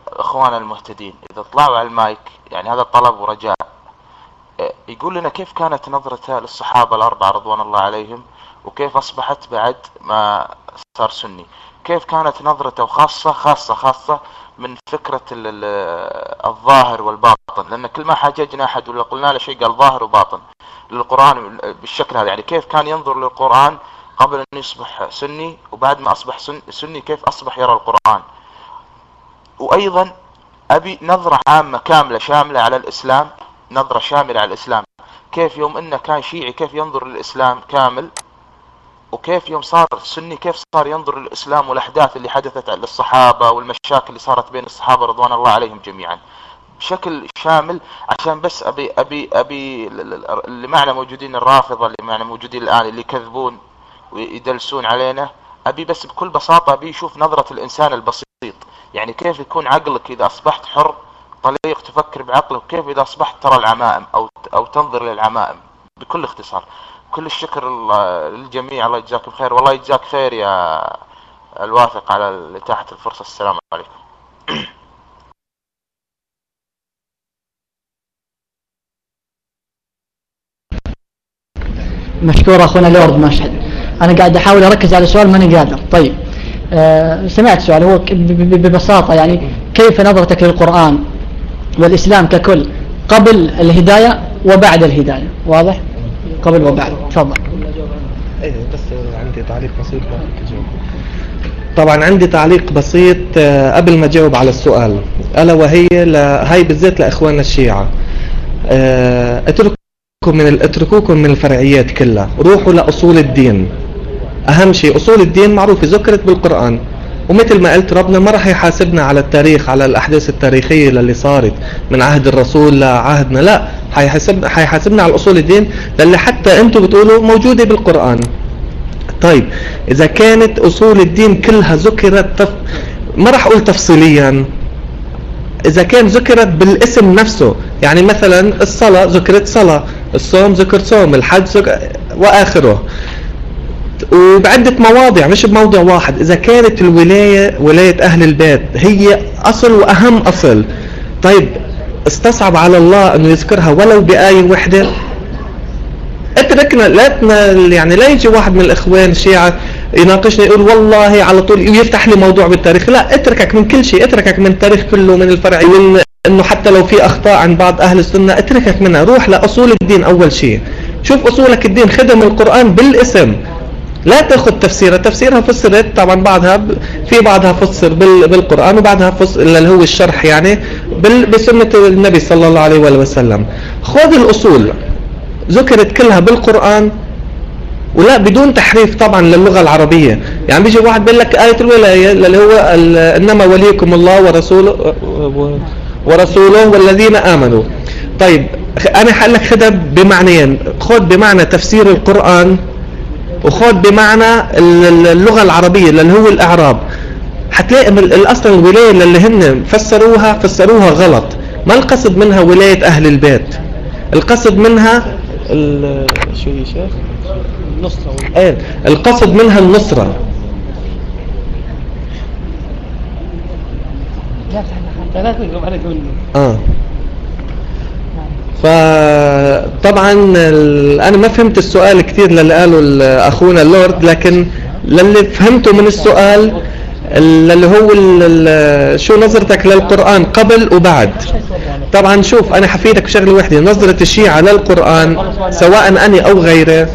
اخواننا المهتدين إذا طلعوا على المايك يعني هذا طلب ورجاء يقول لنا كيف كانت نظرته للصحابة الأربعة رضوان الله عليهم؟ وكيف أصبحت بعد ما صار سني؟ كيف كانت نظرته وخاصة خاصة خاصة من فكرة ال- ال- الظاهر والباطن؟ لأن كل ما حاججنا أحد ولا قلنا له شيء قال ظاهر وباطن. للقرآن بالشكل هذا. يعني كيف كان ينظر للقرآن قبل أن يصبح سني وبعد ما أصبح سن- سني؟ كيف أصبح يرى القرآن؟ وأيضا أبي نظرة عامة كاملة شاملة على الإسلام نظرة شاملة على الإسلام. كيف يوم إنه كان شيعي كيف ينظر للإسلام كامل؟ وكيف يوم صار سني كيف صار ينظر للإسلام والأحداث اللي حدثت للصحابة والمشاكل اللي صارت بين الصحابة رضوان الله عليهم جميعا؟ بشكل شامل عشان بس أبي أبي أبي اللي معنا موجودين الرافضة اللي معنا موجودين الآن اللي يكذبون ويدلسون علينا أبي بس بكل بساطة أبي يشوف نظرة الإنسان البسيط. يعني كيف يكون عقلك إذا أصبحت حر طليق تفكر بعقلك كيف إذا أصبحت ترى العمائم أو أو تنظر للعمائم بكل اختصار. كل الشكر للجميع. الله يجزاكم خير والله يجزاك خير يا الواثق على إتاحة الفرصة. السلام عليكم. مشكور أخونا لورد مشهد أنا قاعد أحاول أركز على السؤال ماني قادر. طيب. آه سمعت سؤال. هو ببساطة يعني كيف نظرتك للقرآن والإسلام ككل قبل الهداية وبعد الهداية؟ واضح؟ قبل وبعد. تفضل. إيه بس عندي تعليق بسيط طبعا عندي تعليق بسيط آه، قبل ما أجاوب على السؤال. ألا وهي هاي بالذات لإخواننا الشيعة. آه، اتركوا من اتركوكم من الفرعيات كلها. روحوا لأصول الدين. أهم شيء أصول الدين معروفة ذكرت بالقرآن. ومثل ما قلت ربنا ما راح يحاسبنا على التاريخ على الأحداث التاريخية اللي صارت من عهد الرسول لعهدنا. لا حيحاسبنا حيحاسبنا على اصول الدين للي حتى أنتم بتقولوا موجودة بالقرآن. طيب إذا كانت أصول الدين كلها ذكرت تف... ما راح أقول تفصيليا. إذا كان ذكرت بالاسم نفسه يعني مثلا الصلاة ذكرت صلاة الصوم ذكر صوم الحج ذكر وآخره. وبعدة مواضع مش بموضع واحد. إذا كانت الولاية ولاية أهل البيت هي أصل وأهم أصل. طيب استصعب على الله أنه يذكرها ولو بآية واحدة. اتركنا لا يعني لا يجي واحد من الإخوان الشيعة يناقشني يقول والله على طول ويفتح لي موضوع بالتاريخ. لا اتركك من كل شيء اتركك من التاريخ كله من الفرع من إنه حتى لو في أخطاء عن بعض أهل السنة اتركك منها. روح لأصول الدين أول شيء. شوف أصولك الدين خدم القرآن بالاسم. لا تأخذ تفسيرها تفسيرها فسرت طبعا بعضها في بعضها فسر بالقرآن وبعضها فسر اللي هو الشرح يعني بسنة النبي صلى الله عليه وآله وسلم. خذ الأصول ذكرت كلها بالقرآن ولا بدون تحريف طبعا للغة العربية. يعني بيجي واحد بيقول لك آية الولاية اللي هو إنما وليكم الله ورسوله ورسوله والذين آمنوا. طيب أنا حقول لك خدها بمعنيين. خذ بمعنى تفسير القرآن وخذ بمعنى اللغة العربية اللي هو الإعراب حتلاقي أصلا الولاية اللي هن فسروها فسروها غلط ما القصد منها ولاية أهل البيت القصد منها شو يا شيخ النصرة إيه القصد منها النصرة آه فطبعا أنا ما فهمت السؤال كثير للي قاله أخونا اللورد لكن للي فهمته من السؤال اللي هو شو نظرتك للقرآن قبل وبعد؟ طبعا شوف أنا حفيدك بشغلة وحده نظرة الشيعة للقرآن سواء أنا أو غيره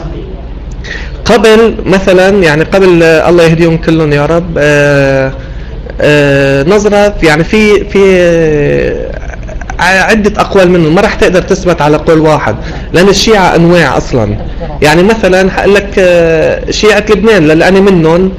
قبل مثلا يعني قبل الله يهديهم كلهم يا رب آآ آه، آآ آه، نظرة يعني في في عدة أقوال منهم ما راح تقدر تثبت على قول واحد لأن الشيعة أنواع أصلا. يعني مثلا لك آه، شيعة لبنان للي أنا منهم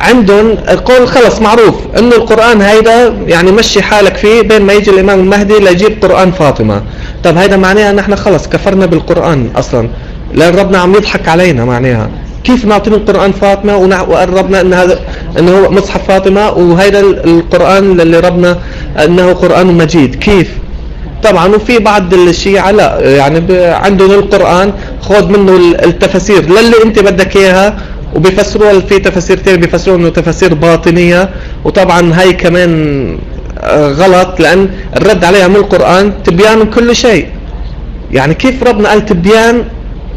عندهم قول خلص معروف إنه القرآن هيدا يعني مشي حالك فيه بين ما يجي الإمام المهدي ليجيب قرآن فاطمة. طب هيدا معناها نحن خلص كفرنا بالقرآن أصلا لأن ربنا عم يضحك علينا معناها. كيف نعطيهم القرآن فاطمة وقربنا إن هذا انه مصحف فاطمة وهيدا القرآن اللي ربنا إنه قرآن مجيد. كيف؟ طبعا وفي بعض الشيعة لا يعني عندهم القرآن خذ منه التفاسير للي أنت بدك إياها وبيفسروها في تفاسير تاني بيفسروها إنه تفاسير باطنية. وطبعا هاي كمان آه، غلط لأن الرد عليها من القرآن تبيان كل شيء. يعني كيف ربنا قال تبيان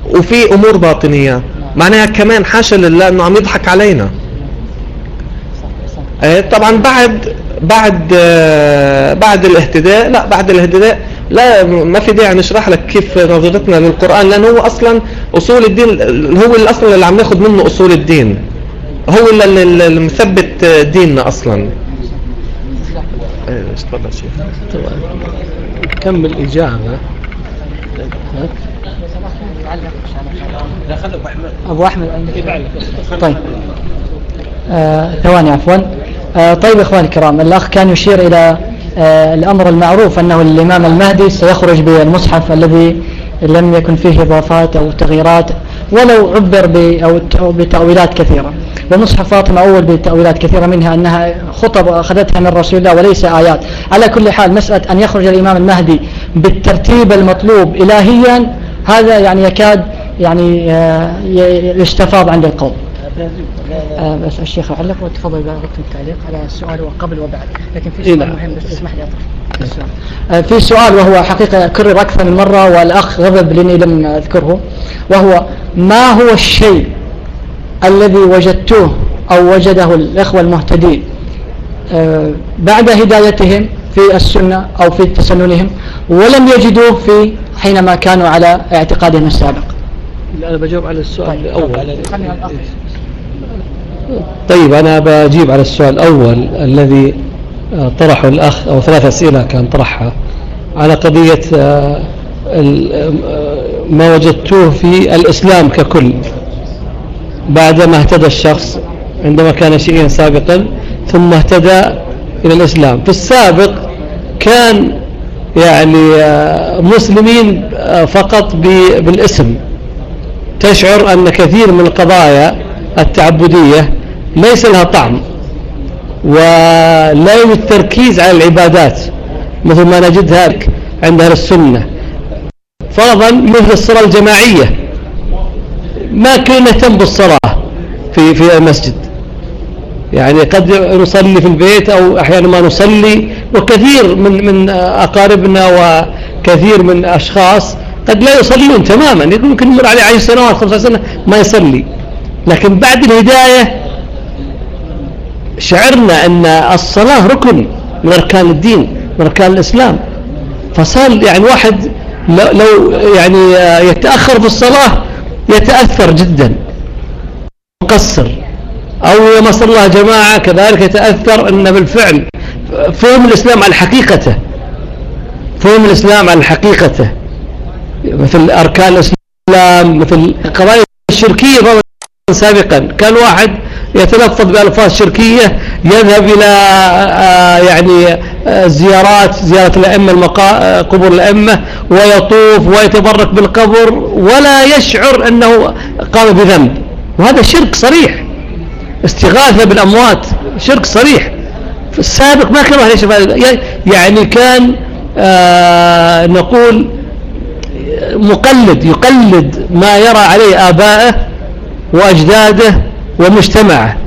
وفي أمور باطنية؟ معناها كمان حاشا لله إنه عم يضحك علينا. آه، طبعا بعد بعد آه، بعد الاهتداء لا بعد الاهتداء لا ما في داعي نشرح لك كيف نظرتنا للقرآن لأنه هو أصلا أصول الدين هو اللي أصلا اللي عم ناخذ منه أصول الدين. هو اللي, مثبت ديننا أصلا. إيش تفضل شيخ؟ كمل إجابة أبو أحمد. طيب. آه ثواني عفوا. آه طيب إخواني الكرام الأخ كان يشير إلى آه الأمر المعروف أنه الإمام المهدي سيخرج بالمصحف الذي لم يكن فيه إضافات أو تغييرات ولو عبر بتأويلات كثيرة. ومصحف فاطمة أول بتأويلات كثيرة منها أنها خطب أخذتها من رسول الله وليس آيات. على كل حال مسألة أن يخرج الإمام المهدي بالترتيب المطلوب إلهيا هذا يعني يكاد يعني آه، يستفاض عند القوم. آه بس الشيخ علق وتفضل بارك التعليق على السؤال وقبل وبعد. لكن في سؤال مهم بس تسمح لي أطرح. آه في سؤال وهو حقيقة كرر أكثر من مرة والأخ غضب لأني لم أذكره وهو ما هو الشيء الذي وجدتوه أو وجده الإخوة المهتدين؟ بعد هدايتهم في السنة أو في تسننهم ولم يجدوه في حينما كانوا على اعتقادهم السابق. أنا بجاوب على السؤال الأول. خلينا الأخ طيب أنا بجيب على السؤال الأول الذي آه، طرحه الأخ أو ثلاث أسئلة كان طرحها على قضية آه، آه، ما وجدتوه في الإسلام ككل. بعدما اهتدى الشخص عندما كان شيئا سابقا ثم اهتدى إلى الإسلام. في السابق كان يعني آه، مسلمين آه، فقط بالاسم. تشعر أن كثير من القضايا التعبدية ليس لها طعم ولا يوجد تركيز على العبادات مثل ما نجدها عند أهل السنة. فرضا مثل الصلاة الجماعية ما كنا نهتم بالصلاة في في المسجد. يعني قد نصلي في البيت أو أحيانا ما نصلي وكثير من من أقاربنا وكثير من أشخاص قد لا يصلون تماما. يمكن يمر عليه عشر سنوات 15 سنة ما يصلي. لكن بعد الهداية شعرنا أن الصلاة ركن من أركان الدين من أركان الإسلام. فصار يعني واحد لو لو يعني يتأخر في الصلاة يتأثر جدا. مقصر. أو لما صلى جماعة كذلك يتأثر أن بالفعل فهم الإسلام على حقيقته فهم الإسلام على حقيقته مثل أركان الإسلام مثل القضايا الشركية سابقا. كان واحد يتلفظ بألفاظ شركية يذهب إلى آه، يعني آه، زيارات زيارة الأئمة المقا... آه، قبور الأئمة ويطوف ويتبرك بالقبر ولا يشعر أنه قام بذنب. وهذا شرك صريح. استغاثة بالأموات شرك صريح. في السابق ما كان هذا. يعني كان آه نقول مقلد يقلد ما يرى عليه آبائه وأجداده ومجتمعه.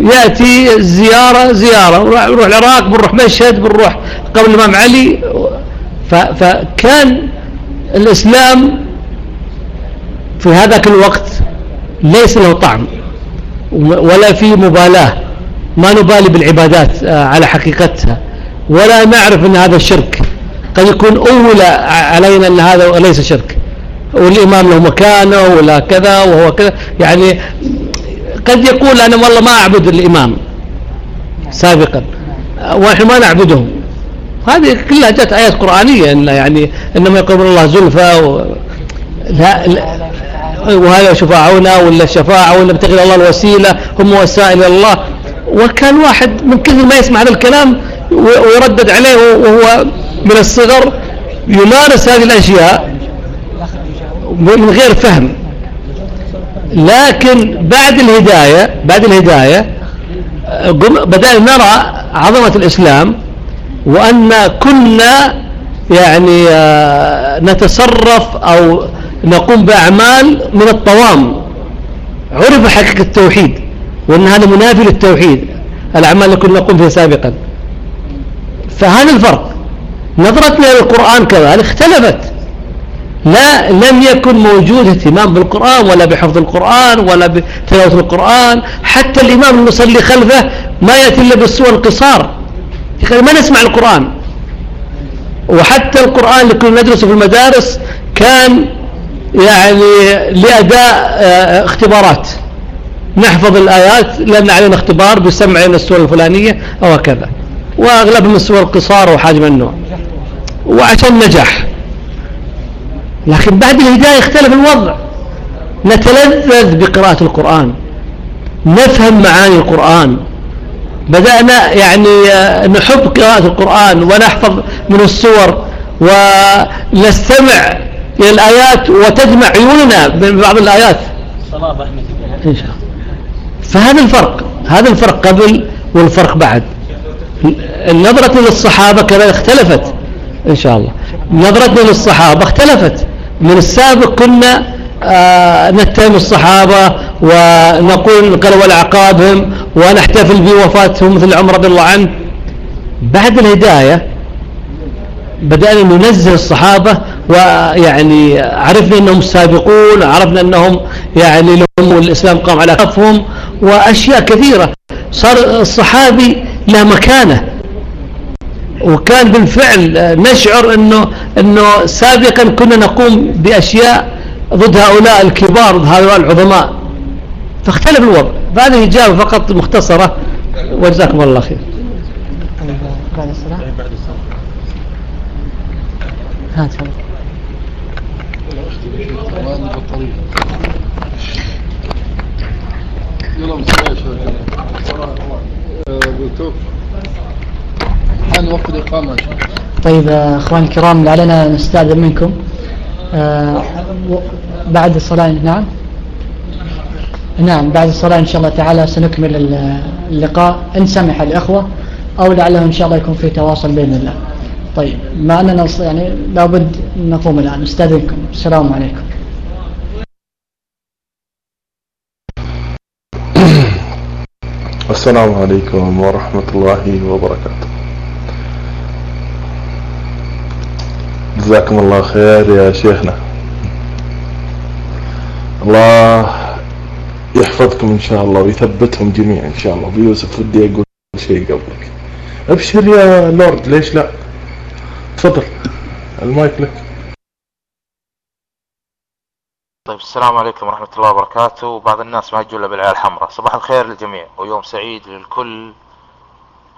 يأتي زيارة زيارة. نروح العراق بنروح مشهد بنروح قبل الإمام علي. فكان الإسلام في هذاك الوقت ليس له طعم. ولا في مبالاة. ما نبالي بالعبادات آه، على حقيقتها. ولا نعرف أن هذا شرك. قد يكون أولى علينا أن هذا ليس شرك. والإمام له مكانة ولا كذا وهو كذا. يعني قد يقول أنا والله ما أعبد الإمام سابقا. ونحن ما نعبدهم. هذه كلها جاءت آيات قرآنية إن يعني إنما يقول الله زلفى. لا, لا. وهذا شفاعنا ولا الشفاعة ولا ابتغي إلى الله الوسيلة هم وسائل الله. وكان واحد من كثر ما يسمع هذا الكلام ويردد عليه وهو من الصغر يمارس هذه الأشياء من غير فهم. لكن بعد الهداية بعد الهداية بدأنا نرى عظمة الإسلام وأن كنا يعني آه، نتصرف أو نقوم بأعمال من الطوام. عرف حقيقة التوحيد وأن هذا منافي للتوحيد. الأعمال اللي كنا نقوم فيها سابقا. فهذا الفرق. نظرتنا للقرآن كذلك اختلفت. لا لم يكن موجود اهتمام بالقرآن ولا بحفظ القرآن ولا بتلاوة القرآن. حتى الإمام المصلي خلفه ما يأتي إلا بالسور القصار يقول ما نسمع القرآن. وحتى القرآن اللي كنا ندرسه في المدارس كان يعني لأداء آه، اختبارات. نحفظ الآيات لأن علينا اختبار بيسمع لنا السورة الفلانية أو هكذا. وأغلبهم السور القصار وحاجة من النوع وعشان نجاح لكن بعد الهداية اختلف الوضع. نتلذذ بقراءة القرآن. نفهم معاني القرآن. بدأنا يعني آه، نحب قراءة القرآن ونحفظ من السور ونستمع إلى الآيات وتدمع عيوننا من بعض الآيات. إن شاء الله. فهذا الفرق هذا الفرق قبل والفرق بعد. نظرة للصحابة كذا اختلفت إن شاء الله. نظرتنا للصحابة اختلفت. من السابق كنا آه نتهم الصحابة ونقول نقلوا العقابهم ونحتفل بوفاتهم مثل عمر رضي الله عنه. بعد الهداية بدأنا ننزل الصحابة ويعني عرفنا أنهم سابقون عرفنا أنهم يعني لهم الإسلام قام على كفهم وأشياء كثيرة. صار الصحابي له مكانة. وكان بالفعل نشعر أنه, أنه سابقا كنا نقوم بأشياء ضد هؤلاء الكبار ضد هؤلاء العظماء. فاختلف الوضع. فهذه إجابة فقط مختصرة. وجزاكم الله خير. بعد الصلاة ها تفضل يلا مساء حان وقت الإقامة طيب آه، اخواني الكرام لعلنا نستأذن منكم. آه، بعد الصلاة نعم. نعم بعد الصلاة إن شاء الله تعالى سنكمل ال- اللقاء. إن سمح الإخوة أو لعله إن شاء الله يكون في تواصل بإذن الله. طيب ما أننا يعني لابد نقوم الآن. نستأذنكم. السلام عليكم. السلام عليكم ورحمة الله وبركاته. جزاكم الله خير يا شيخنا. الله يحفظكم إن شاء الله ويثبتهم جميعا إن شاء الله. أبو يوسف ودي أقول شيء قبلك. أبشر يا لورد ليش لا؟ تفضل. المايك لك. طيب السلام عليكم ورحمة الله وبركاته. وبعض الناس ما يجوا بالعيال الحمراء. صباح الخير للجميع. ويوم سعيد للكل.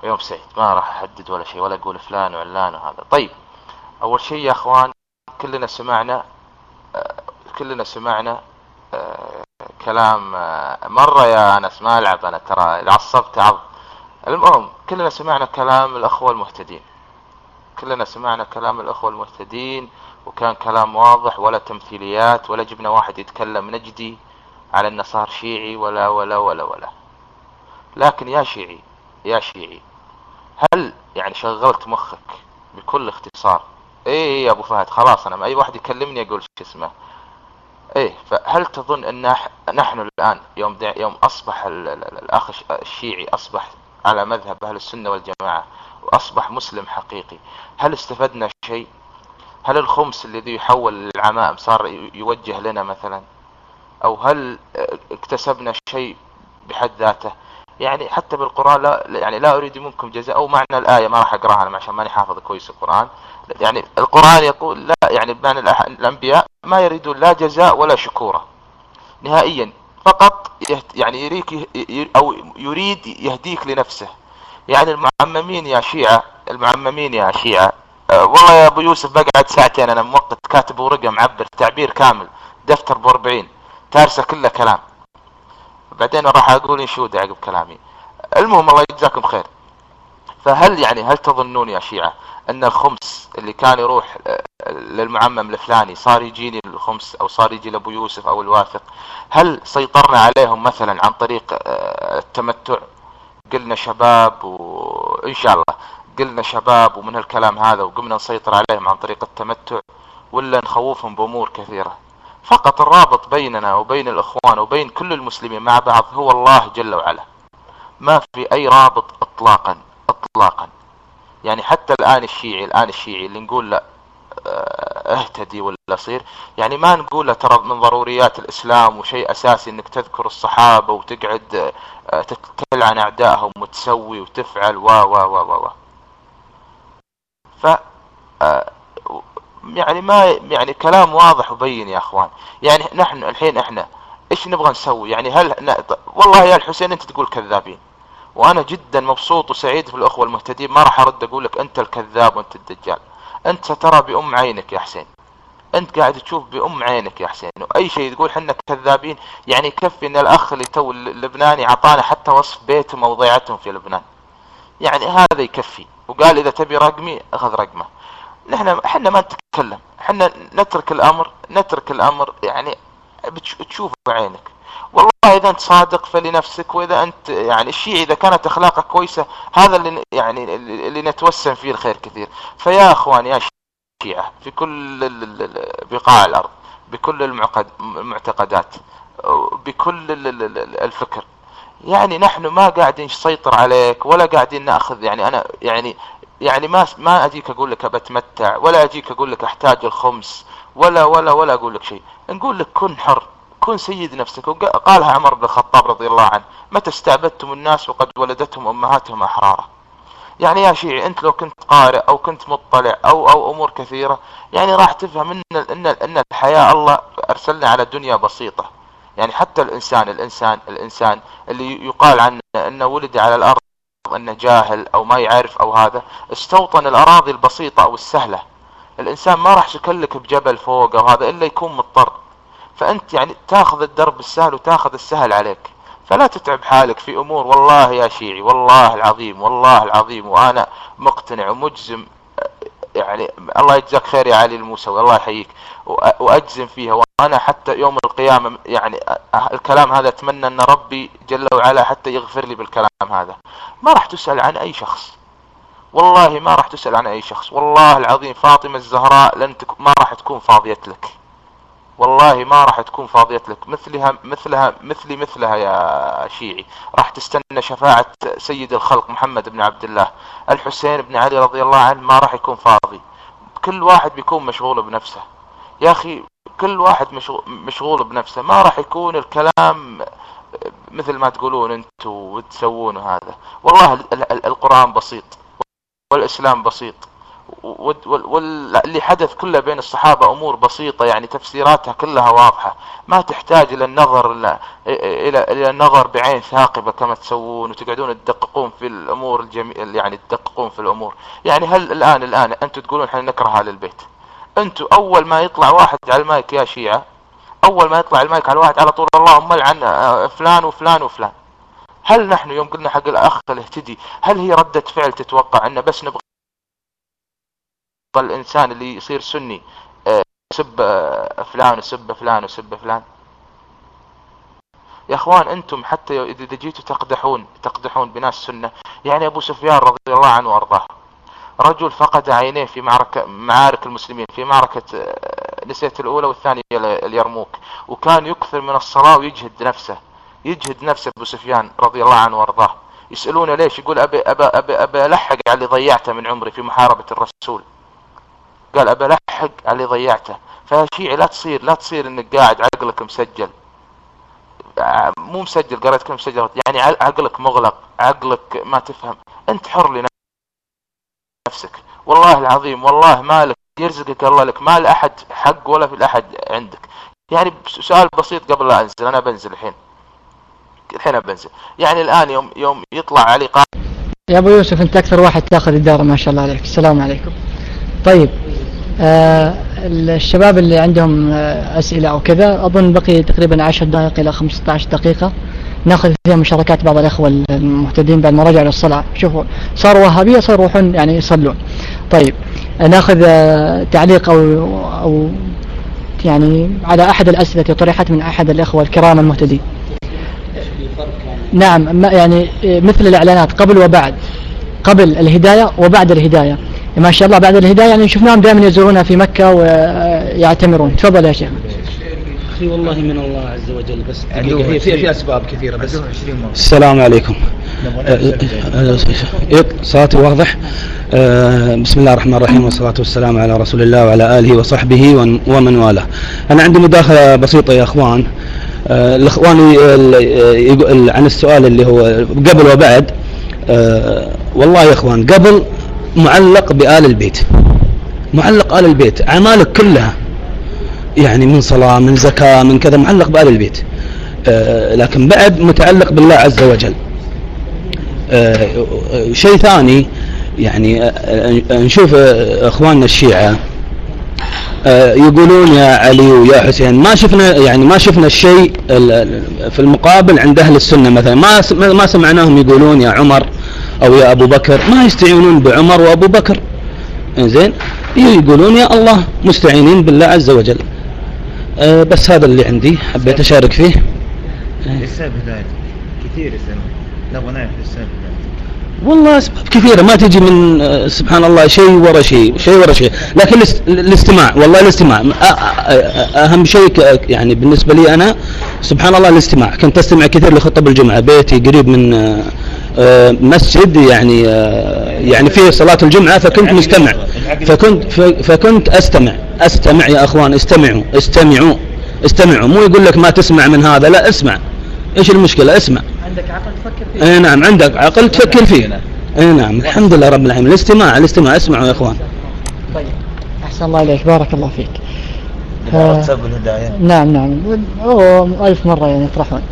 ويوم سعيد. ما راح أحدد ولا شيء ولا أقول فلان وعلان وهذا. طيب أول شيء يا أخوان كلنا سمعنا آه، كلنا سمعنا آه، كلام آه، مرة يا أنس ما ألعب أنا ترى عصبت عض المهم كلنا سمعنا كلام الأخوة المهتدين. كلنا سمعنا كلام الأخوة المهتدين وكان كلام واضح ولا تمثيليات ولا جبنا واحد يتكلم نجدي على إنه صار شيعي ولا ولا ولا ولا. لكن يا شيعي يا شيعي هل يعني شغلت مخك بكل اختصار؟ إيه يا أبو فهد خلاص أنا ما أي واحد يكلمني أقول شو اسمه. إيه فهل تظن أن نح- نحن الآن يوم يوم أصبح ال- ال- ال- الأخ الش- الشيعي أصبح على مذهب أهل السنة والجماعة واصبح مسلم حقيقي. هل استفدنا شيء؟ هل الخمس الذي يحول للعمائم صار يوجه لنا مثلا؟ أو هل اكتسبنا شيء بحد ذاته؟ يعني حتى بالقرآن لا يعني لا أريد منكم جزاء أو معنى الآية ما راح أقراها أنا عشان ماني حافظ كويس القرآن. يعني القرآن يقول لا يعني بمعنى الأنبياء ما يريدون لا جزاء ولا شكورا. نهائيا فقط يعني يريك أو يريد يهديك لنفسه. يعني المعممين يا شيعة المعممين يا شيعة. أه والله يا أبو يوسف بقعد ساعتين أنا موقت كاتب ورقة معبر تعبير كامل دفتر باربعين تارسة كله كلام. بعدين راح أقول انشود عقب كلامي. المهم الله يجزاكم خير. فهل يعني هل تظنون يا شيعة أن الخمس اللي كان يروح آه، للمعمم الفلاني صار يجيني الخمس أو صار يجي لأبو يوسف أو الواثق؟ هل سيطرنا عليهم مثلا عن طريق آه، التمتع؟ قلنا شباب وان شاء الله قلنا شباب ومن هالكلام هذا وقمنا نسيطر عليهم عن طريق التمتع ولا نخوفهم بأمور كثيرة. فقط الرابط بيننا وبين الإخوان وبين كل المسلمين مع بعض هو الله جل وعلا. ما في أي رابط اطلاقا اطلاقا. يعني حتى الآن الشيعي الآن الشيعي اللي نقول آه، اهتدي ولا صير. يعني ما نقول ترى من ضروريات الإسلام وشيء أساسي إنك تذكر الصحابة وتقعد آه، تلعن أعدائهم وتسوي وتفعل و و و و ف آه، يعني ما يعني كلام واضح وبين يا أخوان. يعني نحن الحين إحنا إيش نبغى نسوي؟ يعني هل. والله يا الحسين أنت تقول كذابين. وأنا جدا مبسوط وسعيد في الأخوة المهتدين. ما راح أرد أقول لك أنت الكذاب وأنت الدجال. أنت سترى بأم عينك يا حسين. أنت قاعد تشوف بأم عينك يا حسين. وأي شيء تقول حنا كذابين يعني يكفي إن الأخ اللي تو اللبناني أعطانا حتى وصف بيتهم وضيعتهم في لبنان؟ يعني هذا يكفي. وقال إذا تبي رقمي أخذ رقمه. نحن إحنا ما نتكلم. إحنا نترك الأمر نترك الأمر يعني بتشوف بعينك. والله إذا أنت صادق فلنفسك وإذا أنت يعني الشيء إذا كانت أخلاقك كويسة هذا اللي يعني اللي نتوسم فيه الخير كثير. فيا اخوان يا شيعة في كل بقاع الأرض بكل المعتقدات بكل الفكر. يعني نحن ما قاعدين نسيطر عليك ولا قاعدين نأخذ يعني أنا يعني يعني ما ما أجيك أقول لك بتمتع ولا أجيك أقول لك أحتاج الخمس ولا ولا ولا أقول لك شيء. نقول لك كن حر. كن سيد نفسك. وقالها عمر بن الخطاب رضي الله عنه متى استعبدتم الناس وقد ولدتهم أمهاتهم أحرارا؟ يعني يا شيعي أنت لو كنت قارئ أو كنت مطلع أو أو أمور كثيرة يعني راح تفهم إن إن إن الحياة الله ارسلنا على دنيا بسيطة. يعني حتى الانسان الانسان الإنسان اللي يقال عنه انه ولد على الأرض إنه جاهل أو ما يعرف أو هذا استوطن الأراضي البسيطة أو السهلة. الإنسان ما راح يشكلك بجبل فوق أو هذا إلا يكون مضطر. فأنت يعني تاخذ الدرب السهل وتاخذ السهل عليك. فلا تتعب حالك في أمور والله يا شيعي والله العظيم والله العظيم وأنا مقتنع ومجزم يعني الله يجزاك خير يا علي الموسوي الله يحييك وأجزم فيها وأنا حتى يوم القيامة يعني الكلام هذا أتمنى أن ربي جل وعلا حتى يغفر لي بالكلام هذا. ما راح تسأل عن أي شخص. والله ما راح تسأل عن أي شخص. والله العظيم فاطمة الزهراء لن تك... ما راح تكون فاضية لك. والله ما راح تكون فاضية لك. مثلها مثلها مثلي مثلها يا شيعي. راح تستنى شفاعة سيد الخلق محمد بن عبد الله. الحسين بن علي رضي الله عنه ما راح يكون فاضي. كل واحد بيكون مشغول بنفسه. يا أخي كل واحد مشغول بنفسه. ما راح يكون الكلام مثل ما تقولون أنتم وتسوون هذا. والله القرآن بسيط. والإسلام بسيط. واللي حدث كله بين الصحابة أمور بسيطة يعني تفسيراتها كلها واضحة. ما تحتاج إلى النظر إلى إلى النظر بعين ثاقبة كما تسوون وتقعدون تدققون في الأمور الجميل يعني تدققون في الأمور. يعني هل الان الآن أنتم تقولون إحنا نكره أهل البيت. أنتم أول ما يطلع واحد على المايك يا شيعة أول ما يطلع المايك على واحد على طول اللهم لعن فلان وفلان وفلان. هل نحن يوم قلنا حق الأخ الاهتدي هل هي ردة فعل تتوقع إن بس نبغى الانسان اللي يصير سني يسب فلان وسب فلان وسب فلان. يا أخوان أنتم حتى إذا جيتوا تقدحون تقدحون بناس سنة. يعني أبو سفيان رضي الله عنه وأرضاه. رجل فقد عينيه في معركة معارك المسلمين في معركة نسيت الأولى والثانية اليرموك. وكان يكثر من الصلاة ويجهد نفسه يجهد نفسه أبو سفيان رضي الله عنه وأرضاه. يسألونه ليش؟ يقول أبي, أبي, أبي, أبي ألحق على اللي ضيعته من عمري في محاربة الرسول. قال أبى ألحق على اللي ضيعته. فيا شيعي لا تصير لا تصير إنك قاعد عقلك مسجل. مو مسجل قريت كم مسجل. يعني عقلك مغلق عقلك ما تفهم. أنت حر لنفسك. والله العظيم والله مالك يرزقك الله لك. ما لأحد حق ولا في الأحد عندك. يعني سؤال بسيط قبل لا أنزل. أنا بنزل الحين. الحين بنزل. يعني الآن يوم يوم يطلع علي قال يا أبو يوسف أنت أكثر واحد تأخذ الدار ما شاء الله عليك. السلام عليكم. طيب الشباب اللي عندهم آه أسئلة أو كذا أظن بقي تقريبا 10 دقائق إلى 15 دقيقة. ناخذ فيها مشاركات بعض الأخوة المهتدين بعد ما رجعوا للصلاة. شوفوا صاروا وهابية صاروا يروحون يعني يصلون. طيب ناخذ آه تعليق أو أو يعني على أحد الأسئلة طرحت من أحد الأخوة الكرام المهتدين. نعم يعني مثل الإعلانات قبل وبعد قبل الهداية وبعد الهداية. ما شاء الله بعد الهداية يعني شفناهم دائما يزورون في مكة ويعتمرون. تفضل يا شيخ. أخي والله من الله عز وجل بس في في, في أسباب كثيرة بس. السلام عليكم. صلاتي واضح. بسم الله الرحمن الرحيم والصلاة والسلام على رسول الله وعلى آله وصحبه ومن والاه. أنا عندي مداخلة بسيطة يا أخوان. الأخوان عن السؤال اللي هو قبل وبعد. والله يا أخوان قبل معلق بآل البيت. معلق آل البيت. أعمالك كلها. يعني من صلاة من زكاة من كذا معلق بآل البيت. آه لكن بعد متعلق بالله عز وجل. آه شيء ثاني يعني آه نشوف إخواننا الشيعة يقولون يا علي ويا حسين ما شفنا يعني ما شفنا الشيء ال- ال- في المقابل عند أهل السنة مثلا. ما ما سمعناهم يقولون يا عمر أو يا أبو بكر ما يستعينون بعمر وأبو بكر. زين يقولون يا الله مستعينين بالله عز وجل. آه، بس هذا اللي عندي حبيت أشارك فيه. السبب كثير نبغى نعرف والله أسباب كثيرة ما تجي من آه، سبحان الله شيء ورا شيء شيء ورا شيء. لكن الاست- الاستماع والله الاستماع. أ- أ- أهم شيء يعني بالنسبة لي أنا سبحان الله الاستماع. كنت أستمع كثير لخطب الجمعة بيتي قريب من مسجد يعني آه، يعني فيه صلاة الجمعة فكنت مستمع. فكنت فكنت أستمع. أستمع يا أخوان استمعوا استمعوا استمعوا. مو يقول لك ما تسمع من هذا لا اسمع. إيش المشكلة؟ اسمع. عندك عقل تفكر فيه. اي نعم عندك عقل تفكر فيه. اي نعم الحمد لله رب العالمين. الاستماع الاستماع. اسمعوا يا أخوان. طيب. أحسن الله إليك. بارك الله فيك. آه، نعم نعم. ألف مرة يعني يطرحون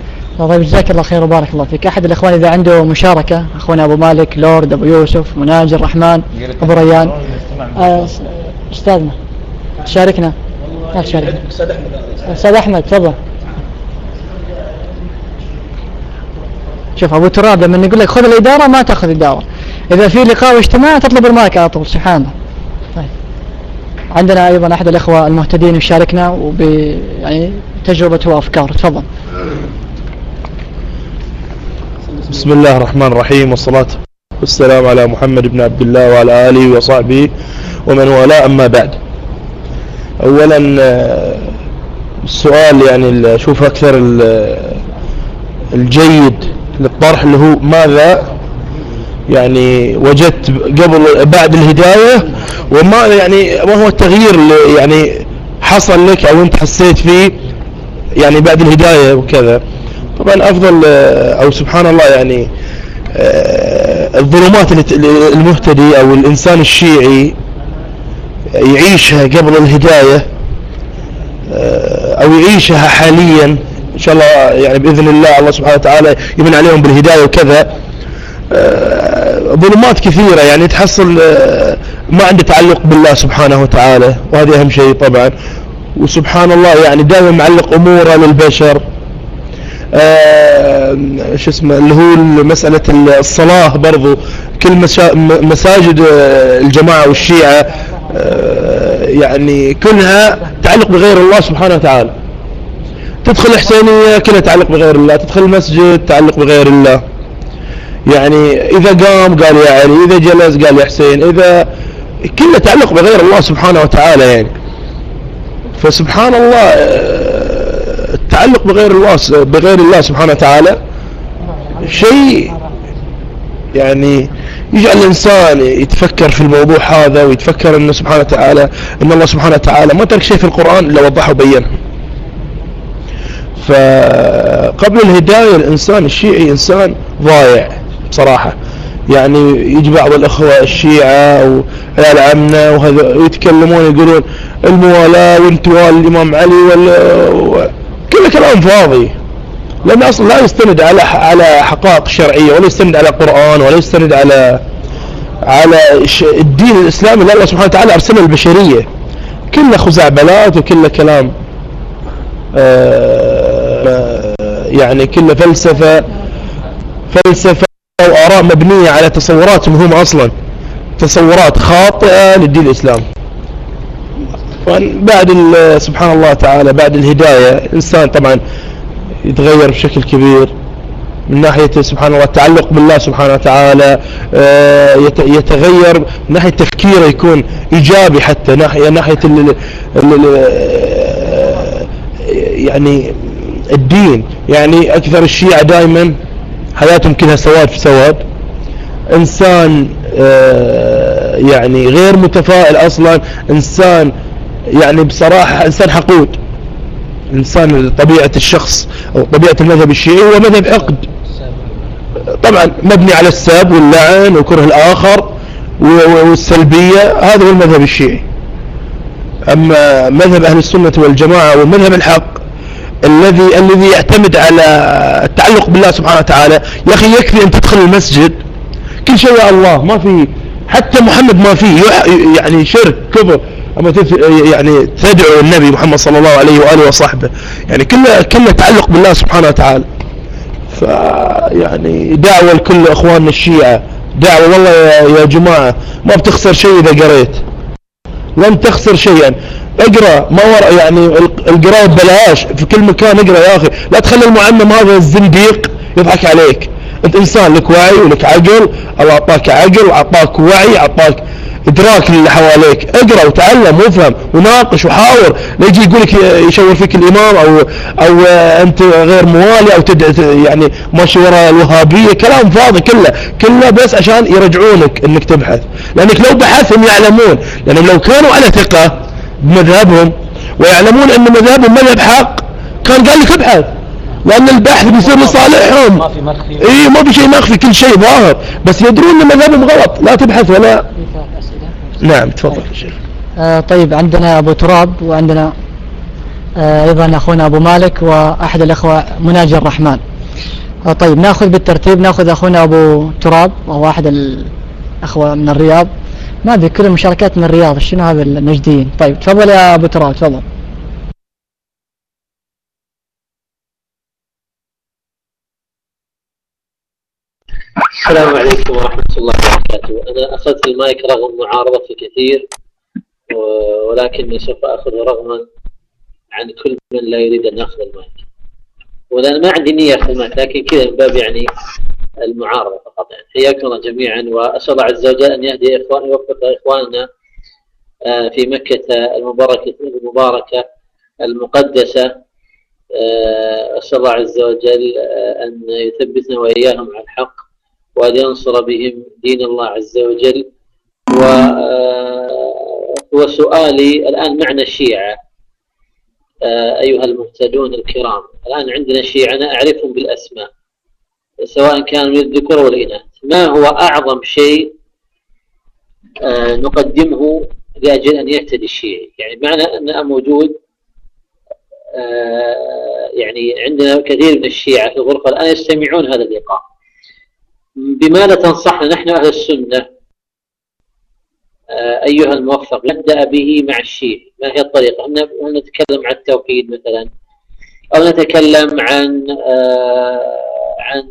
طيب جزاك الله خير وبارك الله فيك. أحد الإخوان إذا عنده مشاركة أخونا أبو مالك لورد أبو يوسف مناجي الرحمن أبو ريان. آه، أستاذنا شاركنا. لا تشاركنا أستاذ أحمد تفضل. شوف أبو تراب لما يقول لك خذ الإدارة ما تأخذ إدارة إذا في لقاء واجتماع تطلب المايك على طول سبحان طيب. عندنا أيضا أحد الإخوة المهتدين يشاركنا وب يعني تجربته وأفكاره. تفضل. بسم الله الرحمن الرحيم والصلاة والسلام على محمد بن عبد الله وعلى آله وصحبه ومن والاه أما بعد أولا السؤال يعني أشوف أكثر ال- الجيد للطرح اللي هو ماذا؟ يعني وجدت قبل بعد الهداية وما يعني؟ ما هو التغيير اللي يعني حصل لك أو أنت حسيت فيه يعني بعد الهداية وكذا؟ طبعا أفضل آه، أو سبحان الله يعني آه، الظلمات المهتدي أو الإنسان الشيعي يعيشها قبل الهداية آه، أو يعيشها حاليا إن شاء الله يعني بإذن الله الله سبحانه وتعالى يمن عليهم بالهداية وكذا ظلمات كثيرة يعني تحصل ما عنده تعلق بالله سبحانه وتعالى وهذه أهم شيء طبعا. وسبحان الله يعني دائما معلق أموره للبشر. شو اسمه اللي هو مسألة الصلاة برضو كل مساجد آه، الجماعة والشيعة آه، يعني كلها تعلق بغير الله سبحانه وتعالى. تدخل حسينية كلها تعلق بغير الله تدخل المسجد تعلق بغير الله. يعني إذا قام قال يا علي إذا جلس قال يا حسين إذا كله تعلق بغير الله سبحانه وتعالى يعني. فسبحان الله آه، التعلق بغير الله بغير الله سبحانه وتعالى. شيء يعني يجعل الإنسان يتفكر في الموضوع هذا ويتفكر أنه سبحانه وتعالى أن الله سبحانه وتعالى ما ترك شيء في القرآن إلا وضحه وبينه. فقبل الهداية الإنسان الشيعي إنسان ضايع بصراحة. يعني يجي بعض الأخوة الشيعة وعيال عمنا ويتكلمون يقولون الموالاة وانتواء الإمام علي ولا كله كلام فاضي. لأنه أصلا لا يستند على على حقائق شرعية ولا يستند على قرآن ولا يستند على على الدين الإسلامي. اللي الله سبحانه وتعالى أرسله البشرية. كله خزعبلات وكله كلام آه، يعني كله فلسفة فلسفة وآراء مبنية على تصوراتهم هم أصلا. تصورات خاطئة للدين الإسلامي. بعد سبحان الله تعالى بعد الهداية الإنسان طبعا يتغير بشكل كبير من ناحية سبحان الله التعلق بالله سبحانه وتعالى آه، يت- يتغير من ناحية تفكيره يكون إيجابي حتى ناحية ناحية ال- ال- ال- يعني الدين. يعني أكثر الشيعة دائما حياتهم كلها سواد في سواد. إنسان آه، يعني غير متفائل أصلا. إنسان يعني بصراحة إنسان حقود. إنسان طبيعة الشخص أو طبيعة المذهب الشيعي هو مذهب عقد. طبعا مبني على السب واللعن وكره الآخر والسلبية هذا هو المذهب الشيعي. أما مذهب أهل السنة والجماعة والمذهب الحق الذي الذي يعتمد على التعلق بالله سبحانه وتعالى يا أخي يكفي أن تدخل المسجد. كل شيء يا الله ما في حتى محمد ما فيه يعني شرك كفر. أما يعني تدعو النبي محمد صلى الله عليه وآله وصحبه. يعني كله كله تعلق بالله سبحانه وتعالى. فيعني دعوة لكل اخواننا الشيعة. دعوة والله يا, جماعة ما بتخسر شيء إذا قريت. لن تخسر شيئا. اقرأ ما ورا يعني ال- القراءة ببلاش. في كل مكان اقرأ يا أخي. لا تخلي المعمم هذا الزنديق يضحك عليك. أنت إنسان لك وعي ولك عقل. الله أعطاك عقل أعطاك وعي أعطاك إدراك للي حواليك. اقرأ وتعلم وافهم وناقش وحاور. لا يجي يقول لك يشور فيك الإمام أو أو أنت غير موالي أو تد يعني ماشي وراء الوهابية. كلام فاضي كله. كله بس عشان يرجعونك إنك تبحث. لأنك لو بحثت هم يعلمون. لأنهم لو كانوا على ثقة بمذهبهم ويعلمون إن مذهبهم مذهب حق كان قال لك ابحث. لأن البحث بيصير لصالحهم. ما في مخفي. إي ما في شيء مخفي كل شيء ظاهر. بس يدرون إن مذهبهم غلط. لا تبحث ولا نعم تفضل. يا شيخ آه طيب عندنا أبو تراب وعندنا آه أيضا أخونا أبو مالك وأحد الأخوة مناجي الرحمن. آه طيب نأخذ بالترتيب. نأخذ أخونا أبو تراب وهو أحد الأخوة من الرياض. ما أدري كل المشاركات من الرياض. شنو هذا النجديين طيب تفضل يا أبو تراب تفضل. السلام عليكم ورحمة الله وبركاته. أنا أخذت المايك رغم معارضتي كثير ولكني سوف أخذ رغما عن كل من لا يريد أن يأخذ المايك. وأنا ما عندي نية أخذ المايك لكن كذا من باب يعني المعارضة فقط. يعني حياكم الله جميعا وأسأل الله عز وجل أن يهدي إخوان يوفق إخواننا آه، في مكة المباركة المباركة المقدسة. آه، أسأل الله عز وجل آه، أن يثبتنا وإياهم على الحق. وأن ينصر بهم دين الله عز وجل. و آه، وسؤالي الآن معنى الشيعة. آه، أيها المهتدون الكرام الآن عندنا شيعة أنا أعرفهم بالأسماء سواء كانوا من الذكور والإناث ما هو أعظم شيء آه، نقدمه لأجل أن يهتدي الشيعي؟ يعني معنى أنه موجود يعني عندنا كثير من الشيعة في الغرفة الآن يستمعون هذا اللقاء. بماذا تنصحنا نحن أهل السنة. آه، أيها الموفق نبدأ به مع الشيعي ما هي الطريقة؟ هل ن- هل نتكلم عن التوحيد مثلا. أو نتكلم عن آه، عن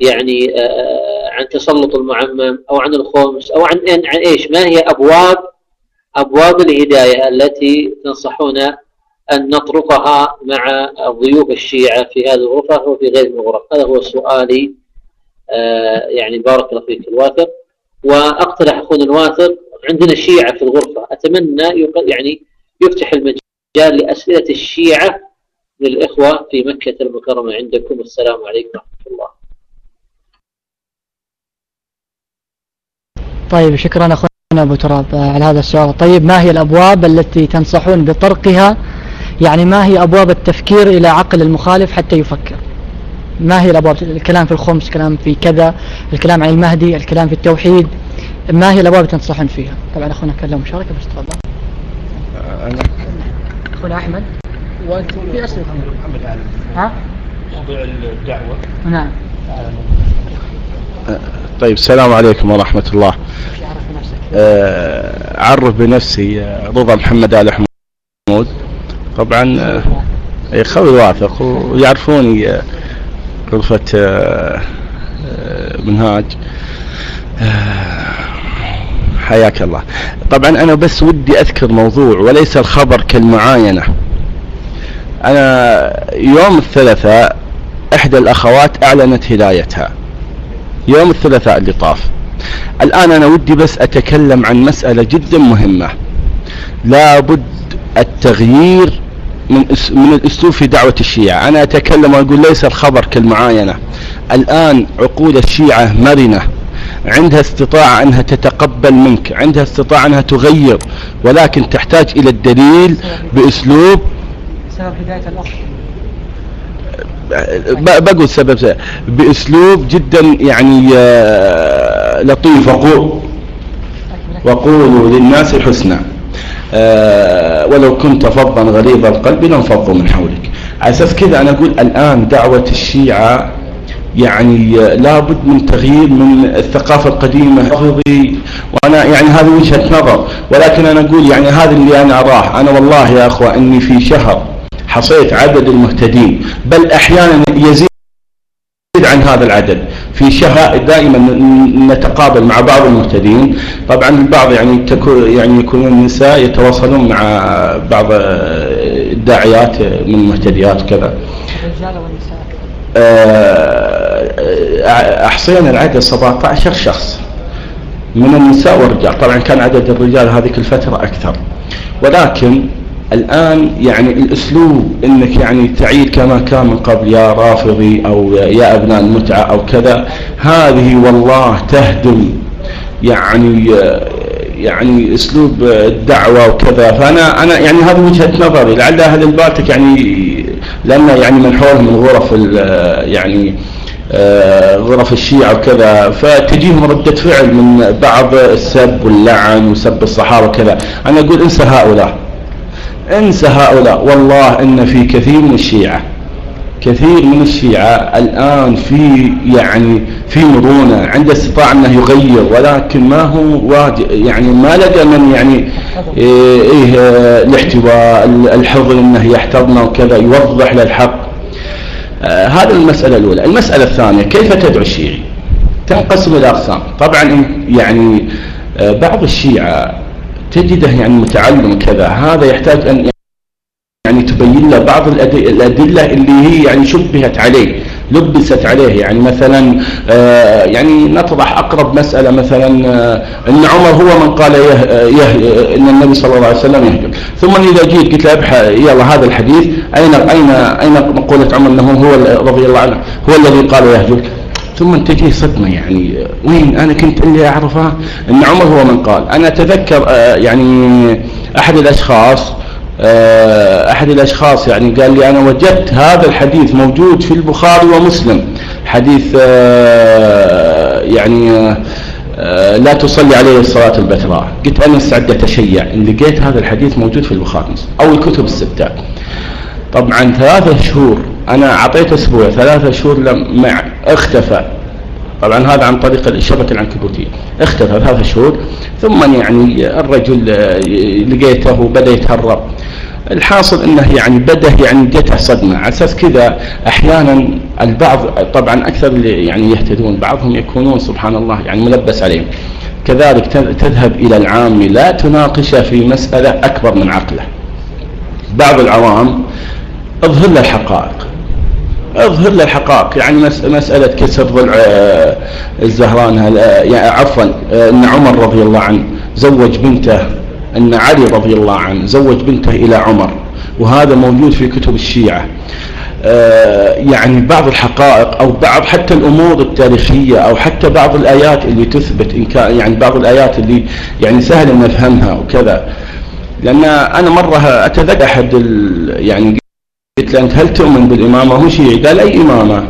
يعني آه، عن تسلط المعمم أو عن الخمس أو عن عن إيش؟ ما هي أبواب أبواب الهداية التي تنصحون أن نطرقها مع ضيوف الشيعة في هذه الغرفة وفي غير الغرف هذا هو سؤالي يعني بارك الله فيك الواثق وأقترح أخونا الواثق عندنا شيعة في الغرفة. أتمنى يق- يعني يفتح المجال لأسئلة الشيعة للإخوة في مكة المكرمة. عندكم السلام عليكم ورحمة الله. طيب شكرا أخونا أبو تراب آه، على هذا السؤال. طيب ما هي الأبواب التي تنصحون بطرقها؟ يعني ما هي أبواب التفكير إلى عقل المخالف حتى يفكر؟ ما هي الأبواب؟ الكلام في الخمس الكلام في كذا الكلام عن المهدي الكلام في التوحيد. ما هي الأبواب اللي تنصحون فيها؟ طبعا أخونا كان له مشاركة بس تفضل. أخونا أحمد. وأنت في أسئلة؟ محمد ها؟ موضوع الدعوة. نعم. طيب السلام عليكم ورحمة الله. آه، أعرف بنفسي آه، رضا محمد آل حمود. طبعا أي خوي واثق ويعرفوني غرفة آه، آه، منهاج آه، حياك الله. طبعا أنا بس ودي أذكر موضوع وليس الخبر كالمعاينة. أنا يوم الثلاثاء إحدى الأخوات أعلنت هدايتها. يوم الثلاثاء اللي طاف. الآن أنا ودي بس أتكلم عن مسألة جدا مهمة. لابد التغيير من من الأسلوب في دعوة الشيعة. أنا أتكلم وأقول ليس الخبر كالمعاينة. الآن عقول الشيعة مرنة. عندها استطاعة أنها تتقبل منك. عندها استطاعة أنها تغير. ولكن تحتاج إلى الدليل بأسلوب سبب هداية الأخ ب- بقول سبب سبب. بأسلوب جدا يعني آه، لطيف. وقول وقولوا للناس حسنا آه، ولو كنت فظا غليظ القلب لانفضوا من حولك. على أساس كذا أنا أقول الآن دعوة الشيعة يعني لابد من تغيير من الثقافة القديمة وأنا يعني هذه وجهة نظر ولكن أنا أقول يعني هذا اللي أنا أراه. أنا والله يا أخوة أني في شهر حصيت عدد المهتدين بل أحيانا يزيد عن هذا العدد. في شهر دائما نتقابل مع بعض المهتدين. طبعا البعض يعني تكون يعني يكونون النساء يتواصلون مع بعض الداعيات من المهتديات وكذا آه، أحصينا العدد 17 شخص من النساء والرجال. طبعا كان عدد الرجال هذيك الفترة أكثر. ولكن الآن يعني الأسلوب أنك يعني تعيد كما كان من قبل يا رافضي أو يا أبناء المتعة أو كذا هذه والله تهدم. يعني يعني أسلوب الدعوة وكذا. فأنا أنا يعني هذه وجهة نظري. لعل أهل البالتك يعني لأن يعني من حولهم الغرف يعني آه، غرف الشيعة وكذا. فتجيهم ردة فعل من بعض السب واللعن وسب الصحابة وكذا. أنا أقول انسى هؤلاء. انسى هؤلاء. والله إن في كثير من الشيعة كثير من الشيعة الآن في يعني في مرونة عنده استطاع أنه يغير ولكن ما هو يعني ما لقى من يعني إيه, إيه الاحتواء الحضن أنه يحتضنه وكذا يوضح له الحق. آه هذه المسألة الأولى. المسألة الثانية كيف تدعو الشيعي؟ تنقسم إلى أقسام. طبعا يعني آه بعض الشيعة تجده يعني متعلم كذا. هذا يحتاج أن يعني تبين له بعض الأدلة اللي هي يعني شبهت عليه لبست عليه. يعني مثلا آه يعني نطرح أقرب مسألة مثلا آه أن عمر هو من قال يه يه أن النبي صلى الله عليه وسلم يهجر ثم إذا جيت قلت له ابحث يلا هذا الحديث أين أين أين مقولة عمر أنه هو رضي الله عنه هو الذي قال يهجر ثم تجي صدمة يعني وين؟ أنا كنت اللي أعرفه أن عمر هو من قال. أنا أتذكر آه يعني أحد الأشخاص آه، أحد الأشخاص يعني قال لي أنا وجدت هذا الحديث موجود في البخاري ومسلم. حديث آه، يعني لا تصلي عليه الصلاة البتراء. قلت أنا استعد أتشيع إن لقيت هذا الحديث موجود في البخاري أو الكتب الستة. طبعا ثلاثة شهور أنا أعطيت أسبوع ثلاثة شهور لم مع اختفى. طبعا هذا عن طريق الشبكة العنكبوتية. اختفى ثلاثة شهور ثم يعني الرجل لقيته بدأ يتهرب. الحاصل إنه يعني بدأ يعني جته صدمة. على أساس كذا أحيانا البعض طبعا أكثر اللي يعني يهتدون بعضهم يكونون سبحان الله يعني ملبس عليهم. كذلك تذهب إلى العام لا تناقشه في مسألة أكبر من عقله. بعض العوام اظهر له الحقائق. أظهر له الحقائق. يعني مسألة كسر ضلع آه، الزهران يعني عفوا آه، أن عمر رضي الله عنه زوج بنته أن علي رضي الله عنه زوج بنته إلى عمر وهذا موجود في كتب الشيعة. آه، يعني بعض الحقائق أو بعض حتى الأمور التاريخية أو حتى بعض الآيات اللي تثبت إن كان يعني بعض الآيات اللي يعني سهل أن نفهمها وكذا. لأن أنا مرة أتذكر أحد يعني قلت له أنت هل تؤمن بالإمامة؟ هو شيعي قال أي إمامة؟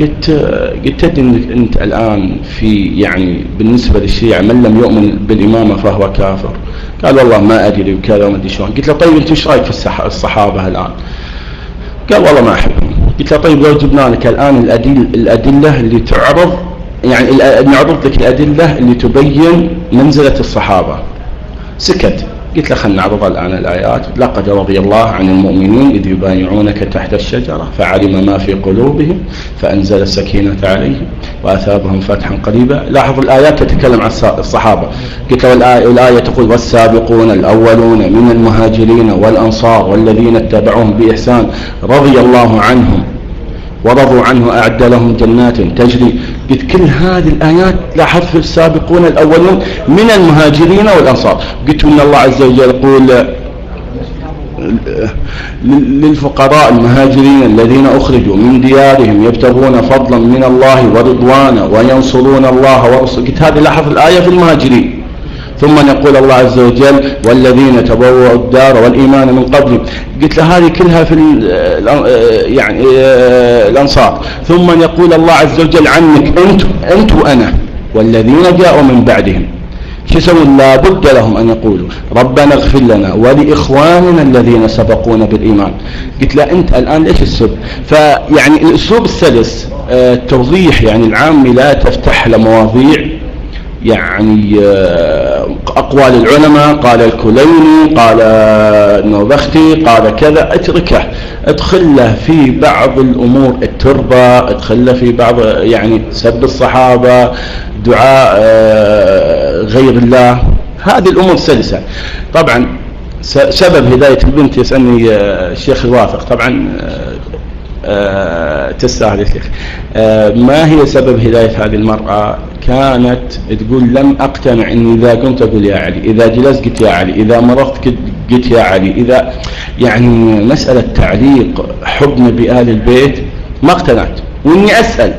قلت قلت إنك أنت الآن في يعني بالنسبة للشيعة من لم يؤمن بالإمامة فهو كافر. قال والله ما أدري وكذا وما أدري شلون. قلت له طيب أنت إيش رأيك في الصحابة الآن؟ قال والله ما احبهم قلت له طيب لو جبنا لك الآن الادله الأدلة اللي تعرض يعني نعرض لك الأدلة اللي تبين منزلة الصحابة. سكت. قلت له خلنا نعرض الآن الآيات. لقد رضي الله عن المؤمنين إذ يبايعونك تحت الشجرة فعلم ما في قلوبهم فأنزل السكينة عليهم وأثابهم فتحا قريبا. لاحظ الآيات تتكلم عن الصحابة. قلت له الآية تقول والسابقون الأولون من المهاجرين والأنصار والذين اتبعوهم بإحسان رضي الله عنهم ورضوا عنه أعد لهم جنات تجري قلت كل هذه الآيات لاحظت في السابقون الأولون من المهاجرين والأنصار. قلت إن الله عز وجل يقول للفقراء المهاجرين الذين أخرجوا من ديارهم يبتغون فضلا من الله ورضوانا وينصرون الله ورسوله. قلت هذه لاحظ الآية في المهاجرين. ثم يقول الله عز وجل والذين تبوأوا الدار والإيمان من قبل. قلت له هذه كلها في يعني الأنصار. ثم يقول الله عز وجل عنك أنت, أنت وأنا والذين جاءوا من بعدهم. شو يسوون؟ لابد لهم أن يقولوا ربنا اغفر لنا ولإخواننا الذين سبقونا بالإيمان. قلت له أنت الآن ليش السب فيعني الأسلوب السلس آه، التوضيح يعني العامي لا تفتح له مواضيع يعني آه، أقوال العلماء قال الكليني قال النوبختي قال كذا اتركه. ادخل له في بعض الأمور التربة ادخل له في بعض يعني سب الصحابة دعاء آه، غير الله. هذه الأمور سلسة. طبعا سبب هداية البنت يسألني آه، الشيخ الوافق. طبعا تستاهل يا شيخ. آه، ما هي سبب هداية هذه المرأة؟ كانت تقول لم أقتنع أني إذا قمت أقول يا علي إذا جلست قلت يا علي إذا مرضت قلت- يا علي إذا يعني مسألة تعليق حبنا بآل البيت ما اقتنعت. وإني أسأل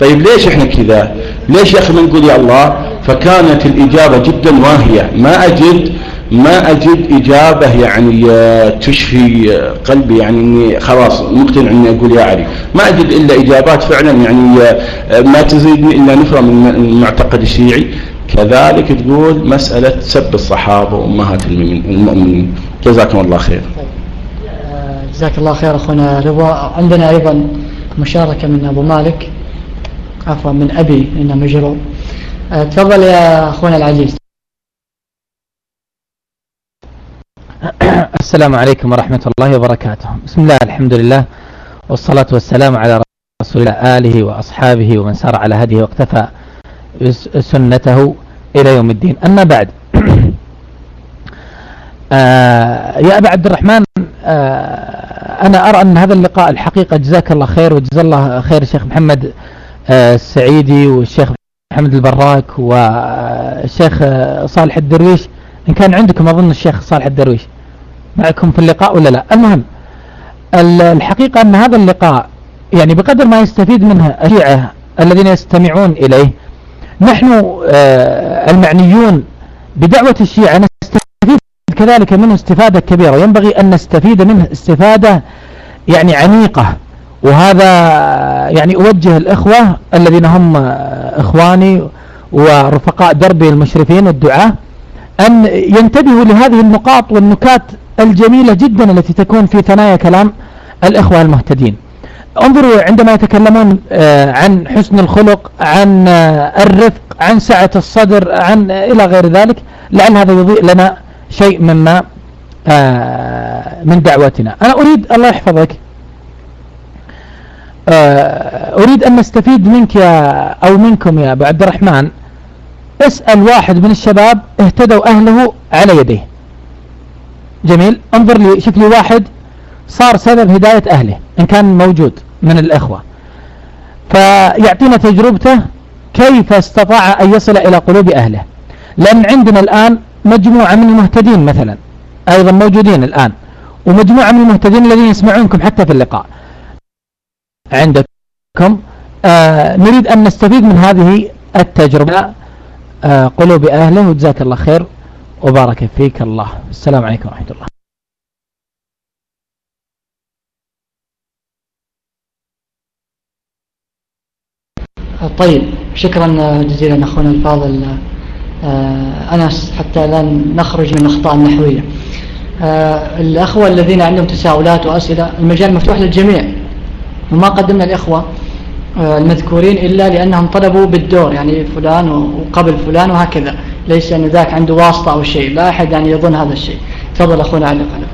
طيب ليش إحنا كذا؟ ليش يا أخي ما نقول يا الله؟ فكانت الإجابة جدا واهية. ما أجد ما أجد إجابة يعني آه، تشفي آه، قلبي يعني إني خلاص مقتنع إني أقول يا علي. ما أجد إلا إجابات فعلا يعني آه، ما تزيدني إلا نفرة من المعتقد الشيعي كذلك تقول مسألة سب الصحابة وأمهات المؤمنين- جزاكم الله خير. جزاك الله خير أخونا رضا. عندنا أيضا مشاركة من أبو مالك عفوا من أبي إنه مجرور تفضل يا أخونا العزيز. السلام عليكم ورحمة الله وبركاته. بسم الله الحمد لله والصلاة والسلام على رسول الله آله وأصحابه ومن سار على هديه واقتفى سنته إلى يوم الدين. أما بعد آه يا أبا عبد الرحمن آه أنا أرى أن هذا اللقاء الحقيقة جزاك الله خير وجزا الله خير الشيخ محمد آه السعيدي والشيخ محمد البراك والشيخ صالح الدرويش. كان عندكم أظن الشيخ صالح الدرويش معكم في اللقاء ولا لا؟ المهم ال- الحقيقة أن هذا اللقاء يعني بقدر ما يستفيد منه الشيعة الذين يستمعون إليه نحن آه، المعنيون بدعوة الشيعة نستفيد كذلك منه استفادة كبيرة ينبغي أن نستفيد منه استفادة يعني عميقة وهذا يعني أوجه الإخوة الذين هم آه، إخواني ورفقاء دربي المشرفين الدعاة أن ينتبهوا لهذه النقاط والنكات الجميلة جدا التي تكون في ثنايا كلام الإخوة المهتدين. انظروا عندما يتكلمون آه، عن حسن الخلق عن آه، الرفق عن سعة الصدر عن آه، إلى غير ذلك لعل هذا يضيء لنا شيء مما من دعوتنا أنا أريد الله يحفظك. أريد أن نستفيد منك يا أو منكم يا أبو عبد الرحمن اسأل واحد من الشباب اهتدوا أهله على يديه. جميل انظر لي شوف لي واحد صار سبب هداية أهله إن كان موجود من الإخوة. فيعطينا تجربته كيف استطاع أن يصل إلى قلوب أهله. لأن عندنا الآن مجموعة من المهتدين مثلا أيضا موجودين الآن ومجموعة من المهتدين الذين يسمعونكم حتى في اللقاء. عندكم آه نريد أن نستفيد من هذه التجربة. آه قلوب أهله وجزاك الله خير وبارك فيك الله. السلام عليكم ورحمة الله. طيب شكرا جزيلا أخونا الفاضل. آه، أنس حتى لا نخرج من الأخطاء النحوية. آه، الأخوة الذين عندهم تساؤلات وأسئلة المجال مفتوح للجميع. وما قدمنا الإخوة المذكورين إلا لأنهم طلبوا بالدور يعني فلان وقبل فلان وهكذا. ليس أن ذاك عنده واسطة أو شيء لا أحد يعني يظن هذا الشيء. تفضل أخونا علق على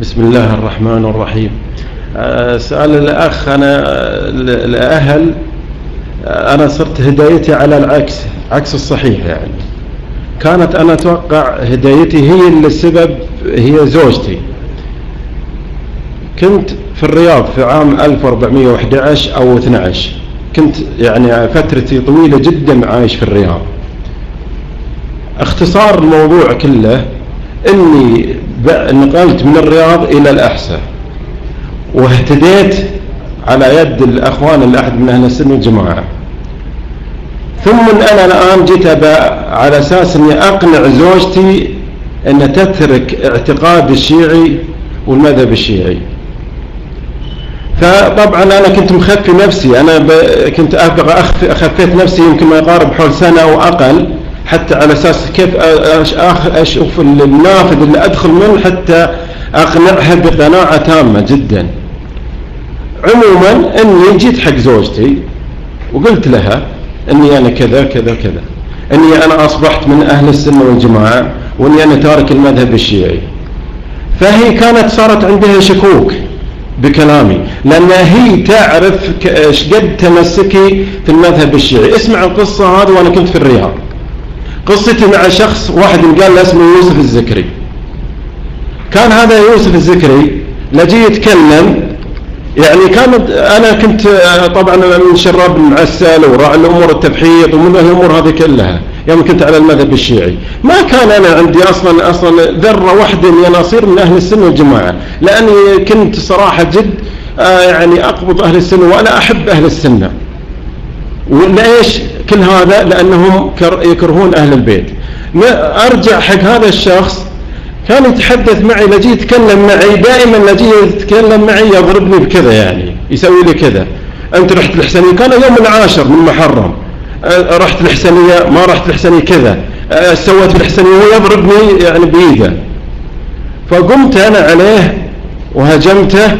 بسم الله الرحمن الرحيم. آه، سأل الأخ أنا آه، ال- الأهل آه، أنا صرت هدايتي على العكس عكس الصحيح يعني. كانت أنا أتوقع هدايتي هي اللي السبب هي زوجتي. كنت في الرياض في عام 1411 أو 12 كنت يعني فترتي طويلة جدا عايش في الرياض. اختصار الموضوع كله إني ب- نقلت من الرياض إلى الأحساء واهتديت على يد الأخوان الاحد من أهل السنة والجماعة. ثم أنا الآن جيت على أساس إني أقنع زوجتي إن تترك اعتقاد الشيعي والمذهب الشيعي. فطبعا أنا كنت مخفي نفسي أنا ب... كنت أبغى أخفي... أخفيت نفسي يمكن ما يقارب حول سنة أو أقل حتى على أساس كيف أش... أخ... أشوف النافذ اللي أدخل منه حتى أقنعها بقناعة تامة جدا. عموما إني جيت حق زوجتي وقلت لها إني أنا كذا كذا كذا إني أنا أصبحت من أهل السنة والجماعة وإني أنا تارك المذهب الشيعي. فهي كانت صارت عندها شكوك بكلامي. لأن هي تعرف قد تمسكي في المذهب الشيعي. اسمع القصة هذه وأنا كنت في الرياض. قصتي مع شخص واحد قال له اسمه يوسف الزكري. كان هذا يوسف الزكري لجي يتكلم يعني كانت أنا كنت طبعا من شراب المعسل وراعي الأمور التبحيط ومن الأمور هذه كلها. يوم كنت على المذهب الشيعي. ما كان أنا عندي أصلا أصلا ذرة واحدة اني أنا اصير من أهل السنة والجماعة. لأني كنت صراحة جد آه يعني أقبض أهل السنة وأنا أحب أهل السنة. وليش كل هذا؟ لأنهم يكرهون أهل البيت. أرجع حق هذا الشخص. كان يتحدث معي لجي يتكلم معي دائما لجي يتكلم معي يضربني بكذا يعني يسوي لي كذا. أنت رحت الحسنيه كان يوم العاشر من محرم. رحت الحسنية ما رحت الحسنية كذا. سويت في الحسنيه هو يضربني يعني بايده فقمت أنا عليه وهجمته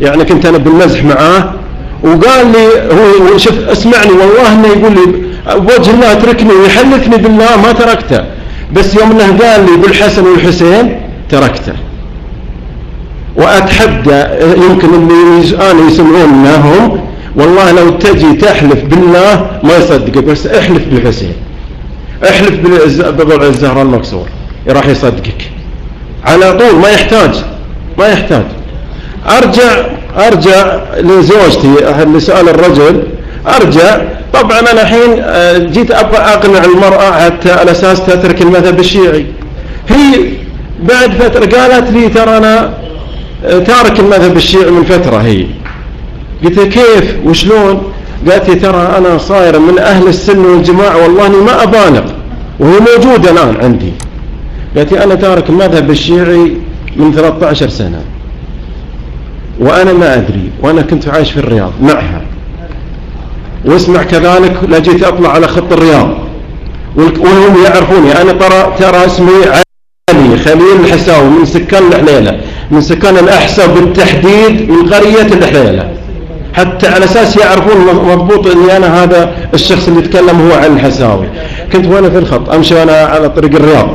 يعني كنت أنا بالمزح معاه وقال لي هو شوف اسمعني والله إنه يقول لي بوجه الله اتركني ويحلفني بالله ما تركته. بس يوم إنه قال لي بالحسن والحسين تركته. وأتحدى يمكن اللي أنا يسمعونهم والله لو تجي تحلف بالله ما يصدقك بس احلف بالحسين. احلف بضلع الزهراء المكسور راح يصدقك. على طول ما يحتاج ما يحتاج. أرجع أرجع لزوجتي لسؤال الرجل. أرجع. طبعا أنا الحين جيت أبغى أقنع المرأة حتى على أساس تترك المذهب الشيعي. هي بعد فترة قالت لي ترى أنا تارك المذهب الشيعي من فترة هي. قلت كيف وشلون؟ قالت لي ترى أنا صايره من أهل السنة والجماعة والله إني ما أبالغ وهي موجوده الآن عندي. قالت لي أنا تارك المذهب الشيعي من 13 سنة وأنا ما أدري وأنا كنت عايش في الرياض معها. واسمع كذلك لجيت أطلع على خط الرياض. وهم يعرفوني أنا ترى ترى اسمي علي خليل الحساوي من سكان الحليلة من سكان الأحساء بالتحديد من قرية الحليلة. حتى على أساس يعرفون مضبوط اني أنا هذا الشخص اللي يتكلم هو عن الحساوي كنت وأنا في الخط أمشي أنا على طريق الرياض.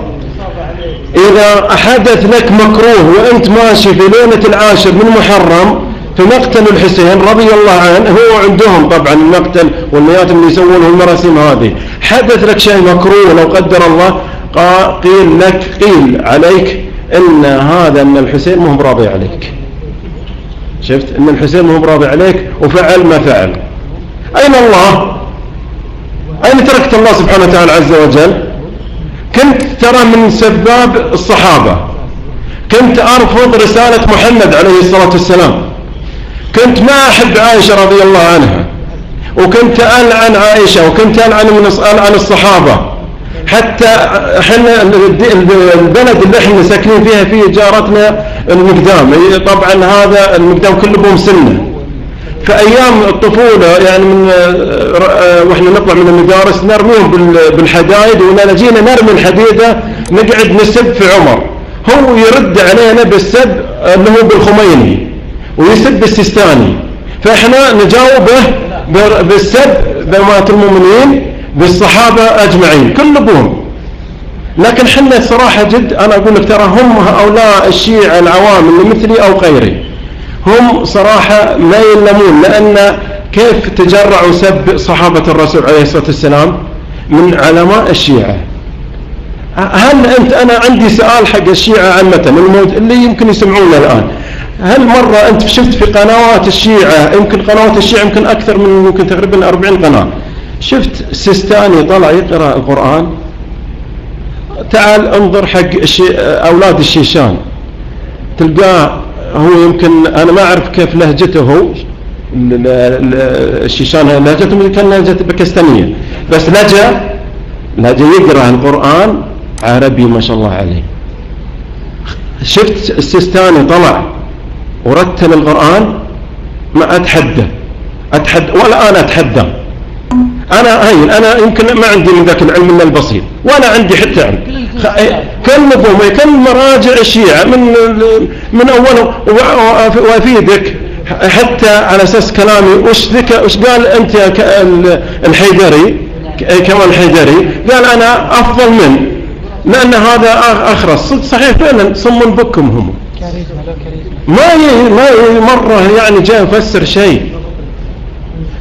إذا حدث لك مكروه وأنت ماشي في ليلة العاشر من محرم في مقتل الحسين رضي الله عنه هو عندهم طبعا المقتل والمياتم اللي يسوونه المراسم هذه. حدث لك شيء مكروه لو قدر الله؟ قيل لك قيل عليك إن هذا ان الحسين مو براضي عليك. شفت؟ إن الحسين مو براضي عليك وفعل ما فعل. أين الله؟ أين تركت الله سبحانه وتعالى عز وجل؟ كنت ترى من سباب الصحابة. كنت أرفض رسالة محمد عليه الصلاة والسلام. كنت ما أحب عائشة رضي الله عنها. وكنت ألعن عائشة وكنت ألعن من ألعن الصحابة. حتى إحنا البلد اللي إحنا ساكنين فيها فيه جارتنا المقدام. طبعا هذا المقدام كله بهم سنة. في أيام الطفولة يعني من وإحنا نطلع من المدارس نرميهم بالحدايد ولا جينا نرمي الحديدة نقعد نسب في عمر. هو يرد علينا بالسب اللي هو بالخميني ويسب السيستاني فإحنا نجاوبه بالسب بمات المؤمنين بالصحابة أجمعين كل ابوهم لكن حنا صراحة جد أنا أقول لك ترى هم هؤلاء الشيعة العوام اللي مثلي أو غيري. هم صراحة ما يلمون لأن كيف تجرعوا سب صحابة الرسول عليه الصلاة والسلام؟ من علماء الشيعة. هل أنت أنا عندي سؤال حق الشيعة عامة الموت اللي يمكن يسمعونا الآن. هل مرة أنت شفت في قنوات الشيعة يمكن قنوات الشيعة يمكن أكثر من يمكن تقريبا 40 قناة شفت سيستاني طلع يقرأ القرآن؟ تعال انظر حق. أولاد الشيشان. تلقاه هو يمكن أنا ما أعرف كيف لهجته. هو الشيشان لهجته كان لهجة باكستانية. بس لجأ لجأ يقرأ القرآن عربي ما شاء الله عليه. شفت السيستاني طلع ورتل القرآن ما أتحدى. أتحدى ولا أنا أتحدى. أنا هين أنا يمكن ما عندي من ذاك العلم إلا البسيط ولا عندي حتى علم. خ- إيه، كل نظام كل مراجع الشيعة من من أوله وأفيدك حتى على أساس كلامي وش ذكى وش قال أنت الحيدري؟ ك- كمان الحيدري. قال أنا أفضل من لأن هذا أخ- أخرس صدق صحيح فعلا صم بكم هم. ما ي... ما. مرة يعني جاء يفسر شيء.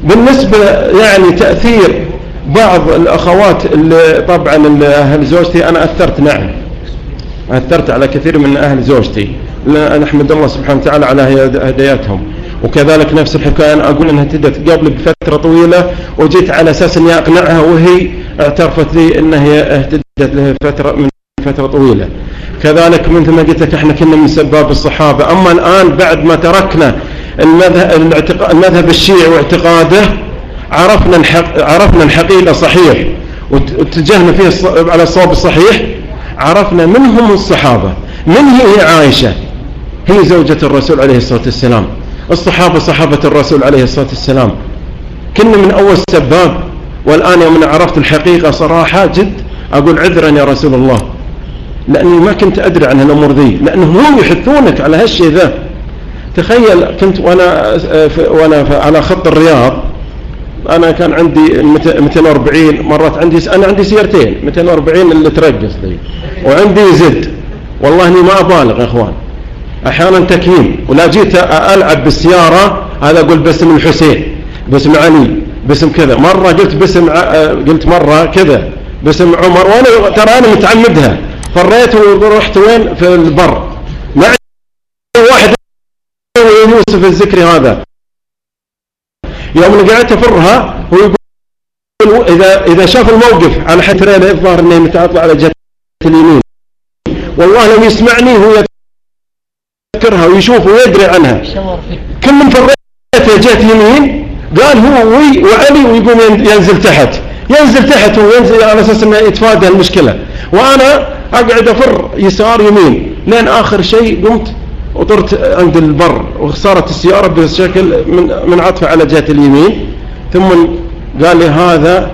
بالنسبة يعني تأثير بعض الأخوات اللي طبعا اللي أهل زوجتي أنا أثرت نعم. أثرت على كثير من أهل زوجتي. نحمد الله سبحانه وتعالى على هدايتهم. وكذلك نفس الحكاية أنا أقول أنها اهتدت قبل بفترة طويلة وجيت على أساس أني أقنعها وهي اعترفت لي أنها اهتدت لها فترة من فترة طويلة. كذلك مثل ما قلت لك إحنا كنا من سباب الصحابة. أما الآن بعد ما تركنا المذهب, الشيعي واعتقاده عرفنا الحق عرفنا الحقيقة صحيح واتجهنا فيه على الصواب الصحيح عرفنا من هم الصحابة من هي عائشة؟ هي زوجة الرسول عليه الصلاة والسلام. الصحابة صحابة الرسول عليه الصلاة والسلام. كنا من أول سباب والآن يوم عرفت الحقيقة صراحة جد أقول عذرا يا رسول الله. لأني ما كنت أدري عن الأمور ذي لأنهم هم يحثونك على هالشيء ذا. تخيل كنت وأنا وأنا في- على خط الرياض أنا كان عندي مت- 240 مرات عندي أنا عندي سيارتين 240 اللي ترقص ذي وعندي زد. والله إني ما أبالغ يا إخوان. أحيانا تكييم ولا جيت ألعب بالسيارة هذا أقول باسم الحسين باسم علي باسم كذا. مرة قلت باسم ع- قلت مرة كذا باسم عمر وأنا ترى أنا متعمدها. فريت ورحت وين؟ في البر ما عندي واحد يوسف الذكري هذا. يوم أنا قعدت أفرها هو يقول إذا إذا شاف الموقف على حد تريلا الظاهر إنه متعطل على جهة اليمين. والله لو يسمعني هو يذكرها ويشوف ويدري عنها. كل من فريته جهة يمين قال هو وي وعلي ويقوم ين- ينزل تحت. ينزل تحت وينزل على أساس إنه يتفادى المشكلة. وأنا أقعد أفر يسار يمين. لين آخر شيء قمت وطرت عند البر وصارت السيارة بشكل من من عطفه على جهة اليمين. ثم قال لي هذا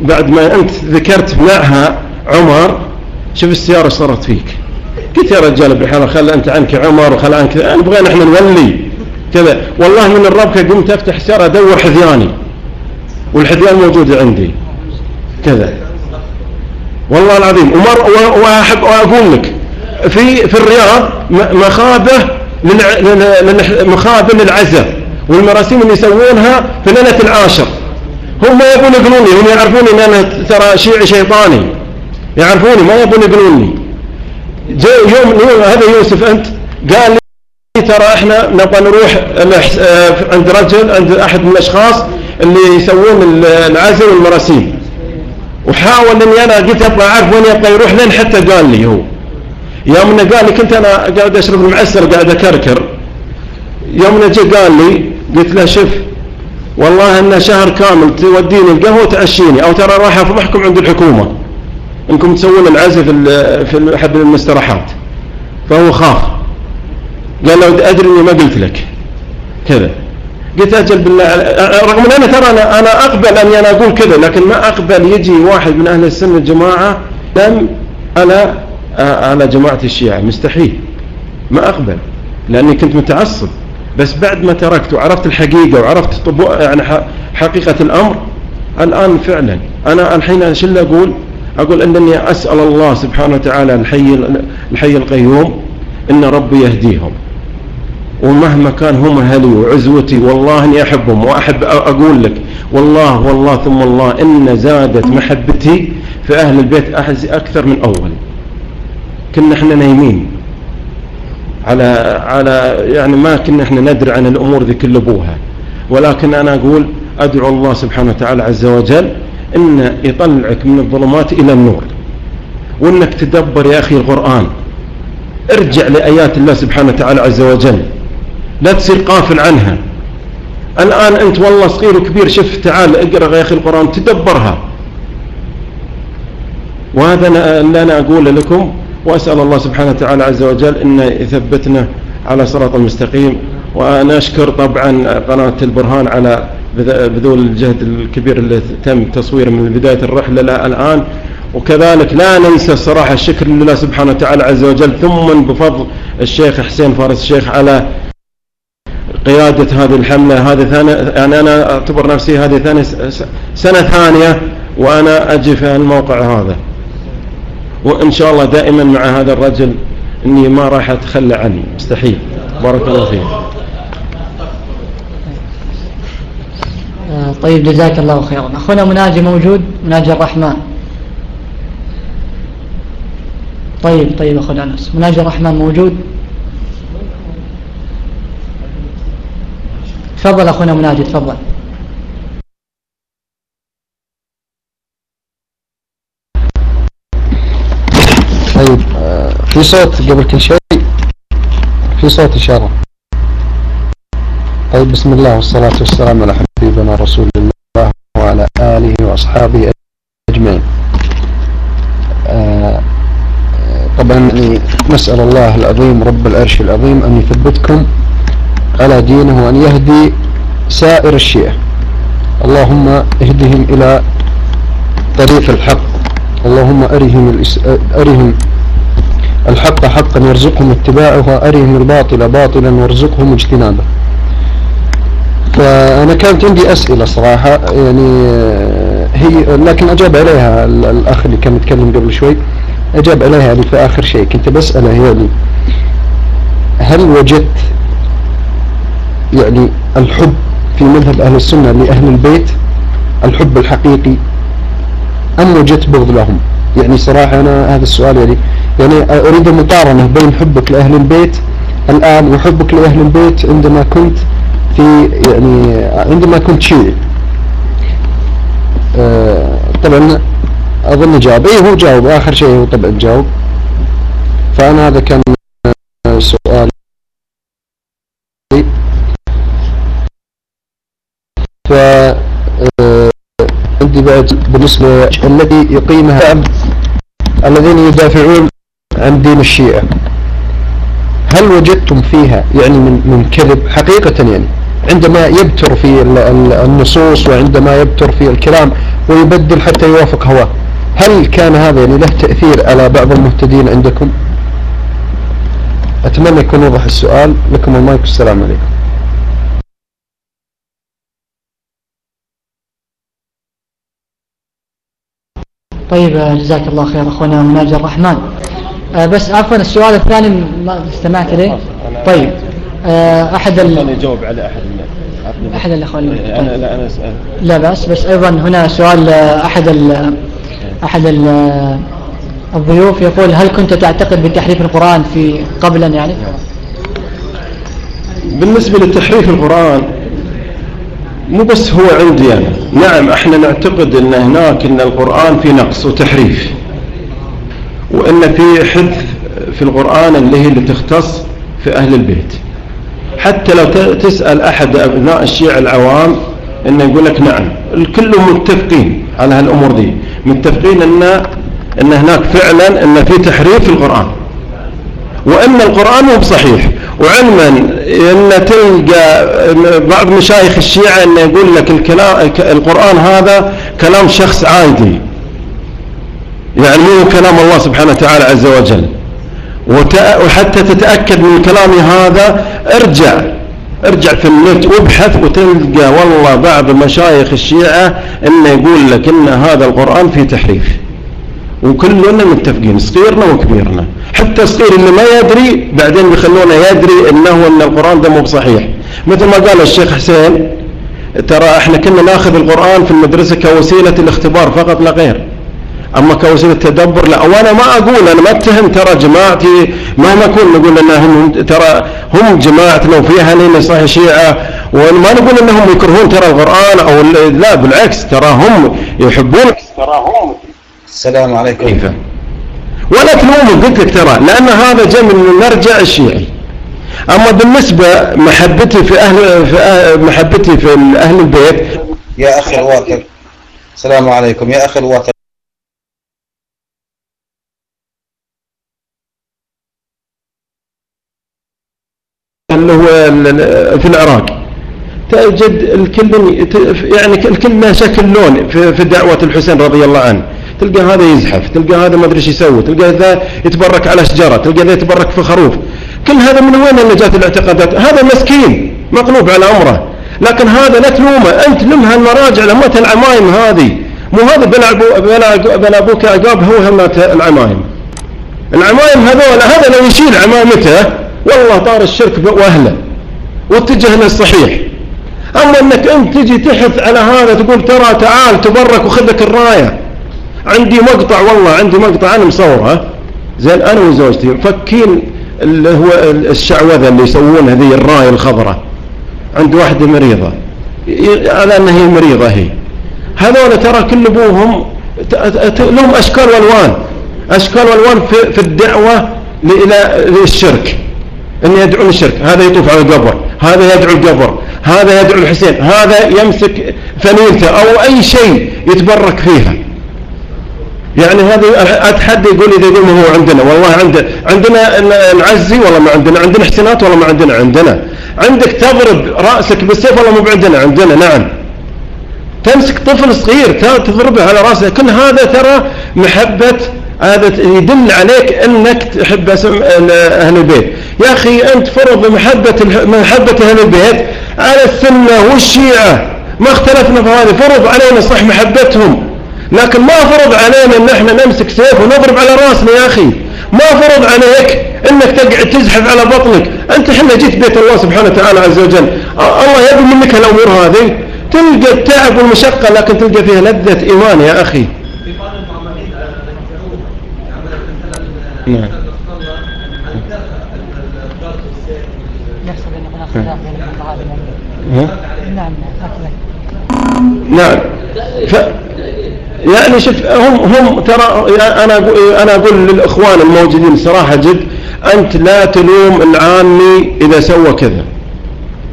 بعد ما أنت ذكرت معها عمر شوف السيارة إيش صارت فيك. قلت يا رجال بحال خل أنت عنك عمر وخل عنك نبغى إحنا نولي كذا. والله من الربكه قمت أفتح السياره أدور حذياني. والحذيان موجود عندي. كذا. والله العظيم. ومر و- واحب وأقول لك في في الرياض م- مخابه للع- لل- لل- مخابه للعزاء والمراسيم اللي يسوونها في ليلة العاشر. هم ما يبون يقولوني هم يعرفوني إن أنا ترى شيعي شيطاني. يعرفوني ما يبون يقولوني. يوم هذا يوسف أنت قال لي ترى إحنا نبغى نروح آه، عند رجل عند أحد من الأشخاص اللي يسوون ال- العزل والمراسيم. وحاول إني أنا قلت أبغى اعرف وين يبغى يروح لين حتى قال لي هو. يوم إنه قال لي كنت أنا قاعد أشرب المعسر قاعد أكركر. يوم إنه جه قال لي قلت له شوف والله إن شهر كامل توديني القهوة وتعشيني أو ترى راح افضحكم عند الحكومة. إنكم تسوون العزل في احد المستراحات. فهو خاف. قال لو أدري إني ما قلت لك. كذا. قلت أجل بالله رغم إن أنا ترى أنا أنا أقبل أني أنا أقول كذا لكن ما أقبل يجي واحد من أهل السنة والجماعه لم على على جماعة الشيعة. مستحيل. ما أقبل. لأني كنت متعصب. بس بعد ما تركت وعرفت الحقيقة وعرفت يعني ح- حقيقة الأمر الآن فعلا. أنا الحين شو اللي أقول؟ أقول إنني أسأل الله سبحانه وتعالى الحي الحي القيوم إن ربي يهديهم. ومهما كان هم أهلي وعزوتي والله إني أحبهم وأحب أقول لك والله والله ثم الله إن زادت محبتي في أهل البيت أكثر من أول. كنا إحنا نايمين. على على يعني ما كنا إحنا ندري عن الأمور ذي كل أبوها ولكن أنا أقول أدعو الله سبحانه وتعالى عز وجل إن يطلعك من الظلمات إلى النور. وإنك تدبر يا أخي القرآن. ارجع لآيات الله سبحانه وتعالى عز وجل. لا تصير قافل عنها. الآن أنت والله صغير وكبير شوف تعال اقرأ يا أخي القرآن تدبرها. وهذا اللي أنا أقوله لكم وأسأل الله سبحانه وتعالى عز وجل أن يثبتنا على صراط المستقيم. وأنا أشكر طبعا قناة البرهان على بذ- بذول الجهد الكبير اللي تم تصويره من بداية الرحلة إلى الآن. وكذلك لا ننسى الصراحة الشكر لله سبحانه وتعالى عز وجل ثم بفضل الشيخ حسين فارس الشيخ على قيادة هذه الحملة. هذه ثانية يعني أنا أعتبر نفسي هذه ثانية سنة ثانية وأنا أجي في الموقع هذا. وإن شاء الله دائما مع هذا الرجل إني ما راح أتخلى عنه مستحيل. بارك الله فيك. آه، طيب جزاك الله خيرا. أخونا مناجي موجود؟ مناجي الرحمن. طيب طيب أخونا أنس. مناجي الرحمن موجود؟ تفضل أخونا مناجي تفضل. طيب آه، في صوت قبل كل شيء؟ في صوت إشارة طيب بسم الله والصلاة والسلام على حبيبنا رسول الله وعلى آله وأصحابه أجمعين. آه، طبعا يعني نسأل الله العظيم رب العرش العظيم أن يثبتكم على دينه وأن يهدي سائر الشيعة. اللهم اهدهم إلى طريق الحق. اللهم أرهم. أرهم الحق حقا وارزقهم اتباعه وأرهم الباطل باطلا وارزقهم اجتنابه فأنا كانت عندي أسئلة صراحة يعني آه، هي لكن أجاب عليها ال- الأخ اللي كان يتكلم قبل شوي أجاب عليها يعني في آخر شيء كنت بسأله يعني هل وجدت يعني الحب في مذهب أهل السنة لأهل البيت الحب الحقيقي أم وجدت بغض لهم؟ يعني صراحة أنا هذا السؤال يعني يعني أريد مقارنة بين حبك لأهل البيت الآن وحبك لأهل البيت عندما كنت في يعني عندما كنت شيعي آه، طبعا أظن جاوب. إيه هو جاوب. آخر شيء هو طبعا جاوب. فأنا هذا كان آه، سؤال ف آه، بعد بالنسبة الذي يقيمها الذين يدافعون عن دين الشيعة. هل وجدتم فيها يعني من من كذب؟ حقيقة يعني. عندما يبتر في ال- ال- النصوص وعندما يبتر في الكلام ويبدل حتى يوافق هواه هل كان هذا يعني له تأثير على بعض المهتدين عندكم؟ أتمنى يكون وضح السؤال. لكم المايك. والسلام عليكم. طيب جزاك الله خير أخونا مناجي الرحمن. آه، بس عفوا السؤال الثاني ما استمعت إليه. طيب آه، أحد ال... أنا أجاوب على أحد الناس أحد الأخوان. أنا لا أنا أسأل. لا بأس بس أيضا هنا سؤال آه، أحد ال أحد ال الضيوف يقول هل كنت تعتقد بتحريف القرآن في قبلا يعني؟ بالنسبة لتحريف القرآن مو بس هو عندي أنا نعم إحنا نعتقد إن هناك إن القرآن في نقص وتحريف. وإن في حذف في القرآن اللي هي اللي تختص في أهل البيت. حتى لو تسأل أحد أبناء الشيعة العوام إنه يقول لك نعم الكل متفقين على هالأمور دي. متفقين ان إن هناك فعلا إن في تحريف في القرآن. وإن القرآن مو بصحيح. وعلما إن تلقى بعض مشايخ الشيعة انه يقول لك الكلام القرآن هذا كلام شخص عادي. يعني مو كلام الله سبحانه وتعالى عز وجل. وحتى تتأكد من كلامي هذا ارجع. ارجع في النت وابحث وتلقى والله بعض مشايخ الشيعة انه يقول لك إن هذا القرآن فيه تحريف. وكلنا متفقين صغيرنا وكبيرنا. حتى الصغير اللي ما يدري بعدين بيخلونه يدري إنه أن القرآن ده مو بصحيح. مثل ما قال الشيخ حسين ترى إحنا كنا ناخذ القرآن في المدرسة كوسيلة الاختبار فقط لا غير. أما كوسيلة تدبر لا. وأنا ما أقول أنا ما أتهم ترى جماعتي مهما كنا نقول انهم ترى هم جماعتنا وفيها لنا صحيح شيعة وما نقول انهم يكرهون ترى القرآن ال- لا بالعكس ترى هم يحبون ترى هم السلام عليكم. كيف؟ ولا تلومه قلت لك ترى لأن هذا جاء من المرجع الشيعي. أما بالنسبة محبتي في أهل في أهل محبتي في أهل البيت يا أخي الواكب السلام عليكم. يا أخي الواكب اللي هو في العراق. تجد الكل يعني الكل له شكل لون في في دعوة الحسين رضي الله عنه. تلقى هذا يزحف تلقى هذا ما أدري إيش يسوي تلقى ذا يتبرك على شجرة تلقى ذا يتبرك في خروف. كل هذا من وين اللي جات الاعتقادات؟ هذا مسكين مقلوب على أمره. لكن هذا لا تلومه أنت لمها المراجع لما العمايم هذه. مو هذا بلا بلا بلا أبوك عقاب هو همات العمايم. العمايم هذول هذا لو يشيل عمامته والله طار الشرك واهله واتجه للصحيح أما أنك أنت تجي تحث على هذا تقول ترى تعال تبرك وخذ لك الراية. عندي مقطع والله عندي مقطع أنا مصوره. زين أنا وزوجتي مفكين اللي هو الشعوذة اللي يسوونها ذي الراية الخضراء. عند واحدة مريضة. ي- على أنها هي مريضة هي. هذول ترى كل ت- لهم أشكال وألوان. أشكال وألوان في, في الدعوة ل- إلى للشرك إن يدعون الشرك. هذا يطوف على القبر. هذا يدعو القبر. هذا يدعو الحسين. هذا يمسك فنيلته أو أي شيء يتبرك فيها. يعني هذه أتحدى يقول إذا يقول ما هو عندنا. والله عندنا عندنا نعزي والله ما عندنا؟ عندنا حسنات والله ما عندنا؟ عندنا. عندك تضرب رأسك بالسيف والله مو عندنا عندنا نعم. تمسك طفل صغير تضربه على رأسه. كل هذا ترى محبة هذا يدل عليك أنك تحب أهل البيت. يا أخي أنت فرض محبة الح- محبة أهل البيت على السنة والشيعة. ما اختلفنا في هذه. فرض علينا صح محبتهم. لكن ما فرض علينا إن إحنا نمسك سيف ونضرب على رأسنا يا أخي. ما فرض عليك إنك تقعد تزحف على بطنك. أنت إحنا جيت بيت الله سبحانه وتعالى عز وجل. الله يبي منك الأمور هذه. تلقى التعب والمشقة لكن تلقى فيها لذة إيمان يا أخي. نعم؟ نعم. نعم. ف يعني شوف هم هم ترى أنا أقول- أنا أقول للإخوان الموجودين صراحة جد أنت لا تلوم العامي إذا سوى كذا.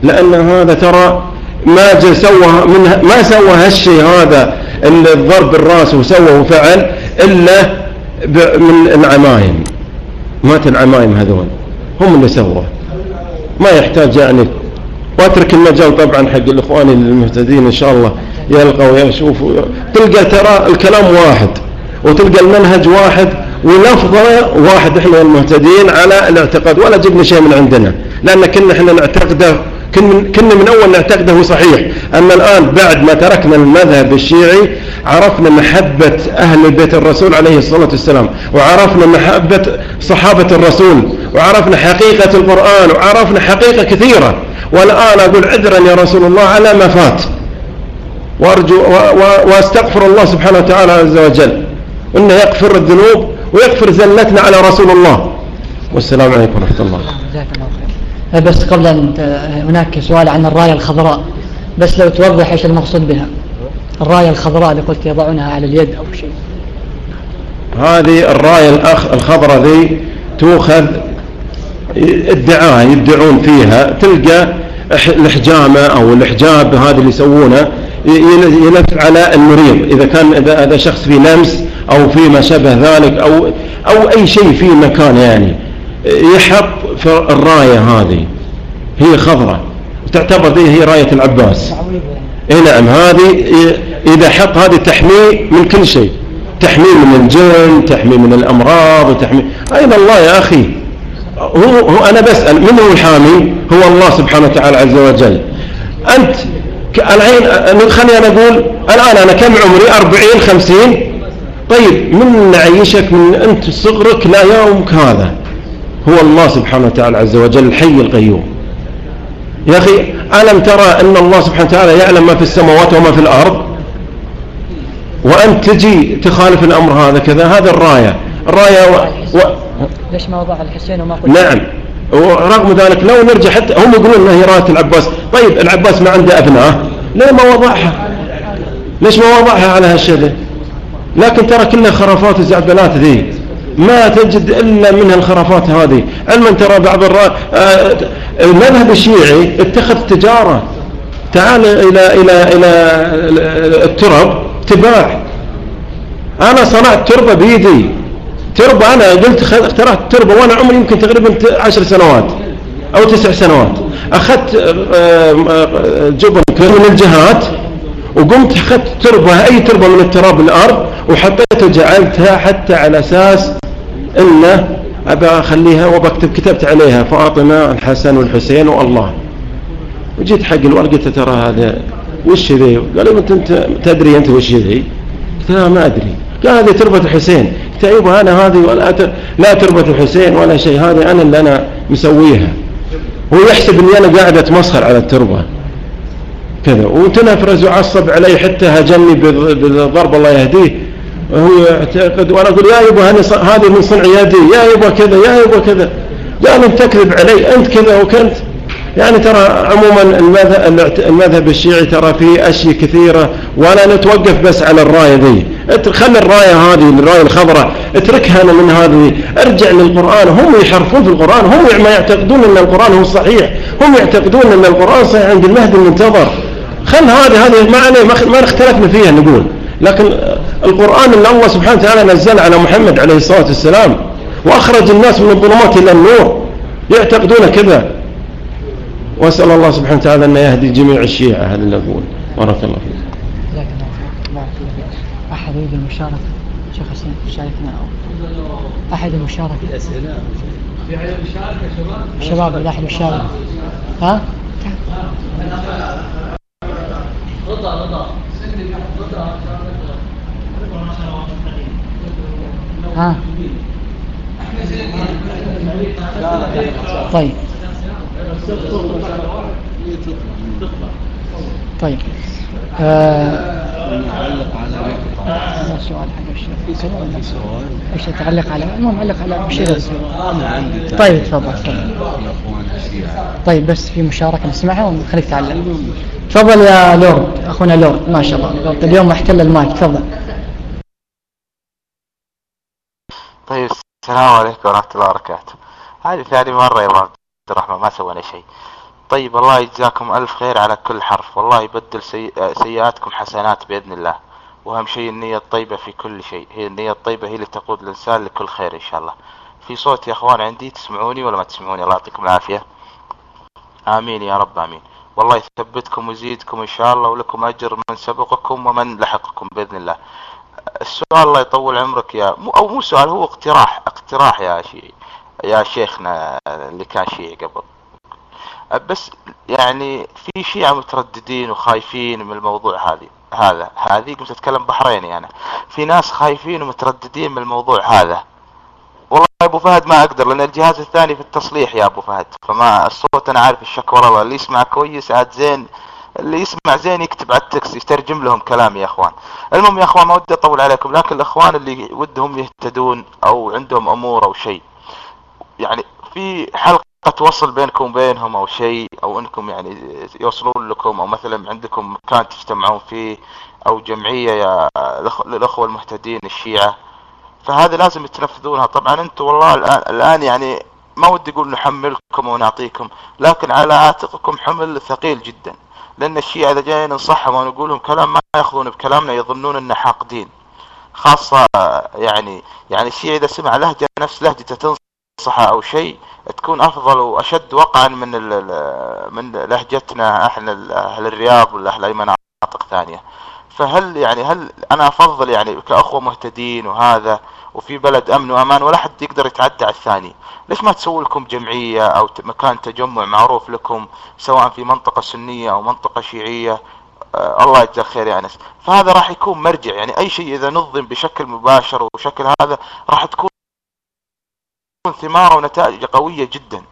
لأن هذا ترى ما سوى من ما سوى هالشيء هذا الضرب الرأس وسوى وفعل إلا من العمايم. مات العمايم هذول. هم اللي سووه. ما يحتاج يعني وأترك المجال طبعا حق الإخوان المهتدين إن شاء الله. يلقوا ويشوفوا تلقى ترى الكلام واحد وتلقى المنهج واحد ولفظه واحد إحنا المهتدين على الاعتقاد ولا جبنا شيء من عندنا لأن كنا إحنا نعتقده كنا من أول نعتقده صحيح. أما الآن بعد ما تركنا المذهب الشيعي عرفنا محبة أهل بيت الرسول عليه الصلاة والسلام وعرفنا محبة صحابة الرسول وعرفنا حقيقة القرآن وعرفنا حقيقة كثيرة. والآن أقول عذرا يا رسول الله على ما فات. وارجو و- و- واستغفر الله سبحانه وتعالى عز وجل. إنه يغفر الذنوب ويغفر زلتنا على رسول الله. والسلام عليكم ورحمة الله. جزاك الله خير. بس قبل أن هناك سؤال عن الراية الخضراء. بس لو توضح إيش المقصود بها. الراية الخضراء اللي قلت يضعونها على اليد أو شيء. هذه الراية الأخ الخضراء ذي تؤخذ ادعاء يدعون فيها. تلقى الحجامة أو الحجاب هذا اللي يسوونه ي- ي- يلف على المريض. إذا كان إذا هذا شخص في لمس أو في ما شابه ذلك أو أو أي شيء في مكان يعني يحط في الراية هذه. هي خضراء تعتبر ذي هي راية العباس. إي نعم هذه إذا حط هذه تحميه من كل شيء. تحميه من الجن تحميه من الأمراض وتحميه اين الله يا أخي. هو, هو أنا بسأل من هو الحامي؟ هو الله سبحانه وتعالى عز وجل. أنت خليني أنا أقول الآن أنا كم عمري؟ 40 50 طيب من نعيشك؟ من أنت صغرك لا يومك هذا. هو الله سبحانه وتعالى عز وجل الحي القيوم. يا أخي ألم ترى أن الله سبحانه وتعالى يعلم ما في السماوات وما في الأرض؟ وأنت تجي تخالف الأمر هذا كذا؟ هذا الراية. الراية و... و... ليش ما وضع الحسين وما قلت؟ نعم. ورغم ذلك لو نرجع حتى هم يقولون إنها رايه العباس. طيب العباس ما عنده أبناء. ليه ما وضعها؟ ليش ما وضعها على هالشيء لكن ترى كلها خرافات وزعبلات ذي. ما تجد إلا من الخرافات هذه. علما ترى بعض الرا... آه، المذهب الشيعي اتخذ تجارة. تعال إلى إلى إلى الترب تباع. أنا صنعت تربة بيدي. تربة أنا قلت اخترعت تربة وأنا عمري يمكن تقريبا عشر سنوات أو تسع سنوات. أخذت آه، آه، جبن من الجهات وقمت أخذت تربة أي تربة من التراب الأرض وحطيته وجعلتها حتى على أساس إنه أبى أخليها وبكتب كتبت عليها فاطمة الحسن والحسين والله. وجيت حق الورقة ترى هذا وش ذي؟ قال لي أنت تدري أنت وش ذي؟ قلت لا ما أدري. قال هذه تربة الحسين. أيوة أنا هذه ولا. لا تربة الحسين ولا شيء هذه أنا اللي أنا مسويها. هو يحسب أني أنا قاعد أتمسخر على التربة. كذا. وتنفرز وعصب علي حتى هجني بالضرب الله يهديه. وهو يعتقد وأنا أقول يا يبا هذه من صنع يدي يا يبا كذا يا يبا كذا. قال انت تكذب علي أنت كذا وكنت. يعني ترى عموما المذهب, الشيعي ترى فيه أشياء كثيرة ولا نتوقف بس على الراية ذي. خلي الراية هذه الراية الخضراء اتركها من هذه. ارجع للقرآن هم يحرفون في القرآن هم ما يعتقدون أن القرآن هو صحيح هم يعتقدون أن القرآن صحيح عند المهدي المنتظر. خل هذه هذه ما عليه ما اختلفنا فيها نقول. لكن القرآن اللي الله سبحانه وتعالى نزل على محمد عليه الصلاة والسلام وأخرج الناس من الظلمات إلى النور يعتقدون كذا. وأسأل الله سبحانه وتعالى أن يهدي جميع الشيعة هذا اللي أقول. بارك الله فيك. أحد يريد المشاركة؟ شيخ حسين شاركنا. أحد المشاركة؟ في أحد المشاركة شباب؟ شباب إذا أحد يشارك ها؟ رضا رضا ها؟ طيب. طيب. آه سؤال حق الشيخ؟ إيش تعلق على المهم علق على الشيخ طيب تفضل طيب بس في مشاركة نسمعها ونخليك تعلق تفضل يا لورد أخونا لورد ما شاء الله. اليوم أحتل المايك تفضل. طيب السلام عليكم ورحمة الله وبركاته. هذه ثاني مرة يا عبد الرحمن ما سوينا شيء. طيب الله يجزاكم ألف خير على كل حرف. والله يبدل سي... سيئاتكم حسنات بإذن الله. وأهم شيء النية الطيبة في كل شيء. هي النية الطيبة هي اللي تقود الإنسان لكل خير إن شاء الله. في صوت يا أخوان عندي تسمعوني ولا ما تسمعوني؟ الله يعطيكم العافية. آمين يا رب آمين. والله يثبتكم ويزيدكم إن شاء الله ولكم أجر من سبقكم ومن لحقكم بإذن الله. السؤال الله يطول عمرك يا مو أو مو سؤال هو اقتراح اقتراح يا شي يا شيخنا اللي كان شيعي قبل. بس يعني في شيعة مترددين وخايفين من الموضوع هذه هذا هذه قمت أتكلم بحريني أنا. في ناس خايفين ومترددين من الموضوع هذا. والله يا أبو فهد ما أقدر لأن الجهاز الثاني في التصليح يا أبو فهد فما الصوت أنا عارف الشكوى الله اللي يسمع كويس عاد زين اللي يسمع زين يكتب على التكست يترجم لهم كلامي يا إخوان. المهم يا إخوان ما ودي أطول عليكم لكن الإخوان اللي ودهم يهتدون أو عندهم أمور أو شيء يعني في حلقة وصل بينكم وبينهم أو شيء أو إنكم يعني يوصلون لكم أو مثلا عندكم مكان تجتمعون فيه أو جمعية يا الاخوة المهتدين الشيعة. فهذا لازم تنفذونها. طبعا أنتم والله الآن, الآن يعني ما ودي أقول نحملكم ونعطيكم لكن على عاتقكم حمل ثقيل جدا. لأن الشيعة إذا جاي ننصحهم ونقول لهم كلام ما يأخذون بكلامنا يظنون أننا حاقدين. خاصة يعني يعني الشيعة إذا سمع لهجة نفس لهجته تنصحه أو شيء تكون أفضل وأشد وقعا من من لهجتنا إحنا أهل الرياض ولا أهل أي مناطق ثانية. فهل يعني هل أنا أفضل يعني كأخوة مهتدين وهذا وفي بلد أمن وأمان ولا حد يقدر يتعدى على الثاني؟ ليش ما تسوي لكم جمعية أو مكان تجمع معروف لكم سواء في منطقة سنية أو منطقة شيعية؟ آه الله يجزاك خير يا أنس. فهذا راح يكون مرجع يعني أي شيء إذا نظم بشكل مباشر وشكل هذا راح تكون ثماره ونتائج قوية جدا.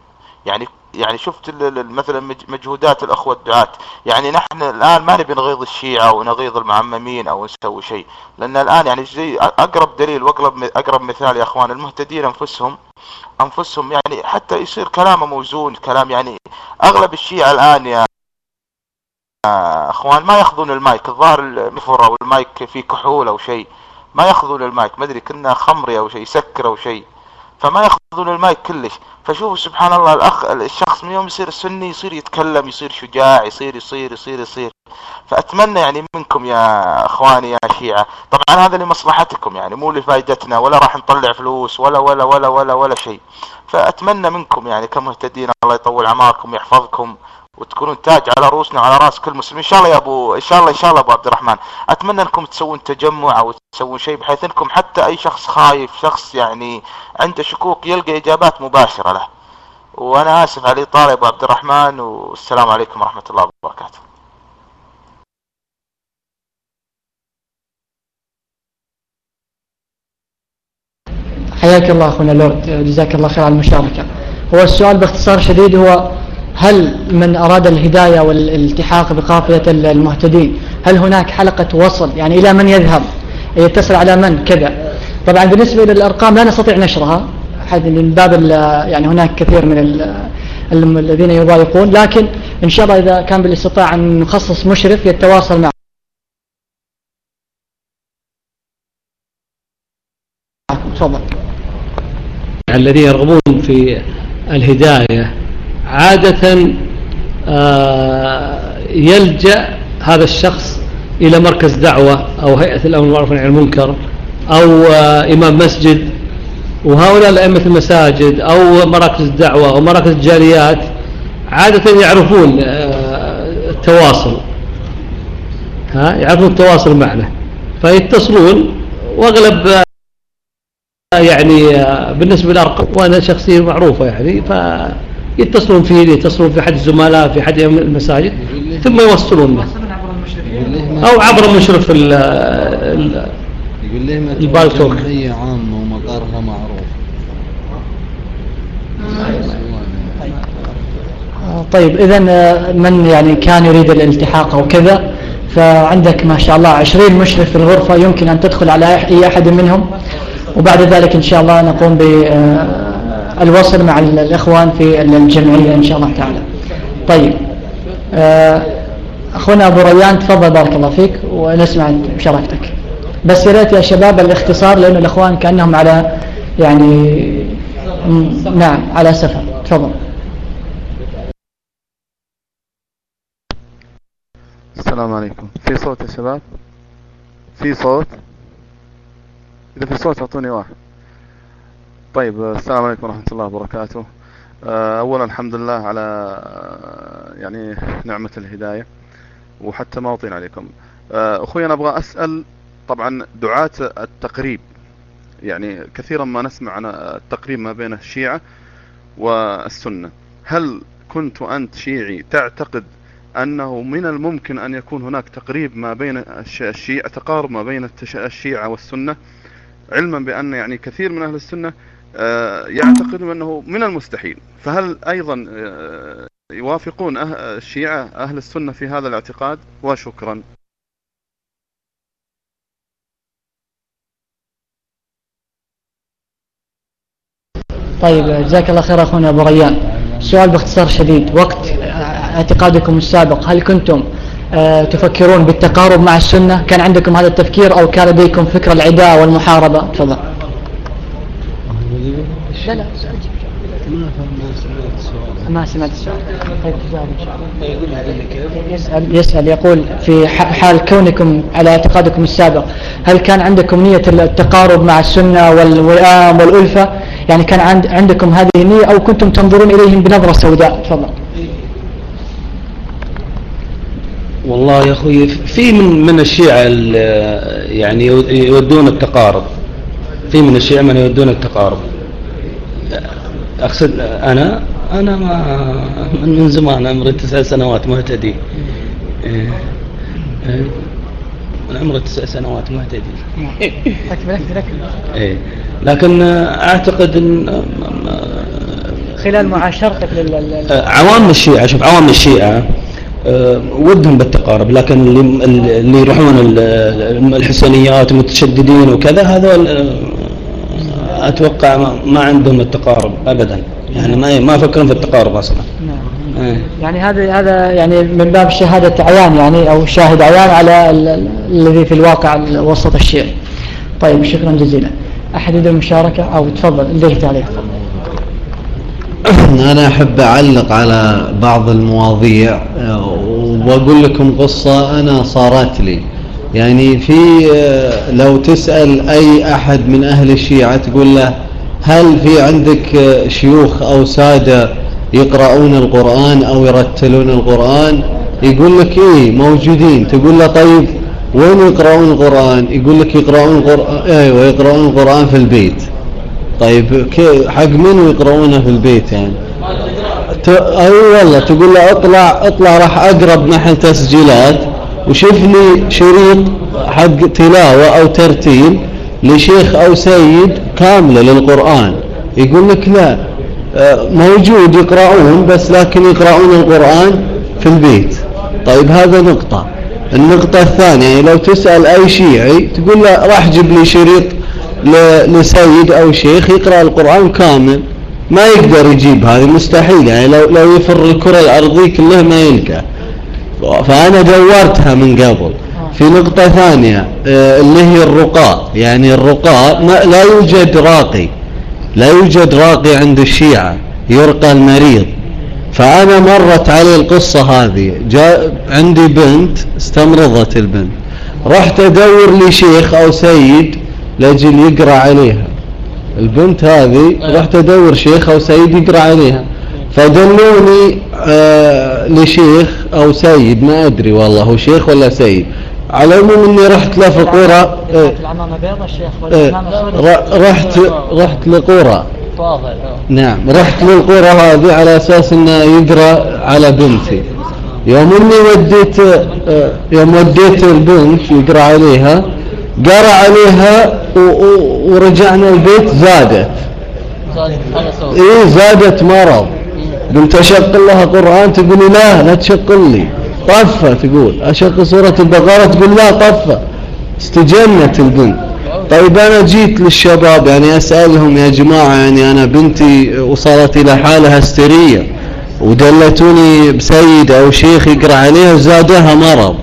يعني يعني شفت مثلا مجهودات الأخوة الدعاة. يعني نحن الآن ما نبي نغيظ الشيعة ونغيظ المعممين أو نسوي شيء. لأن الآن يعني زي أقرب دليل وأقرب أقرب مثال يا أخوان المهتدين أنفسهم أنفسهم يعني حتى يصير كلامه موزون كلام يعني أغلب الشيعة الآن يا أخوان ما يأخذون المايك. الظاهر المفر أو المايك فيه كحول أو شيء. ما يأخذون المايك. ما أدري كنا خمري أو شيء يسكر أو شيء. فما يأخذون المايك كلش. فشوفوا سبحان الله الأخ الشخص من يوم يصير سني يصير يتكلم يصير شجاع يصير يصير يصير يصير. فأتمنى يعني منكم يا أخواني يا شيعة. طبعا هذا لمصلحتكم يعني مو لفائدتنا ولا راح نطلع فلوس ولا ولا ولا ولا ولا شيء. فأتمنى منكم يعني كمهتدين الله يطول عماركم ويحفظكم وتكونون تاج على رؤوسنا وعلى رأس كل مسلم إن شاء الله يا ابو إن شاء الله إن شاء الله أبو عبد الرحمن. أتمنى أنكم تسوون تجمع أو تسوون شيء بحيث أنكم حتى أي شخص خايف شخص يعني عنده شكوك يلقى إجابات مباشرة له. وأنا آسف على الاطاله يا أبو عبد الرحمن والسلام عليكم ورحمة الله وبركاته. حياك الله أخونا لورد جزاك الله خير على المشاركة. هو السؤال باختصار شديد هو هل من أراد الهداية والالتحاق بقافلة المهتدين هل هناك حلقة وصل؟ يعني إلى من يذهب؟ يتصل على من؟ كذا. طبعا بالنسبة للأرقام لا نستطيع نشرها من باب يعني هناك كثير من الذين يضايقون لكن إن شاء الله إذا كان بالاستطاعة أن نخصص مشرف يتواصل مع تفضل. الذين يرغبون في الهداية عادة آه، يلجأ هذا الشخص إلى مركز دعوة أو هيئة الأمر والمعروف والنهي عن المنكر أو آه، إمام مسجد. وهؤلاء أئمة المساجد أو مراكز الدعوة أو مراكز الجاليات عادة يعرفون آه، التواصل. ها يعرفون التواصل معنا. فيتصلون وأغلب يعني بالنسبة للأرقام وأنا شخصية معروفة يعني فيتصلون فيه يتصلون في أحد الزملاء في أحد المساجد ثم يوصلون له أو عبر مشرف ال يقول لهم البالتوك هي عامة ومقارها معروف طيب إذا من يعني كان يريد الالتحاق أو كذا فعندك ما شاء الله عشرين مشرف في الغرفة يمكن أن تدخل على أي أحد منهم. وبعد ذلك إن شاء الله نقوم بالوصل مع الإخوان في الجمعية إن شاء الله تعالى. طيب أخونا أبو ريان تفضل بارك الله فيك ونسمع مشاركتك. بس يا ريت يا شباب الاختصار لأن الإخوان كأنهم على يعني نعم على سفر. تفضل. السلام عليكم. في صوت يا شباب؟ في صوت؟ إذا في صوت أعطوني واحد. طيب السلام عليكم ورحمة الله وبركاته. أولا الحمد لله على يعني نعمة الهداية وحتى ما أطين عليكم. أخوي أنا أبغى أسأل طبعا دعاة التقريب يعني كثيرا ما نسمع عن التقريب ما بين الشيعة والسنة. هل كنت أنت شيعي تعتقد أنه من الممكن أن يكون هناك تقريب ما بين الشيعة تقارب ما بين الشيعة والسنة؟ علما بأن يعني كثير من أهل السنة يعتقدون أنه من المستحيل. فهل أيضا يوافقون الشيعة أهل السنة في هذا الاعتقاد؟ وشكرا. طيب جزاك الله خير أخونا أبو ريان. سؤال باختصار شديد. وقت اعتقادكم السابق هل كنتم تفكرون بالتقارب مع السنة؟ كان عندكم هذا التفكير أو كان لديكم فكر العداء والمحاربة؟ تفضل. لا لا ما سمعت السؤال طيب تجاوب إن شاء الله. يسأل يسأل يقول في حال كونكم على اعتقادكم السابق هل كان عندكم نية التقارب مع السنة والوئام والألفة؟ يعني كان عند عندكم هذه النية أو كنتم تنظرون إليهم بنظرة سوداء؟ تفضل. والله يا أخوي في من من الشيعة يعني يودون التقارب. في من الشيعة من يودون التقارب. أقصد أنا أنا ما من زمان عمري تسع سنوات مهتدي. من عمري تسع سنوات مهتدي. إيه لكن أعتقد إن خلال معاشرتك لل عوام الشيعة شوف عوام الشيعة ودهم بالتقارب لكن اللي اللي يروحون الحسينيات المتشددين وكذا هذول أتوقع ما عندهم التقارب ابدا. يعني ما ما يفكرون في التقارب أصلا. نعم. إيه. يعني هذا هذا يعني من باب شهادة عيان يعني أو شاهد عيان على الذي في الواقع وسط الشيعي طيب شكرا جزيلا. أحد يريد المشاركة أو تفضل. لديه تعليق أنا أحب أعلق على بعض المواضيع آه، وأقول لكم قصة أنا صارت لي. يعني في آه، لو تسأل أي أحد من أهل الشيعة تقول له هل في عندك آه، شيوخ أو سادة يقرؤون القرآن أو يرتلون القرآن؟ يقول لك إيه موجودين. تقول له طيب وين يقرؤون القرآن؟ يقول لك يقرؤون القرآن أيوة يقرؤون القرآن في البيت. طيب حق من يقرؤونه في البيت يعني؟ ت... اي والله تقول له اطلع اطلع راح أقرب محل تسجيلات. وشوف لي شريط حق تلاوة أو ترتيل لشيخ أو سيد كاملة للقرآن. يقول لك لا آه، موجود يقرؤون بس لكن يقرؤون القرآن في البيت. طيب هذا نقطة. النقطة الثانية يعني لو تسأل أي شيعي تقول له راح جيب لي شريط لسيد أو شيخ يقرأ القرآن كامل. ما يقدر يجيب هذه مستحيل يعني لو, لو يفر الكرة الأرضية كلها ما يلقى فأنا دورتها من قبل. في نقطة ثانية آه، اللي هي الرقاء. يعني الرقاء ما لا يوجد راقي. لا يوجد راقي عند الشيعة. يرقى المريض. فأنا مرت علي القصة هذه. جاء عندي بنت استمرضت البنت. رحت أدور لي شيخ أو سيد لأجل يقرأ عليها. البنت هذه رحت أدور شيخ أو سيد يقرأ عليها. فدلوني آه لشيخ أو سيد ما أدري والله هو شيخ ولا سيد. على العموم إني رحت له في قرى رحت رحت لقرى نعم رحت للقرى هذه على أساس إنه يقرا على بنتي. يوم إني وديت آه، يوم وديت البنت يقرا عليها قرا عليها ورجعنا البيت زادت. اي زادت مرض. قلت اشغل لها قرآن تقول لا لا تشغل لي. طفه تقول. اشغل سورة البقرة تقول لا طفه استجنت البنت طيب أنا جيت للشباب يعني أسألهم يا جماعة يعني أنا بنتي وصلت إلى حالة هستيرية ودلتوني بسيد أو شيخ يقرأ عليها وزادها مرض.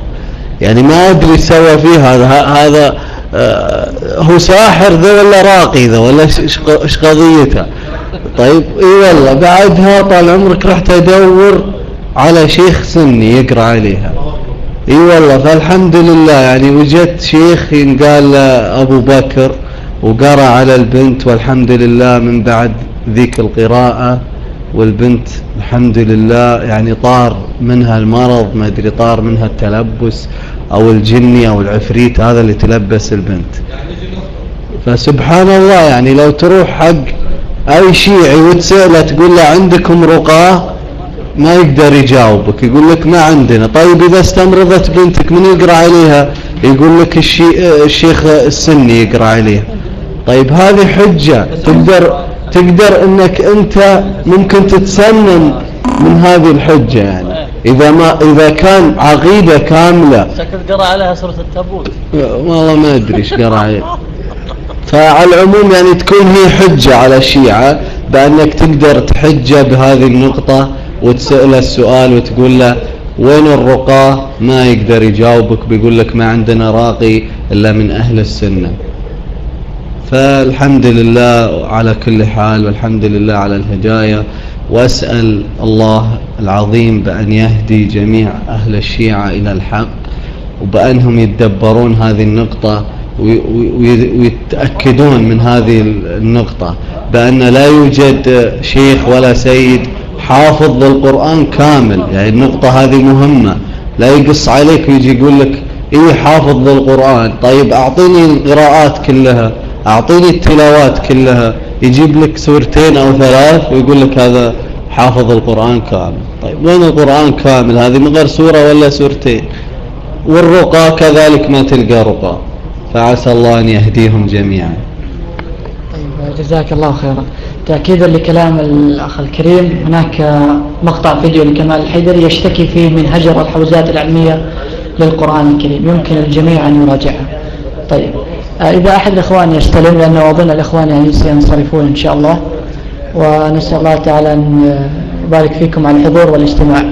يعني ما إيش سوى فيه هذا هذا آه، هو ساحر ذا ولا راقي ذا ولا إيش قضيته طيب إي والله بعدها طال عمرك رحت ادور على شيخ سني يقرأ عليها. إي والله فالحمد لله يعني وجدت شيخ ينقال أبو بكر وقرأ على البنت والحمد لله من بعد ذيك القراءة والبنت الحمد لله يعني طار منها المرض ما أدري طار منها التلبس أو الجني أو العفريت هذا اللي تلبس البنت. فسبحان الله يعني لو تروح حق أي شيعي وتسأله تقول له عندكم رقاة؟ ما يقدر يجاوبك يقول لك ما عندنا. طيب إذا استمرضت بنتك من يقرأ عليها؟ يقول لك الشي... الشيخ السني يقرأ عليها. طيب هذه حجة. تقدر تقدر إنك أنت ممكن تتسنن من هذه الحجة يعني. إذا ما إذا كان عقيدة كاملة. شكل قرأ عليها سورة التابوت. والله ما أدري إيش قرأ عليها. فعلى العموم يعني تكون هي حجة على الشيعة بأنك تقدر تحجة بهذه النقطة وتسأله السؤال وتقول له وين الرقاة ما يقدر يجاوبك بيقول لك ما عندنا راقي إلا من أهل السنة. فالحمد لله على كل حال والحمد لله على الهداية. وأسأل الله العظيم بأن يهدي جميع أهل الشيعة إلى الحق وبأنهم يتدبرون هذه النقطة ويتأكدون من هذه النقطة بأن لا يوجد شيخ ولا سيد حافظ للقرآن كامل. يعني النقطة هذه مهمة. لا يقص عليك ويجي يقول لك إيه حافظ للقرآن. طيب أعطيني القراءات كلها أعطيني التلاوات كلها. يجيب لك سورتين أو ثلاث ويقول لك هذا حافظ القرآن كامل. طيب وين القرآن كامل؟ هذه من غير سورة ولا سورتين. والرقى كذلك ما تلقى رقى. فعسى الله أن يهديهم جميعا. طيب جزاك الله خيرا. تأكيدا لكلام الأخ الكريم هناك مقطع فيديو لكمال الحيدري يشتكي فيه من هجر الحوزات العلمية للقرآن الكريم. يمكن الجميع أن يراجعها طيب آه، إذا أحد الإخوان يستلم لأنه أظن الإخوان يعني سينصرفون إن شاء الله. ونسأل الله تعالى أن يبارك فيكم على الحضور والاستماع.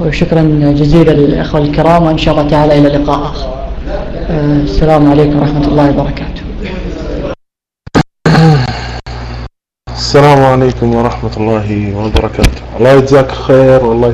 وشكرا جزيلا للإخوة الكرام وإن شاء الله تعالى إلى لقاء آخر. السلام عليكم ورحمة الله وبركاته. السلام عليكم ورحمة الله وبركاته. الله يجزاك خير والله